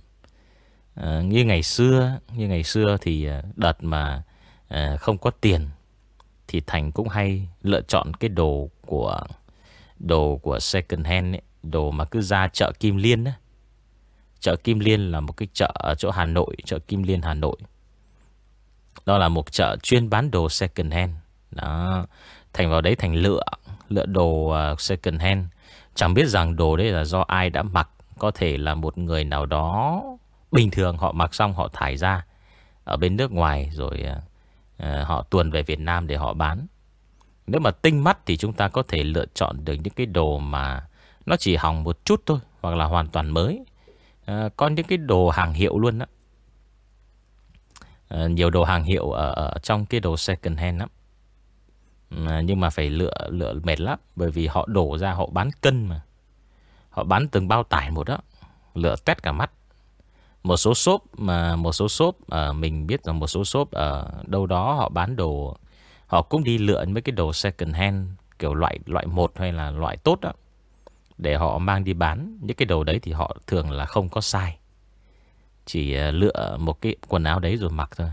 À, như ngày xưa, như ngày xưa thì à, đợt mà à, không có tiền thì Thành cũng hay lựa chọn cái đồ của đồ của second hand ấy, đồ mà cứ ra chợ Kim Liên ấy. Chợ Kim Liên là một cái chợ ở chỗ Hà Nội, chợ Kim Liên Hà Nội. Đó là một chợ chuyên bán đồ second hand. Đó. Thành vào đấy Thành lựa Lựa đồ à, second hand. Chẳng biết rằng đồ đấy là do ai đã mặc Có thể là một người nào đó Bình thường họ mặc xong họ thải ra Ở bên nước ngoài Rồi uh, họ tuần về Việt Nam để họ bán. Nếu mà tinh mắt Thì chúng ta có thể lựa chọn được những cái đồ mà Nó chỉ hỏng một chút thôi Hoặc là hoàn toàn mới. Uh, Có những cái đồ hàng hiệu luôn đó Ờ, nhiều đồ hàng hiệu ở, ở trong cái đồ second hand lắm. À, nhưng mà phải lựa lựa mệt lắm bởi vì họ đổ ra họ bán cân mà. Họ bán từng bao tải một đó. Lựa tét cả mắt. Một số shop mà một số shop ở mình biết rằng một số shop ở đâu đó họ bán đồ họ cũng đi lựa mấy cái đồ second hand kiểu loại loại một hay là loại tốt đó để họ mang đi bán. Những cái đồ đấy thì họ thường là không có sai. Chỉ ờ, lựa một cái quần áo đấy rồi mặc thôi.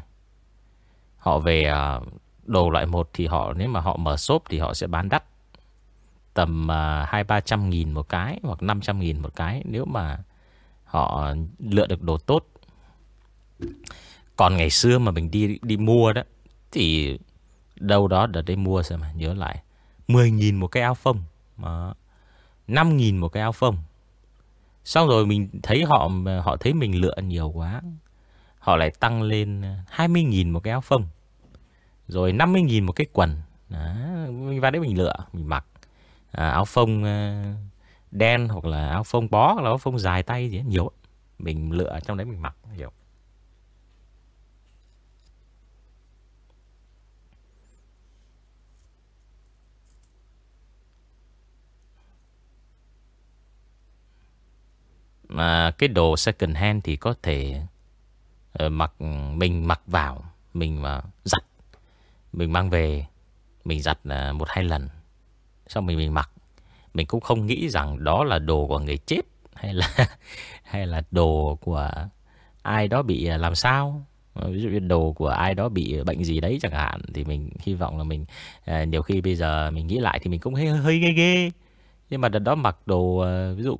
Họ về ờ, đồ loại một thì họ Nếu mà họ mở shop thì họ sẽ bán đắt tầm uh, hai ba trăm nghìn một cái hoặc 500 nghìn một cái nếu mà họ lựa được đồ tốt. Còn ngày xưa mà mình đi đi mua đó thì đâu đó đợt đấy mua xem mà nhớ lại 10.000 một cái áo phông. Mà 5 nghìn một cái áo phông. Xong rồi mình thấy họ họ thấy mình lựa nhiều quá Họ lại tăng lên 20.000 một cái áo phông Rồi 50.000 một cái quần. Đó, Mình vào đấy mình lựa Mình mặc. À, áo phông uh, đen Hoặc là áo phông bó Hoặc là áo phông dài tay gì nhiều Mình lựa trong đấy mình mặc nhiều Mà cái đồ second hand thì có thể uh, mặc mình mặc vào, mình mà giặt, mình mang về, mình giặt uh, một hai lần, xong mình mình mặc, mình cũng không nghĩ rằng đó là đồ của người chết hay là hay là đồ của ai đó bị à, làm sao. Ờ, ví dụ như đồ của ai đó bị bệnh gì đấy chẳng hạn thì mình hy vọng là mình à, nhiều khi bây giờ mình nghĩ lại thì mình cũng hơi hơi ghê ghê nhưng mà đợt đó mặc đồ ờ, Ví dụ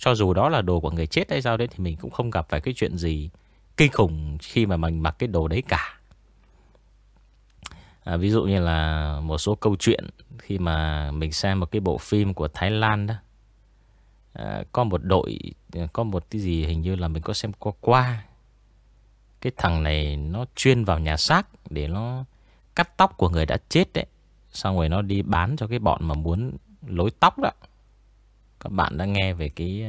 cho dù đó là đồ của người chết hay sao đấy Thì mình cũng không gặp phải cái chuyện gì Kinh khủng khi mà mình mặc cái đồ đấy cả. À, Ví dụ như là một số câu chuyện Khi mà mình xem một cái bộ phim của Thái Lan đó. À, Có một đội Có một cái gì hình như là mình có xem qua qua. Cái thằng này nó chuyên vào nhà xác Để nó cắt tóc của người đã chết đấy. Xong rồi nó đi bán cho cái bọn mà muốn lối tóc đó. Các bạn đã nghe về cái,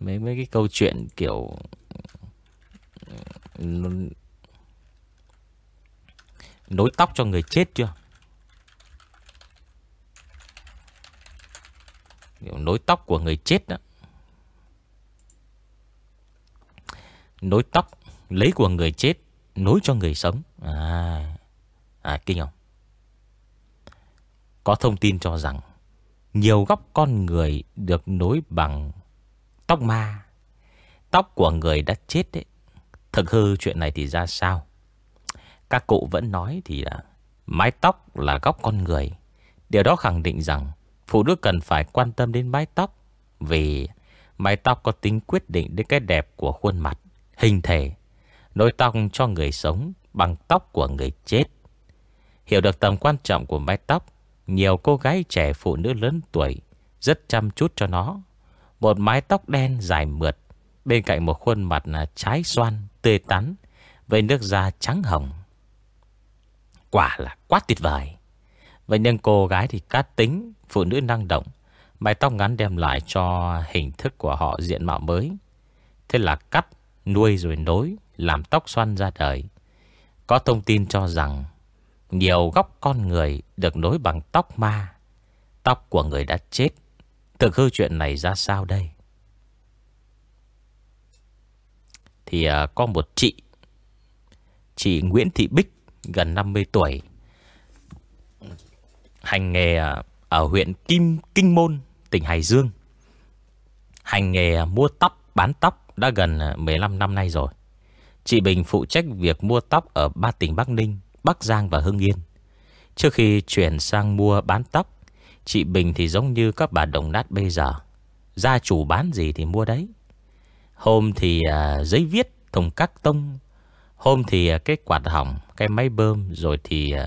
mấy mấy cái câu chuyện kiểu nối tóc cho người chết chưa? Kiểu nối tóc của người chết đó. Nối tóc lấy của người chết, nối cho người sống. À à kinh không? Có thông tin cho rằng nhiều góc con người được nối bằng tóc ma. Tóc của người đã chết đấy. Thực hư chuyện này thì ra sao? Các cụ vẫn nói thì là mái tóc là góc con người. Điều đó khẳng định rằng phụ nữ cần phải quan tâm đến mái tóc vì mái tóc có tính quyết định đến cái đẹp của khuôn mặt, hình thể. Nối tóc cho người sống bằng tóc của người chết. Hiểu được tầm quan trọng của mái tóc, nhiều cô gái trẻ phụ nữ lớn tuổi Rất chăm chút cho nó. Một mái tóc đen dài mượt Bên cạnh một khuôn mặt à, trái xoan Tươi tắn Với nước da trắng hồng. Quả là quá tuyệt vời. Vậy nhưng cô gái thì cát tính Phụ nữ năng động Mái tóc ngắn đem lại cho hình thức của họ diện mạo mới. Thế là cắt, nuôi rồi nối Làm tóc xoăn ra đời. Có thông tin cho rằng nhiều góc con người được nối bằng tóc ma. Tóc của người đã chết. Thực hư chuyện này ra sao đây? Thì à, có một chị. Chị Nguyễn Thị Bích, Gần 50 tuổi. Hành nghề à, ở huyện Kim Kinh Môn, Tỉnh Hải Dương. Hành nghề à, mua tóc, Bán tóc đã gần 15 năm nay rồi. Chị Bình phụ trách việc mua tóc Ở ba tỉnh Bắc Ninh. Bắc Giang và Hưng Yên. Trước khi chuyển sang mua bán tóc, chị Bình thì giống như các bà đồng nát bây giờ. Gia chủ bán gì thì mua đấy. Hôm thì à, giấy viết, thùng các tông. Hôm thì à, cái quạt hỏng, cái máy bơm, rồi thì à,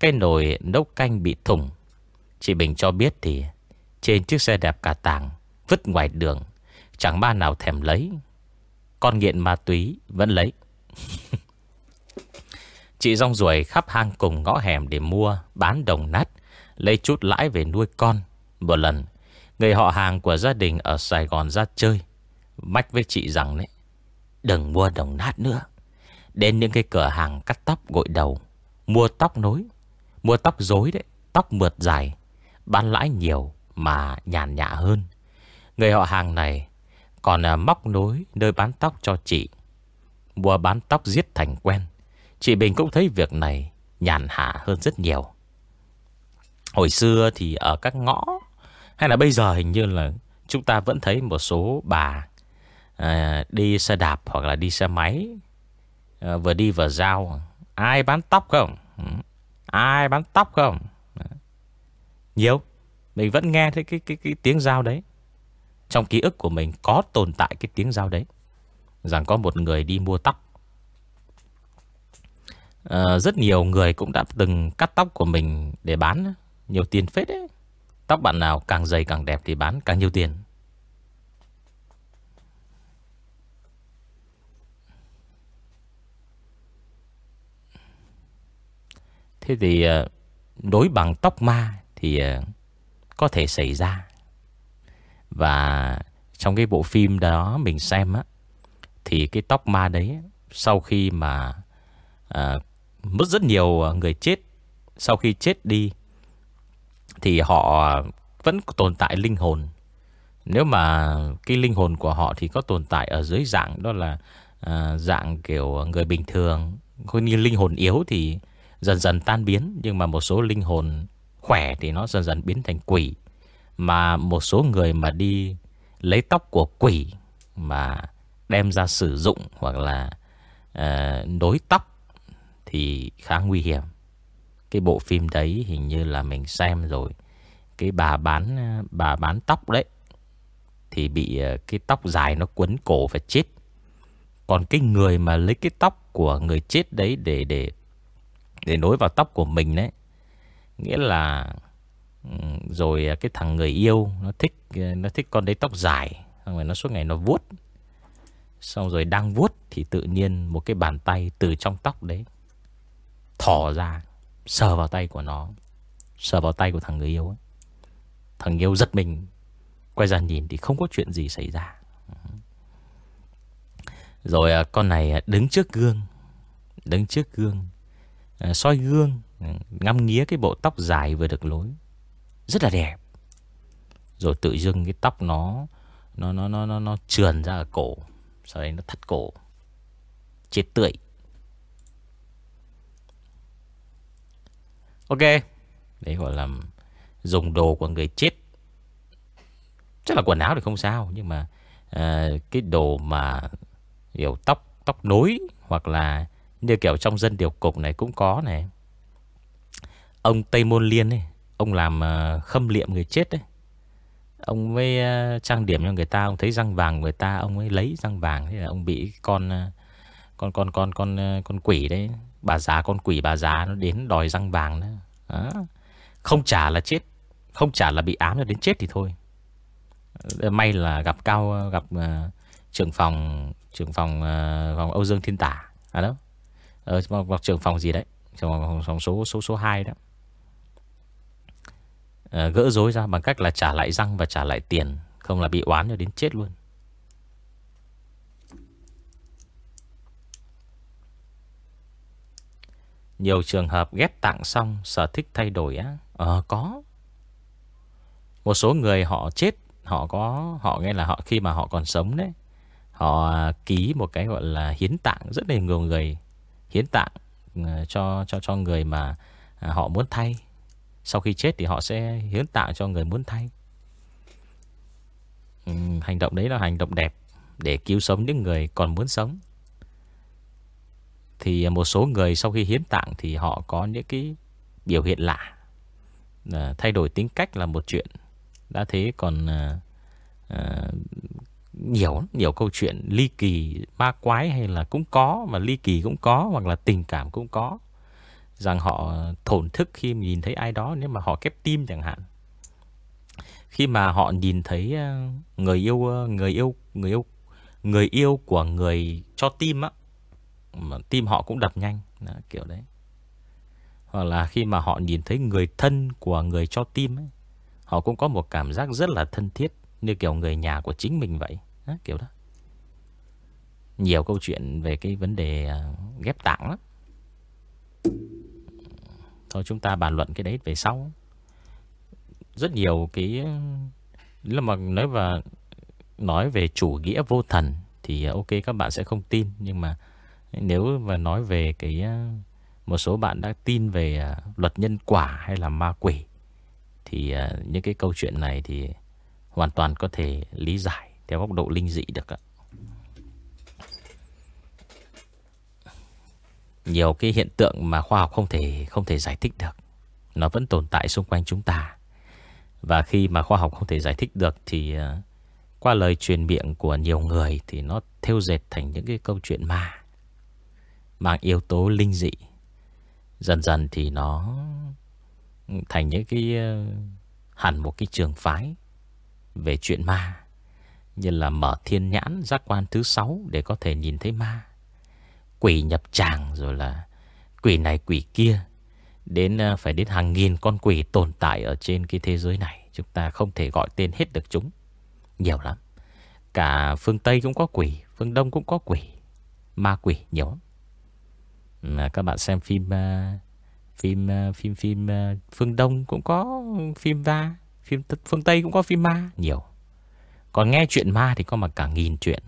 cái nồi nấu canh bị thủng. Chị Bình cho biết thì trên chiếc xe đẹp cả tàng, vứt ngoài đường, chẳng ba nào thèm lấy. Con nghiện ma túy vẫn lấy. Chị rong ruổi khắp hang cùng ngõ hẻm để mua, bán đồng nát, lấy chút lãi về nuôi con. Một lần, người họ hàng của gia đình ở Sài Gòn ra chơi. Mách với chị rằng đấy, đừng mua đồng nát nữa. Đến những cái cửa hàng cắt tóc gội đầu, mua tóc nối, mua tóc rối đấy, tóc mượt dài, bán lãi nhiều mà nhàn nhã hơn. Người họ hàng này còn à, móc nối nơi bán tóc cho chị. Mua bán tóc giết thành quen. Chị Bình cũng thấy việc này nhàn hạ hơn rất nhiều. Hồi xưa thì ở các ngõ hay là bây giờ hình như là chúng ta vẫn thấy một số bà à, đi xe đạp hoặc là đi xe máy à, vừa đi vừa giao. Ai bán tóc không? Ừ. Ai bán tóc không? Ừ. Nhiều. Mình vẫn nghe thấy cái, cái, cái tiếng giao đấy Trong ký ức của mình có tồn tại cái tiếng giao đấy Rằng có một người đi mua tóc Ờ, rất nhiều người cũng đã từng cắt tóc của mình để bán Nhiều tiền phết đấy Tóc bạn nào càng dày càng đẹp thì bán càng nhiều tiền Thế thì ờ, đối bằng tóc ma thì ờ, có thể xảy ra. Và trong cái bộ phim đó mình xem á thì cái tóc ma đấy sau khi mà à, mất rất nhiều à, người chết sau khi chết đi thì họ vẫn tồn tại linh hồn. Nếu mà cái linh hồn của họ thì có tồn tại ở dưới dạng đó là à, dạng kiểu người bình thường, coi như linh hồn yếu thì dần dần tan biến nhưng mà một số linh hồn khỏe thì nó dần dần biến thành quỷ. Mà một số người mà đi lấy tóc của quỷ mà đem ra sử dụng hoặc là à, nối tóc thì khá nguy hiểm. Cái bộ phim đấy hình như là mình xem rồi. Cái bà bán ờ, bà bán tóc đấy thì bị ờ, cái tóc dài nó quấn cổ và chết. Còn cái người mà lấy cái tóc của người chết đấy để để để nối vào tóc của mình đấy. Nghĩa là ừ, rồi ờ, cái thằng người yêu nó thích nó thích con đấy tóc dài, xong rồi nó suốt ngày nó vuốt. Xong rồi đang vuốt thì tự nhiên một cái bàn tay từ trong tóc đấy thò ra, sờ vào tay của nó, sờ vào tay của thằng người yêu ấy. Thằng yêu giật mình, quay ra nhìn thì không có chuyện gì xảy ra. Rồi à, con này à, đứng trước gương, đứng trước gương à, soi gương ngắm nghía cái bộ tóc dài vừa được lối rất là đẹp rồi tự dưng cái tóc nó nó nó nó nó, nó trườn ra ở cổ sau đấy nó thắt cổ chết tươi ok. Đấy gọi là dùng đồ của người chết. Chắc là quần áo thì không sao nhưng mà à, cái đồ mà kiểu tóc tóc nối hoặc là như kiểu trong dân điều cục này cũng có này. Ông Tây Môn Liên ấy Ông làm uh, khâm liệm người chết đấy Ông mới uh, trang điểm cho người ta Ông thấy răng vàng người ta Ông mới lấy răng vàng Thế là ông bị con uh, Con con con con con quỷ đấy Bà già con quỷ bà già Nó đến đòi răng vàng đó. đó. Không trả là chết Không trả là bị ám cho đến chết thì thôi. Ờ, may là gặp cao Gặp uh, trưởng phòng Trưởng phòng, uh, phòng Âu Dương Thiên Tả. À đó. Ở vào trưởng phòng gì đấy? Trưởng phòng số số số 2 đó. Uh, Gỡ rối ra bằng cách là trả lại răng và trả lại tiền. Không là bị oán cho đến chết luôn. Nhiều trường hợp ghép tạng xong, Sở thích thay đổi á Ờ có Một số người họ chết, Họ có, Họ nghe là họ khi mà họ còn sống đấy, Họ ký một cái gọi là hiến tạng, Rất là nhiều người hiến tạng ờ, cho cho cho người mà à, họ muốn thay. Sau khi chết thì họ sẽ hiến tạng cho người muốn thay. Hành động đấy là hành động đẹp để cứu sống những người còn muốn sống. Thì một số người sau khi hiến tạng thì họ có những cái biểu hiện lạ. À, thay đổi tính cách là một chuyện. Đã thế còn à, à, nhiều nhiều câu chuyện ly kỳ ma quái hay là cũng có mà ly kỳ cũng có hoặc là tình cảm cũng có rằng họ thổn thức khi nhìn thấy ai đó nếu mà họ kép tim chẳng hạn khi mà họ nhìn thấy à, người yêu người yêu người yêu người yêu của người cho tim á mà tim họ cũng đập nhanh. Đó, kiểu đấy. Hoặc là khi mà họ nhìn thấy người thân của người cho tim ấy, họ cũng có một cảm giác rất là thân thiết như kiểu người nhà của chính mình vậy. Đó, kiểu đó. Nhiều câu chuyện về cái vấn đề à, ghép tạng lắm. Thôi chúng ta bàn luận cái đấy về sau. Rất nhiều cái là mà nói và nói về chủ nghĩa vô thần thì à, ok các bạn sẽ không tin nhưng mà nếu mà nói về cái ờ, một số bạn đã tin về ờ, luật nhân quả hay là ma quỷ, thì ờ, những cái câu chuyện này thì hoàn toàn có thể lý giải theo góc độ linh dị được ạ. Nhiều cái hiện tượng mà khoa học không thể không thể giải thích được, Nó vẫn tồn tại xung quanh chúng ta Và khi mà khoa học không thể giải thích được Thì qua lời truyền miệng của nhiều người Thì nó theo dệt thành những cái câu chuyện ma Mang yếu tố linh dị. Dần dần thì nó Thành những cái ờ, Hẳn một cái trường phái Về chuyện ma, Như là mở thiên nhãn giác quan thứ sáu Để có thể nhìn thấy ma. Quỷ nhập tràng rồi là Quỷ này quỷ kia, Đến ờ, phải đến hàng nghìn con quỷ tồn tại Ở trên cái thế giới này. Chúng ta không thể gọi tên hết được chúng. Nhiều lắm. Cả phương Tây cũng có quỷ, Phương Đông cũng có quỷ, Ma quỷ nhiều lắm. Các bạn xem phim uh, Phim uh, phim phim uh, Phương Đông cũng có phim ma phim Phương Tây cũng có phim ma Nhiều. Còn nghe chuyện ma thì có mà cả nghìn chuyện.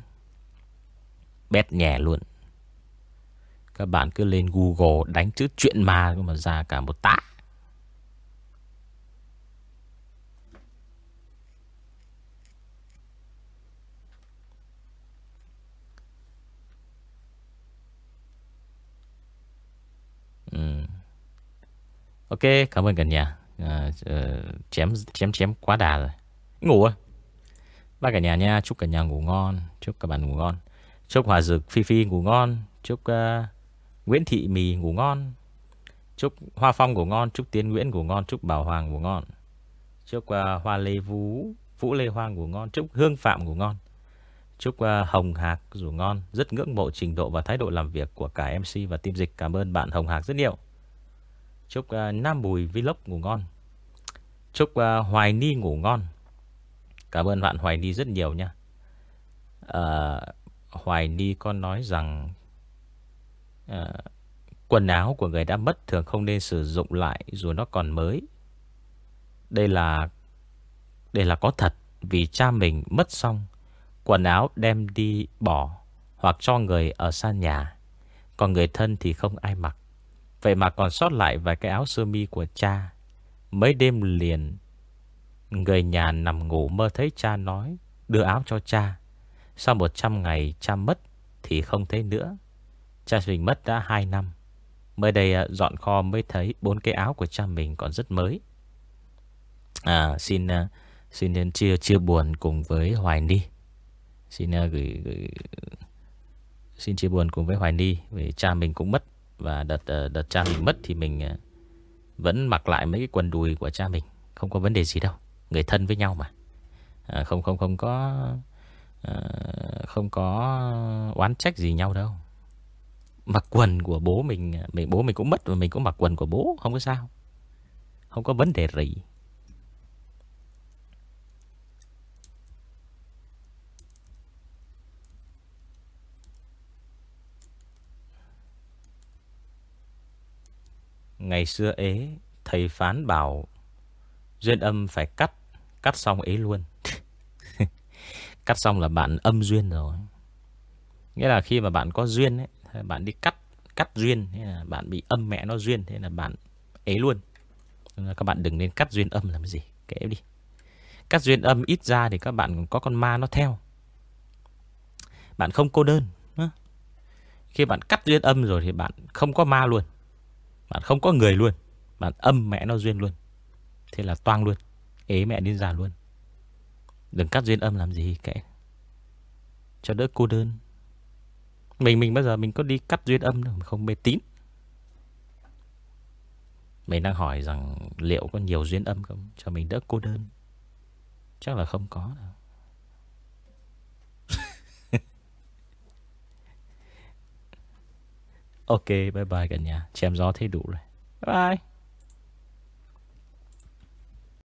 Bét nhẹ luôn. Các bạn cứ lên Google đánh chữ chuyện ma mà ra cả một tạ Ừ. Ok, cảm ơn cả nhà. À, ờ, chém chém chém quá đà rồi. Ngủ rồi Ba cả nhà nha, chúc cả nhà ngủ ngon, chúc các bạn ngủ ngon. Chúc Hòa Dực Phi Phi ngủ ngon, chúc uh, Nguyễn Thị Mì ngủ ngon Chúc Hoa Phong ngủ ngon Chúc Tiến Nguyễn ngủ ngon Chúc Bảo Hoàng ngủ ngon Chúc uh, Hoa Lê Vũ Vũ Lê Hoa ngủ ngon Chúc Hương Phạm ngủ ngon Chúc uh, Hồng Hạc ngủ ngon Rất ngưỡng mộ trình độ và thái độ làm việc Của cả MC và team dịch. Cảm ơn bạn Hồng Hạc rất nhiều. Chúc uh, Nam Bùi Vlog ngủ ngon. Chúc uh, Hoài Ni ngủ ngon. Cảm ơn bạn Hoài Ni rất nhiều nha. Uh, Hoài Ni con nói rằng à, Quần áo của người đã mất Thường không nên sử dụng lại Dù nó còn mới. Đây là Đây là có thật Vì cha mình mất xong. Quần áo đem đi bỏ Hoặc cho người ở xa nhà. Còn người thân thì không ai mặc. Vậy mà còn sót lại vài cái áo sơ mi của cha. Mấy đêm liền Người nhà nằm ngủ mơ thấy cha nói Đưa áo cho cha. Sau 100 ngày cha mất Thì không thấy nữa. Cha mình mất đã 2 năm. Mới đây à, dọn kho mới thấy bốn cái áo của cha mình còn rất mới. À, Xin à, xin đến chia chia buồn cùng với Hoài Ni. Xin ờ, gửi, gửi Xin chia buồn cùng với Hoài Ni Vì cha mình cũng mất Và đợt, ờ, đợt cha mình mất thì mình ờ, Vẫn mặc lại mấy cái quần đùi của cha mình. Không có vấn đề gì đâu Người thân với nhau mà. À, Không không không có Không có oán trách gì nhau đâu. Mặc quần của bố mình mình Bố mình cũng mất và mình cũng mặc quần của bố Không có sao. Không có vấn đề gì Ngày xưa ế Thầy phán bảo Duyên âm phải cắt Cắt xong ế luôn. Cắt xong là bạn âm duyên rồi. Nghĩa là khi mà bạn có duyên ấy, bạn đi cắt cắt duyên thế là bạn bị âm mẹ nó duyên thế là bạn ế luôn. Các bạn đừng nên cắt duyên âm làm gì kệ đi. Cắt duyên âm ít ra thì các bạn có con ma nó theo. Bạn không cô đơn khi bạn cắt duyên âm rồi thì bạn không có ma luôn bạn không có người luôn. Bạn âm mẹ nó duyên luôn. Thế là toang luôn. Ế mẹ đến già luôn. Đừng cắt duyên âm làm gì kệ. Cho đỡ cô đơn. Mình mình bây giờ mình có đi cắt duyên âm đâu Không mê tín. Mình đang hỏi rằng Liệu có nhiều duyên âm không? Cho mình đỡ cô đơn. Chắc là không có đâu. Ok bye bye cả nhà. Chém gió thấy đủ rồi. Bye.